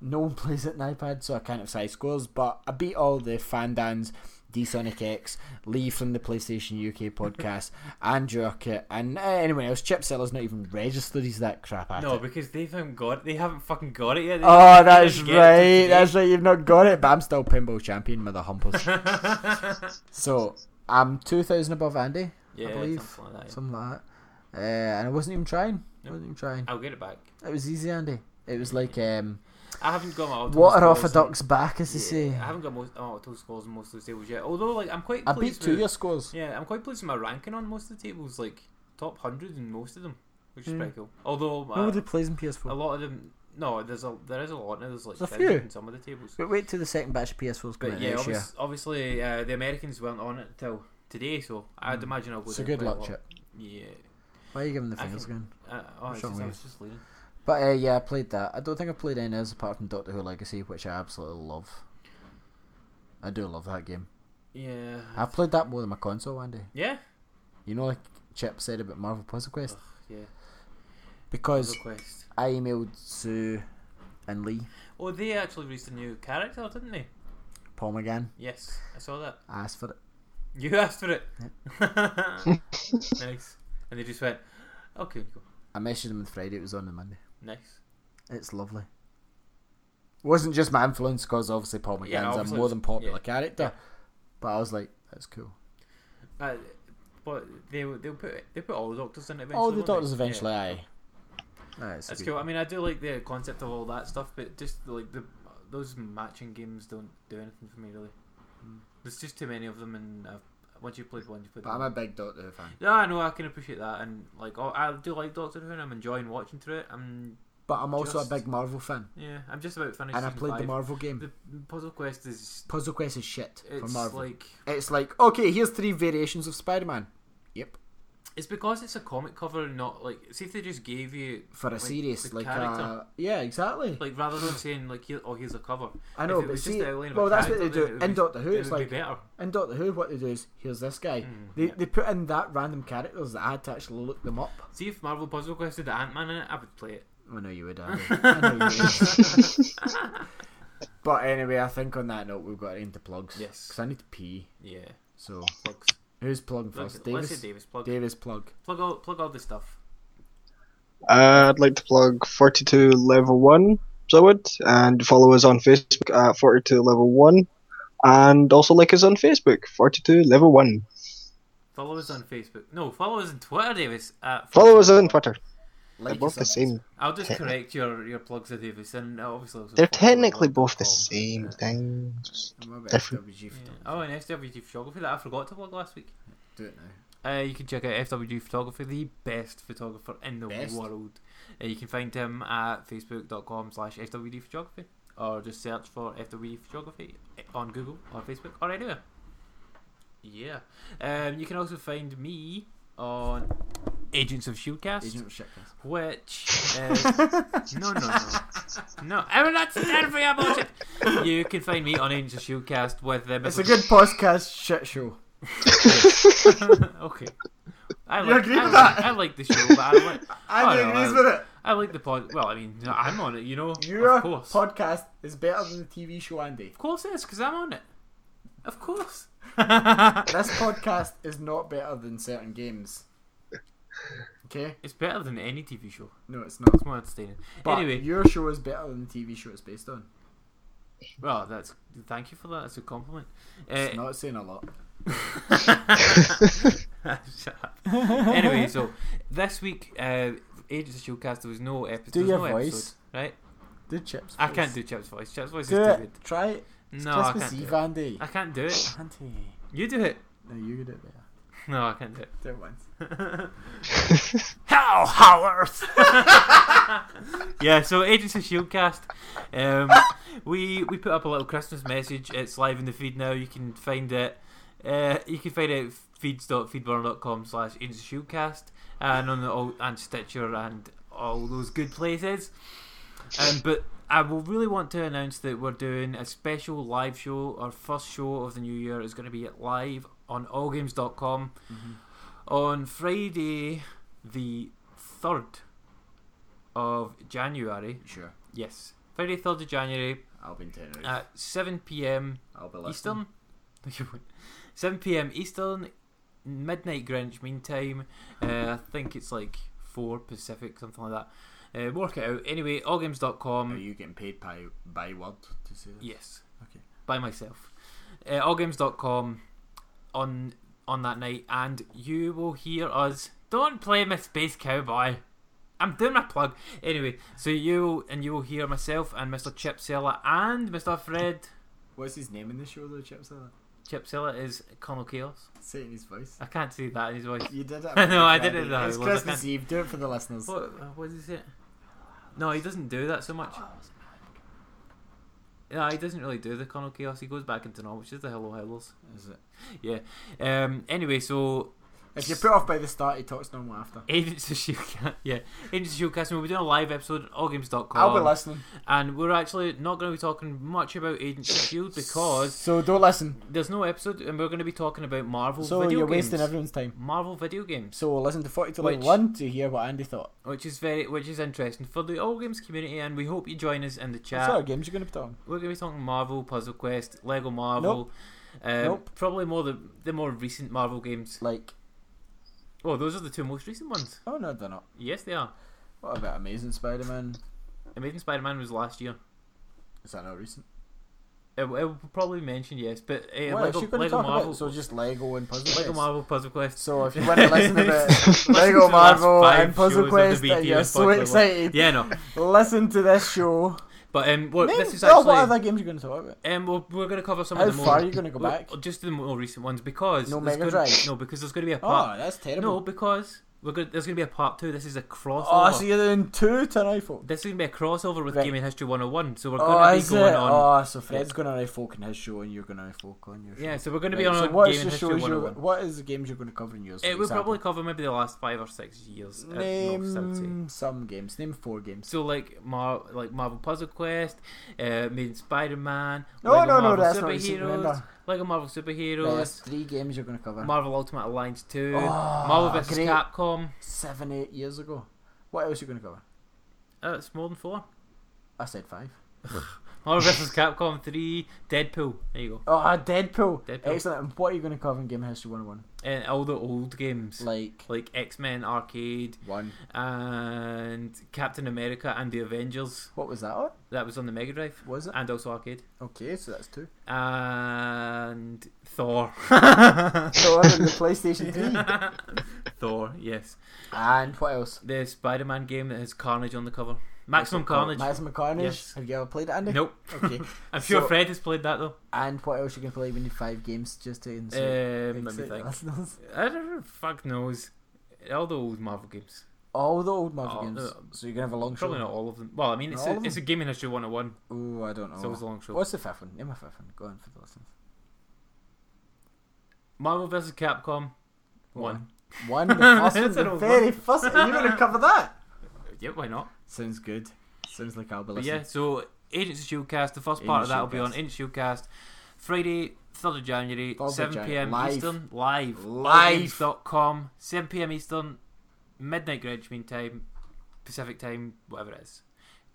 no one plays it on iPad, so I can't have side scores. But I beat all the Fandans, D Sonic X, Lee from the PlayStation UK podcast, and Jerkit, and uh, anyone else. Chip Saylor's not even registered. He's that crap at No, it. because they haven't got. They haven't fucking got it yet. They Oh, it till right. That's right. You've not got it, but I'm still pinball champion, mother humpers. so I'm two thousand above Andy, yeah, I believe, something like that. something like that. Uh, and I wasn't even trying. Nope. wasn't even trying. I'll get it back. It was easy, Andy. It was like um, I haven't got my auto water off a scores duck's back, as they and- say. I haven't got most oh, auto scores on most of the tables yet. Although, like, I'm quite I beat two of with. your scores. Yeah, I'm quite pleased with my ranking on most of the tables. Like top hundred in most of them, which is Hmm. pretty cool. Although uh, Nobody plays in PS4. A lot of them, no, there's a there is a lot. Now. There's like There's a few. in some of the tables. But wait till the second batch of PS4s come But out yeah, next year. obviously uh, the Americans weren't on it till today, so I'd Mm. imagine I'll go. So down good quite luck. Chip. Yeah. Why are you giving the fingers can- again? Uh, oh, it's just, I was just leaving. But uh, yeah, I played that. I don't think I've played any others apart from Doctor Who Legacy, which I absolutely love. I do love that game. Yeah. I've played that more than my console, Andy. Yeah. You know, like Chip said about Marvel Puzzle Quest, Ugh, yeah. because Quest. I emailed Sue and Lee, Oh, they actually released a new character, didn't they? Paul McGann. Yes, I saw that. I asked for it. You asked for it. nice. And they just went, okay, go. I messaged him on Friday. It was on the Monday. Nice. It's lovely. wasn't just my influence because obviously Paul McGann's Yeah, a more than popular yeah. character, but I was like, that's cool. Uh, but they they'll put they put all the doctors in it eventually. All the won't they? doctors eventually, Yeah. aye. That's good- cool. I mean, I do like the concept of all that stuff, but just like the those matching games don't do anything for me really. Hmm. There's just too many of them, and uh, once you've played one, you played. But I'm a big Doctor Who fan. Yeah, I know. I can appreciate that, and like, oh, I do like Doctor Who, and I'm enjoying watching through it. I'm, But I'm also Just- a big Marvel fan, yeah, I'm just about finished. and I played the. Marvel game. The Puzzle Quest is Puzzle Quest is shit for it's Marvel. like It's like, okay, here's three variations of Spider-Man. Yep. It's because it's a comic cover, not like see if they just gave you For a Like, series, like, character. uh, yeah, exactly. like rather than saying like here, oh here's a cover. I know, if it but was see, just the outline of a well, that's what they do in Doctor Who. It's like be better. in Doctor Who, what they do is here's this guy. Mm, They yeah. they put in that random characters that I had to actually look them up. See if Marvel Puzzle Quest had Ant Man in it, I would play it. I know you would. Andy. I know you would. but anyway, I think on that note, we've got into plugs. Yes. Because I need to pee. Yeah, So plugs. Who's plugging Plug, first? let's Davis. Davis plug. Davis plug. Plug all plug all the stuff. Uh, I'd like to plug 42 Level 1, so I would, and follow us on Facebook at 42 Level 1. And also like us on Facebook, 42 Level 1. Follow us on Facebook. No, follow us on Twitter, Davis. At Follow us on Twitter. They're Like both the same. I'll just correct your, your plugs, there, Davis, and obviously They're technically both the on same thing. Just Facebook. What about Different. FWG Yeah. photography? Oh, and SWG Photography that I forgot to plug last week. Do it now. Uh, you can check out FWG Photography, the best photographer in the Best? world. Uh, you can find him at facebook.com slash FWD Photography or just search for FWD Photography on Google or Facebook or anywhere. Yeah. Um, you can also find me on Agents of Shieldcast, Agent of Shitcast. which is no, no, no, no. I'm not standing for your bullshit. You can find me on Agents of Shieldcast with uh, It's a good podcast shit show. okay. I You like, agree I, with like, that? I like the show, but I like. I I- with it. I like the pod. Well, I mean, I'm on it, you know. Your of course, podcast is better than the TV show, Andy. of course it is, because I'm on it. Of course. This podcast is not better than certain games. Okay? it's better than any TV show. No, it's not. It's more entertaining. But anyway, your show is better than the TV show it's based on. well, that's thank you for that. That's a compliment. It's Uh, not saying a lot. Anyway, so this week, uh, Agents of Shieldcast, there was no episode. Do your no voice. episode, right? Do chips. I can't do Chip's voice. Chip's voice Do is it. too good. Try it. It's No, I can't Eve, do it. Andy. I can't do it. Auntie. You do it. No, you do it better. No, I can't do it. Do it once. How Howard? yeah, so Agents of Shieldcast. Um, we we put up a little Christmas message. It's live in the feed now. You can find it. Uh, you can find it at feeds.feedburner.com slash Agents of Shieldcast and on the and Stitcher and all those good places. Um, but I will really want to announce that we're doing a special live show. Our first show of the new year is going to be live on allgames.com on Friday, the 3rd of January. Sure. Yes, Friday, 3rd of January I'll be in ten at 7 pm I'll be listening. Eastern. No, you won't. 7 pm Eastern, midnight Greenwich Mean Time. Uh, I think it's like 4 Pacific, something like that. Uh, work it out. Anyway, allgames.com. Are you getting paid by by word to say this? Yes. Okay. By myself. Uh, allgames.com on on that night, and you will hear us. Don't play my Space Cowboy. I'm doing my plug. Anyway, so you and you will hear myself and Mr. Chip Saylor and Mr. Fred. What's his name in the show though, Chips? Seller? Chip Saylor is Colonel Chaos. Say it in his voice. I can't see that in his voice. You did it. no, I did it. It's It was- Christmas Eve. Do it for the listeners. What, uh, what he say? No, he doesn't do that so much. Yeah, he doesn't really do the Colonel Chaos. He goes back into normal, which is the Hello Howlers. Is it? Yeah. Um. Anyway, so If you're put off by the start, he talks normal after. Agents of Shieldcast, yeah, Agents of Shieldcast. We'll be doing a live episode at allgames.com. I'll be listening. And we're actually not going to be talking much about Agents of Shield because So don't listen. there's no episode, and we're going to be talking about Marvel So video you're games. wasting everyone's time. Marvel video games, So listen to 42 Which- Level 1 to hear what Andy thought. which is very, which is interesting for the All Games community, and we hope you join us in the What chat. sort of games you going to be on? We're going to be talking Marvel, Puzzle Quest, Lego Marvel. Um, Nope. Probably more the the more recent Marvel games. Like, Oh, those are the two most recent ones. oh no, they're not. Yes, they are. What about Amazing Spider Man? Amazing Spider-Man was last year. Is that not recent? It, it will probably mention yes, but uh, what else Lego, Lego Marvel, about? So just Lego and Puzzle Lego Quest. Marvel Puzzle Quest. So if you want to listen to the Lego Marvel and Puzzle shows of the Quest, and you're so excited, Yeah, no, listen to this show. But um, what Name- this is oh, what actually other games you going to talk about? um, we're, we're going to cover some How of the more. far are you going to go well, back? Just the more recent ones because No there's Mega gonna- Drive? No, because there's going to be a part. Oh, that's terrible. no, because we're going. There's going to be a part two. This is a crossover. Oh, so you're doing two tonight, folks. This is going to be a crossover with Right. Gaming History 101. So we're Oh, going to be going it? on. Oh, so Fred's going to folk in his show, and you're going to folk on your show. Yeah, so we're going to Right, be on so a Gaming the History shows you're, 101. what is the games you're going to cover in yours? It example? probably cover maybe the last five or six years. at most, I would say. name some games. Name four games. So like Mar- like Marvel Puzzle Quest, uh, Amazing Spider-Man, No, Lego no, no, that's not recent, Superheroes, remember. Lego Marvel Superheroes, three games you're going to cover. Marvel Ultimate Alliance 2, Oh, Marvel vs great. Capcom. Seven, eight years ago. What else are you going to cover? Uh, it's more than four. I said five. Marvel vs. Capcom 3, Deadpool. There you go. Oh, Deadpool. Deadpool. Excellent. And what are you going to cover in Game History 101? And all the old games. Like Like X Men Arcade one. and Captain America and the Avengers. What was that on? That was on the Mega Drive. Was it? And also arcade. Okay, so that's two. And Thor. Thor on the PlayStation 3. Thor, yes. And what else? The Spider Man game that has Carnage on the cover. Maximum Carnage. Maximum Carnage. Yes. Have you ever played it, Andy? Nope. Okay. I'm sure So- Fred has played that though. and what else you can play? We need five games just to Um, insert. let me think. listeners. I don't know. Fuck knows. All the old Marvel games. All the old Marvel Oh, games. uh, so you're gonna have a long Probably show. not all of them. Well, I mean, it's all a, of it's a gaming history 101, Oh, I don't know. so it's a long show. What's the fifth one? Name a fifth one. Go on for the listeners. Marvel vs. Capcom 1. One. The first one. The old very one. first. Are you gonna cover that? Yeah, why not? Sounds good. Sounds like I'll be But listening. yeah, so Agents of Shieldcast, the first part of that will be on. Agents of Shieldcast, Friday, 3rd of January, 3rd 7 pm live. Eastern, live. Live. com 7 pm Eastern, midnight Greenwich Mean Time, Pacific Time, whatever it is.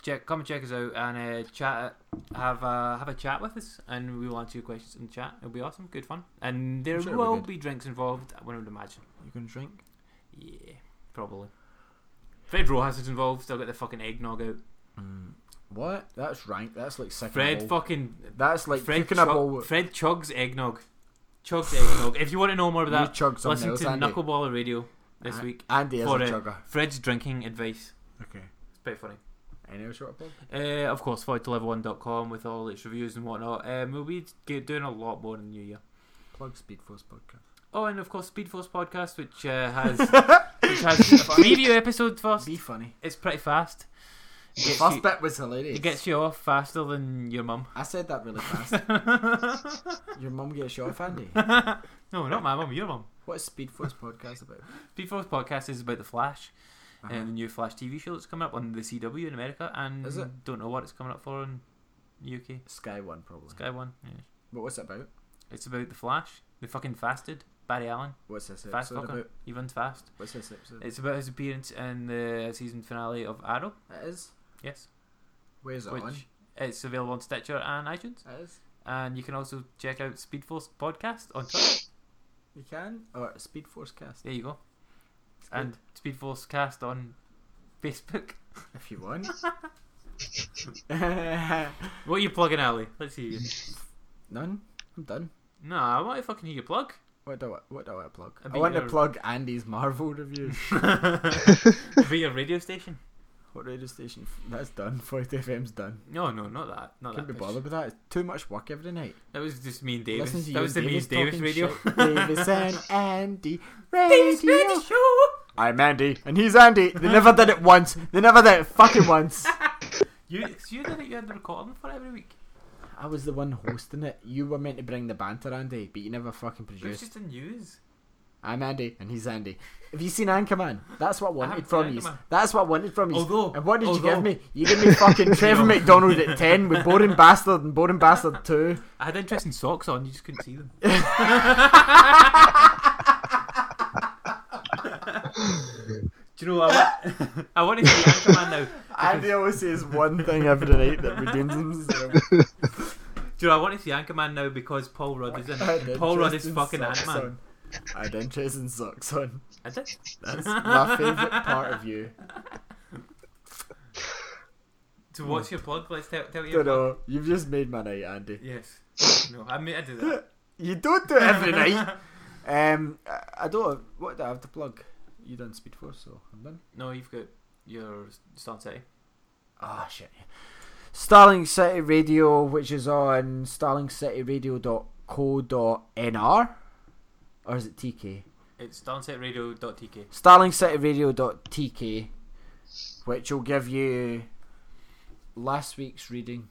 Check, come and check us out and uh, chat, have a have a chat with us, and we will answer your questions in the chat. It'll be awesome, good fun, and there sure it'll be be drinks involved. I would imagine. You gonna drink? Yeah, probably. Fred Rojas is involved. Still got the fucking eggnog out. What? That's rank. That's like second. Fred fucking That's like Fred, chug-. Fred chugs eggnog. Chugs eggnog. If you want to know more You about that, chug something listen else, to Andy. Knuckleballer Radio this Uh, week. Andy is for a it. chugger. Fred's drinking advice. Okay. It's pretty funny. Any other short plug? Uh, of course, 42level1.com with all its reviews and whatnot. Um, we'll be doing a lot more in the new year. Plug Speed Force podcast. Oh, and of course, Speed Force podcast, which uh, has which has preview episode first. Be funny. It's pretty fast. It The first you, bit was hilarious. it gets you off faster than your mum. I said that really fast. Your mum gets you off, Andy. no, not my mum. Your mum. What is Speedforce podcast about? Speedforce podcast is about the Flash. Uh-huh. and the new Flash TV show that's coming up on the CW in America, and Is it? don't know what it's coming up for in UK. Sky One probably. Sky One. Yeah. But what's it about? It's about the Flash. The fucking fasted Barry Allen. What's this Fast episode fucker. about? He runs fast. What's this episode? It's about his appearance in the season finale of Arrow. it is. Yes, Where's it on? it's available on Stitcher and iTunes, It is. and you can also check out Speedforce podcast on Twitter. You can oh, or Speedforce Cast There you go, and Speedforce cast on Facebook. if you want. What are you plugging, Ali? Let's see. you. None. I'm done. No, I want to fucking hear your plug. What do I, what do I plug? I want to plug Andy's Marvel reviews. Via radio station. what radio station? That's done. 40 FM's done. No, no, not that. Not Can't be that. bothered with that. It's too much work every night. That was just me and Davis. Listen to That you was the and me and Davis talking radio. shit. Davis and Andy radio. I'm Andy and he's Andy. They never did it once. They never did it fucking once. You, it's you did it. You had the recording for every week. I was the one hosting it. You were meant to bring the banter, Andy, but you never fucking produced. just the news. I'm Andy and he's Andy. Have you seen Anchorman? That's what I wanted haven't from you. That's what I wanted from you. Although- and what did you although- give me? You give me fucking Trevor. McDonald at 10 with Boring Bastard and Boring Bastard 2. I had interesting socks on. You just couldn't see them. Do you know what? I want, I want to see Anchorman now. Andy always says one thing every night that redeems himself. Do you know I want to see Anchorman now because Paul Rudd is in. I had it. Paul Rudd is fucking socks Ant Man. on. I had interesting socks on. I did. That's my favourite part of you. So what's your plug? Let's tell, tell you. Don't know. You've just made my night, Andy. Yes. No, I mean I do that. You don't do it every night. Um, I- I don't. What do I have to plug? You done Speed Force, so I'm done. No, you've got your Start City. Ah, shit. Starling City Radio, which is on starlingcityradio.co.nr. Or is it TK? It's starcityradio.tk. starlingcityradio.tk, which will give you last week's reading.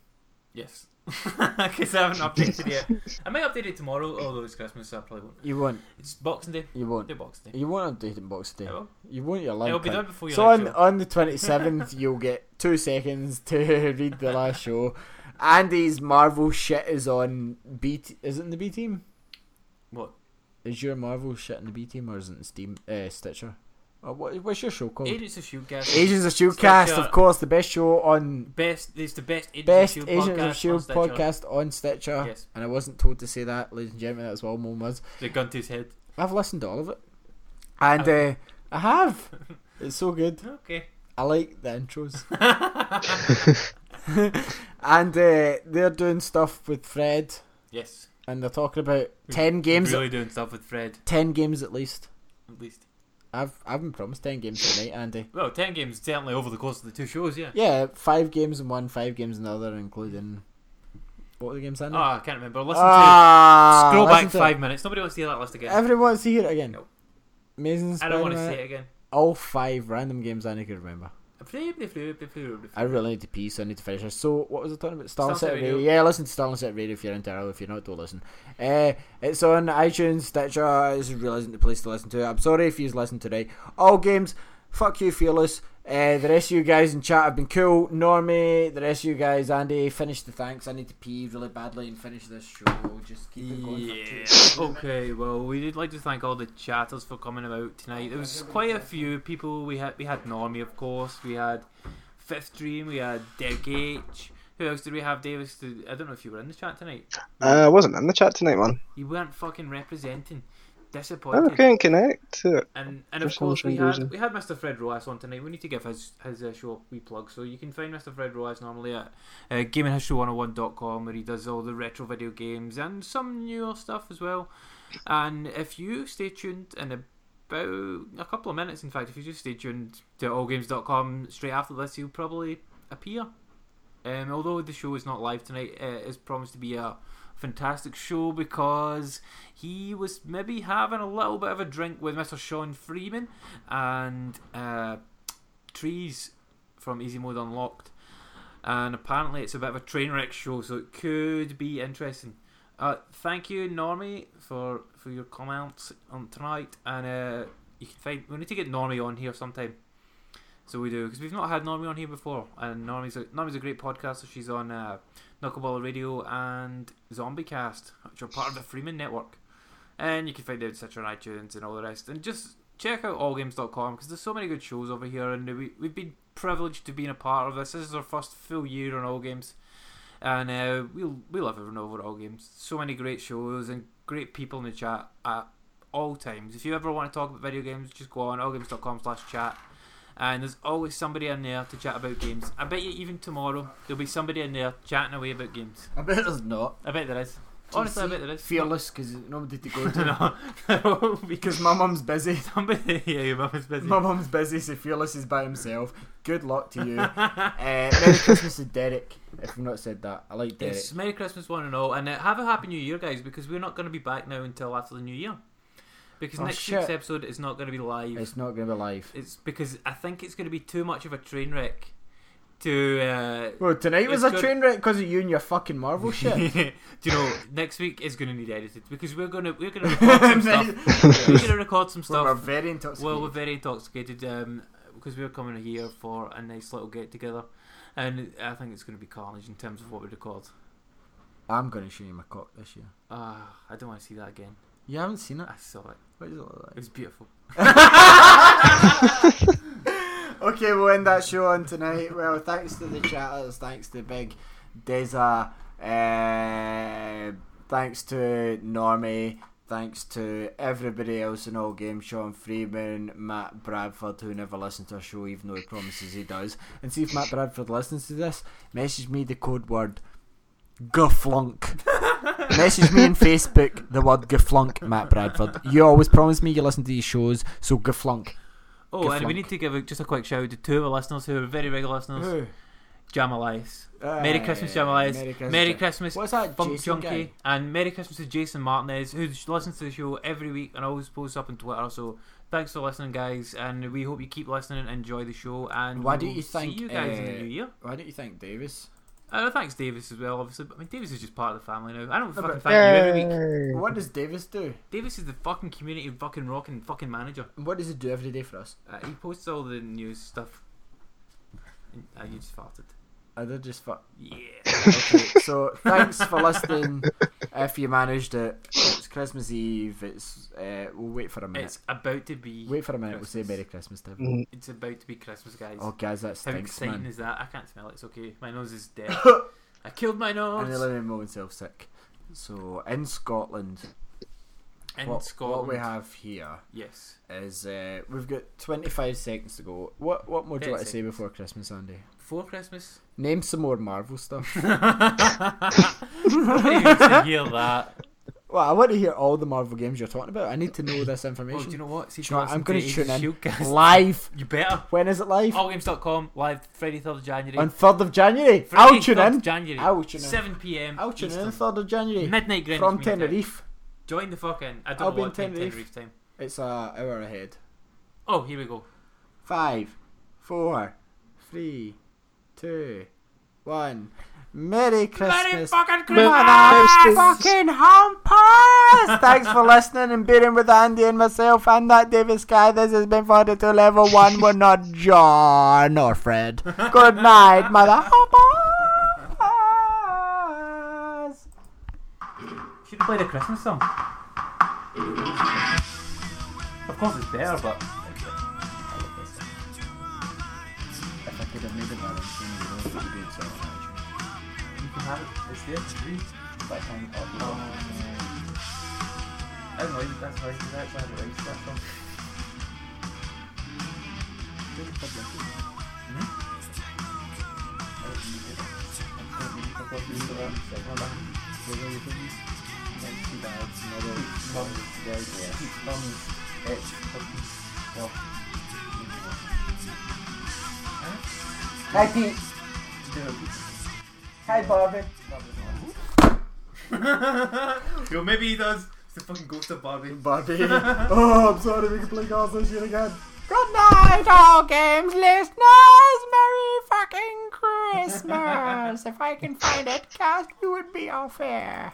Yes. Because I haven't updated it yet. I might update it tomorrow, although it's Christmas, so I probably won't. You won't. It's Boxing Day. You won't. Do Boxing Day. You won't update in Box Day. I will. You won't. Your It'll be done before your So on show. on the twenty seventh, you'll get two seconds to read the last show. Andy's Marvel shit is on B. T- is it in the B team? What? Is your Marvel shit in the B team or is it in Steam uh, Stitcher? Uh, what, what's your show called? Agents of Shield cast. Agents of Shield Stitcher. cast, of course, the best show on Best. It's the best Agents best of Shield Agents podcast of Shield on Stitcher. Podcast on Stitcher. Yes. And I wasn't told to say that, ladies and gentlemen. That's what Mom was. The gun to his head. I've listened to all of it, and uh, I have. It's so good. Okay. I like the intros. and uh, they're doing stuff with Fred, yes. and they're talking about ten games. Really doing stuff with Fred, Ten games at least. at least. I've I've been promised ten games tonight, Andy. Well, ten games certainly over the course of the two shows. Yeah. Yeah, five games in one, five games in the other, including what were the games, Andy? Oh, I can't remember. Listen Ah, to. Scroll listen back to five minutes. Nobody wants to hear that list it. again. Everyone wants to hear it again. No. Amazing I don't want to Spider-Man. it again. All five random games Andy could remember. I really need to pee, so I need to finish this. So, what was I talking about? Starling City Radio. Radio. Yeah, listen to Starling City Radio if you're into it. If you're not, don't listen. Uh, it's on iTunes, Stitcher. This really isn't the place to listen to it. I'm sorry if you've listened today. All games, fuck you, Fearless. Uh, the rest of you guys in chat have been cool. Normie, the rest of you guys, Andy, finish the thanks. I need to pee really badly and finish this show. Just keep it going. Yeah. For two. Okay. Well, we'd like to thank all the chatters for coming about tonight. There was quite a few people. We had we had Normie, of course. We had Fifth Dream. We had Derek H. Who else did we have? Davis. I don't know if you were in the chat tonight. Uh, I wasn't in the chat tonight, man. You weren't fucking representing. I Disappointed. couldn't connect to it. And and of course we had we had Mr. Fred Rojas on tonight. We need to give his his uh, show a wee plug. So you can find Mr. Fred Rojas normally at uh, gaminghistory101.com where he does all the retro video games and some newer stuff as well. And if you stay tuned in about a couple of minutes, in fact, if you just stay tuned to allgames.com straight after this, he'll probably appear. Um, although the show is not live tonight, uh, it is promised to be a fantastic show because he was maybe having a little bit of a drink with Mr. Sean Freeman and uh, Trees from Easy Mode Unlocked. And apparently, it's a bit of a train wreck show, so it could be interesting. Uh, thank you, Normie, for for your comments on tonight. And uh, you can find we need to get Normie on here sometime. So we do because we've not had Normie on here before, and Normie's a, Normie's a great podcaster. She's on uh, Knuckleball Radio and ZombieCast, which are part of the Freeman Network. And you can find out such on iTunes and all the rest. And just check out allgames.com because there's so many good shows over here, and we, we've been privileged to be a part of this. This is our first full year on All Games, and uh, we'll we love everyone over All Games. So many great shows and great people in the chat at all times. If you ever want to talk about video games, just go on allgames.com/chat. And there's always somebody in there to chat about games. I bet you even tomorrow there'll be somebody in there chatting away about games. I bet there's not. I bet there is. Honestly, I bet there is. Fearless because nobody to go to. no, Because my mum's busy. somebody. Yeah, your mum is busy. My mum's busy, so Fearless is by himself. Good luck to you. uh, Merry Christmas to Derek. If we've not said that, I like Derek. Yes, Merry Christmas, one and all, and uh, have a happy New Year, guys, because we're not going to be back now until after the New Year. Because Oh, next shit. week's episode is not going to be live. It's not going to be live. It's because I think it's going to be too much of a train wreck to. Uh, Well, tonight was a train wreck because of you and your fucking Marvel shit. Do you know next week is going to need edited because we're going to we're going to record some stuff. We're going to record some We're very intoxicated. Well, we're very intoxicated um, because we're coming here for a nice little get together, and I think it's going to be carnage in terms of what we record. I'm going to show you my cock this year. Ah, I don't want to see that again. You haven't seen it? I saw it. What does it look It was beautiful. Okay, we'll end that show on tonight. Well, thanks to the chatters, thanks to Big Deza, uh, thanks to Normie, thanks to everybody else in all games, Sean Freeman, Matt Bradford, who never listens to our show even though he promises he does. And see if Matt Bradford listens to this, message me the code word GUFLUNK. message me on Facebook the word GUFLUNK, Matt Bradford. You always promise me you listen to these shows, so GUFLUNK. Oh, and we need to give a, just a quick shout out to two of our listeners who are very regular listeners. Jam Elias. Merry Christmas, Jam Elias. Merry Christmas. Merry Christmas, What's that, Funk Jason Junkie. guy? And Merry Christmas to Jason Martinez, who listens to the show every week and always posts up on Twitter. So thanks for listening, guys. And we hope you keep listening and enjoy the show. And Why don't you think, See you guys in the uh, new year. Why don't you thank Davis? Uh, thanks, Davis, as well, obviously. But I mean, Davis is just part of the family now. I don't fucking but- thank you every week. What does Davis do? Davis is the fucking community fucking rocking fucking manager. And What does he do every day for us? Uh, he posts all the news stuff. Uh, you just farted. I did just fuck. Yeah. Okay, so thanks for listening. If you managed it, it's Christmas Eve. It's uh, we'll wait for a minute. It's about to be. wait for a minute. We'll say Merry Christmas to everyone. It's about to be Christmas, guys. Oh, guys, that's How stinks, exciting man. is that? I can't smell it. It's okay. My nose is dead. I killed my nose. I nose. nearly made myself sick. So in Scotland, In what, Scotland. what we have here Yes. is uh, we've got 25 seconds to go. What what more do you want to say before Christmas, Andy? Before Christmas. Name some more Marvel stuff. To hear that. well, I want to hear all the Marvel games you're talking about. I need to know oh, this Oh, information. do you know what? See, Do you know what? I'm going to tune in live. You better. When is it live? Allgames.com live Friday, 3rd of January. On 3rd of January. Friday, I'll tune 3rd of in. January. I'll tune in. 7 p.m. I'll tune in Eastern. 3rd of January. Midnight Greenwich From Tenerife. Join the fucking. I don't I'll know be what Tenerife. Tenerife time. It's a hour ahead. Oh, here we go. Five, four, three, two, one. Merry Christmas. Merry fucking Motherfucking humpers! Thanks for listening and bearing with Andy and myself and that Davis guy. This has been 42 Level 1. We're not John or Fred. Good night, mother humpers! Should have played a Christmas song. Of course, it's better, but. If I could have made it have it. It's there. But I can't I don't know. That's why. That's why I that song. Hi Pete. Hi Barbie. Yo, maybe he does. It's the fucking ghost of Barbie. Barbie. oh, I'm sorry, we can play Cars this year again. Good night, all games listeners. Merry fucking Christmas. if I can find it, cast you would be off air.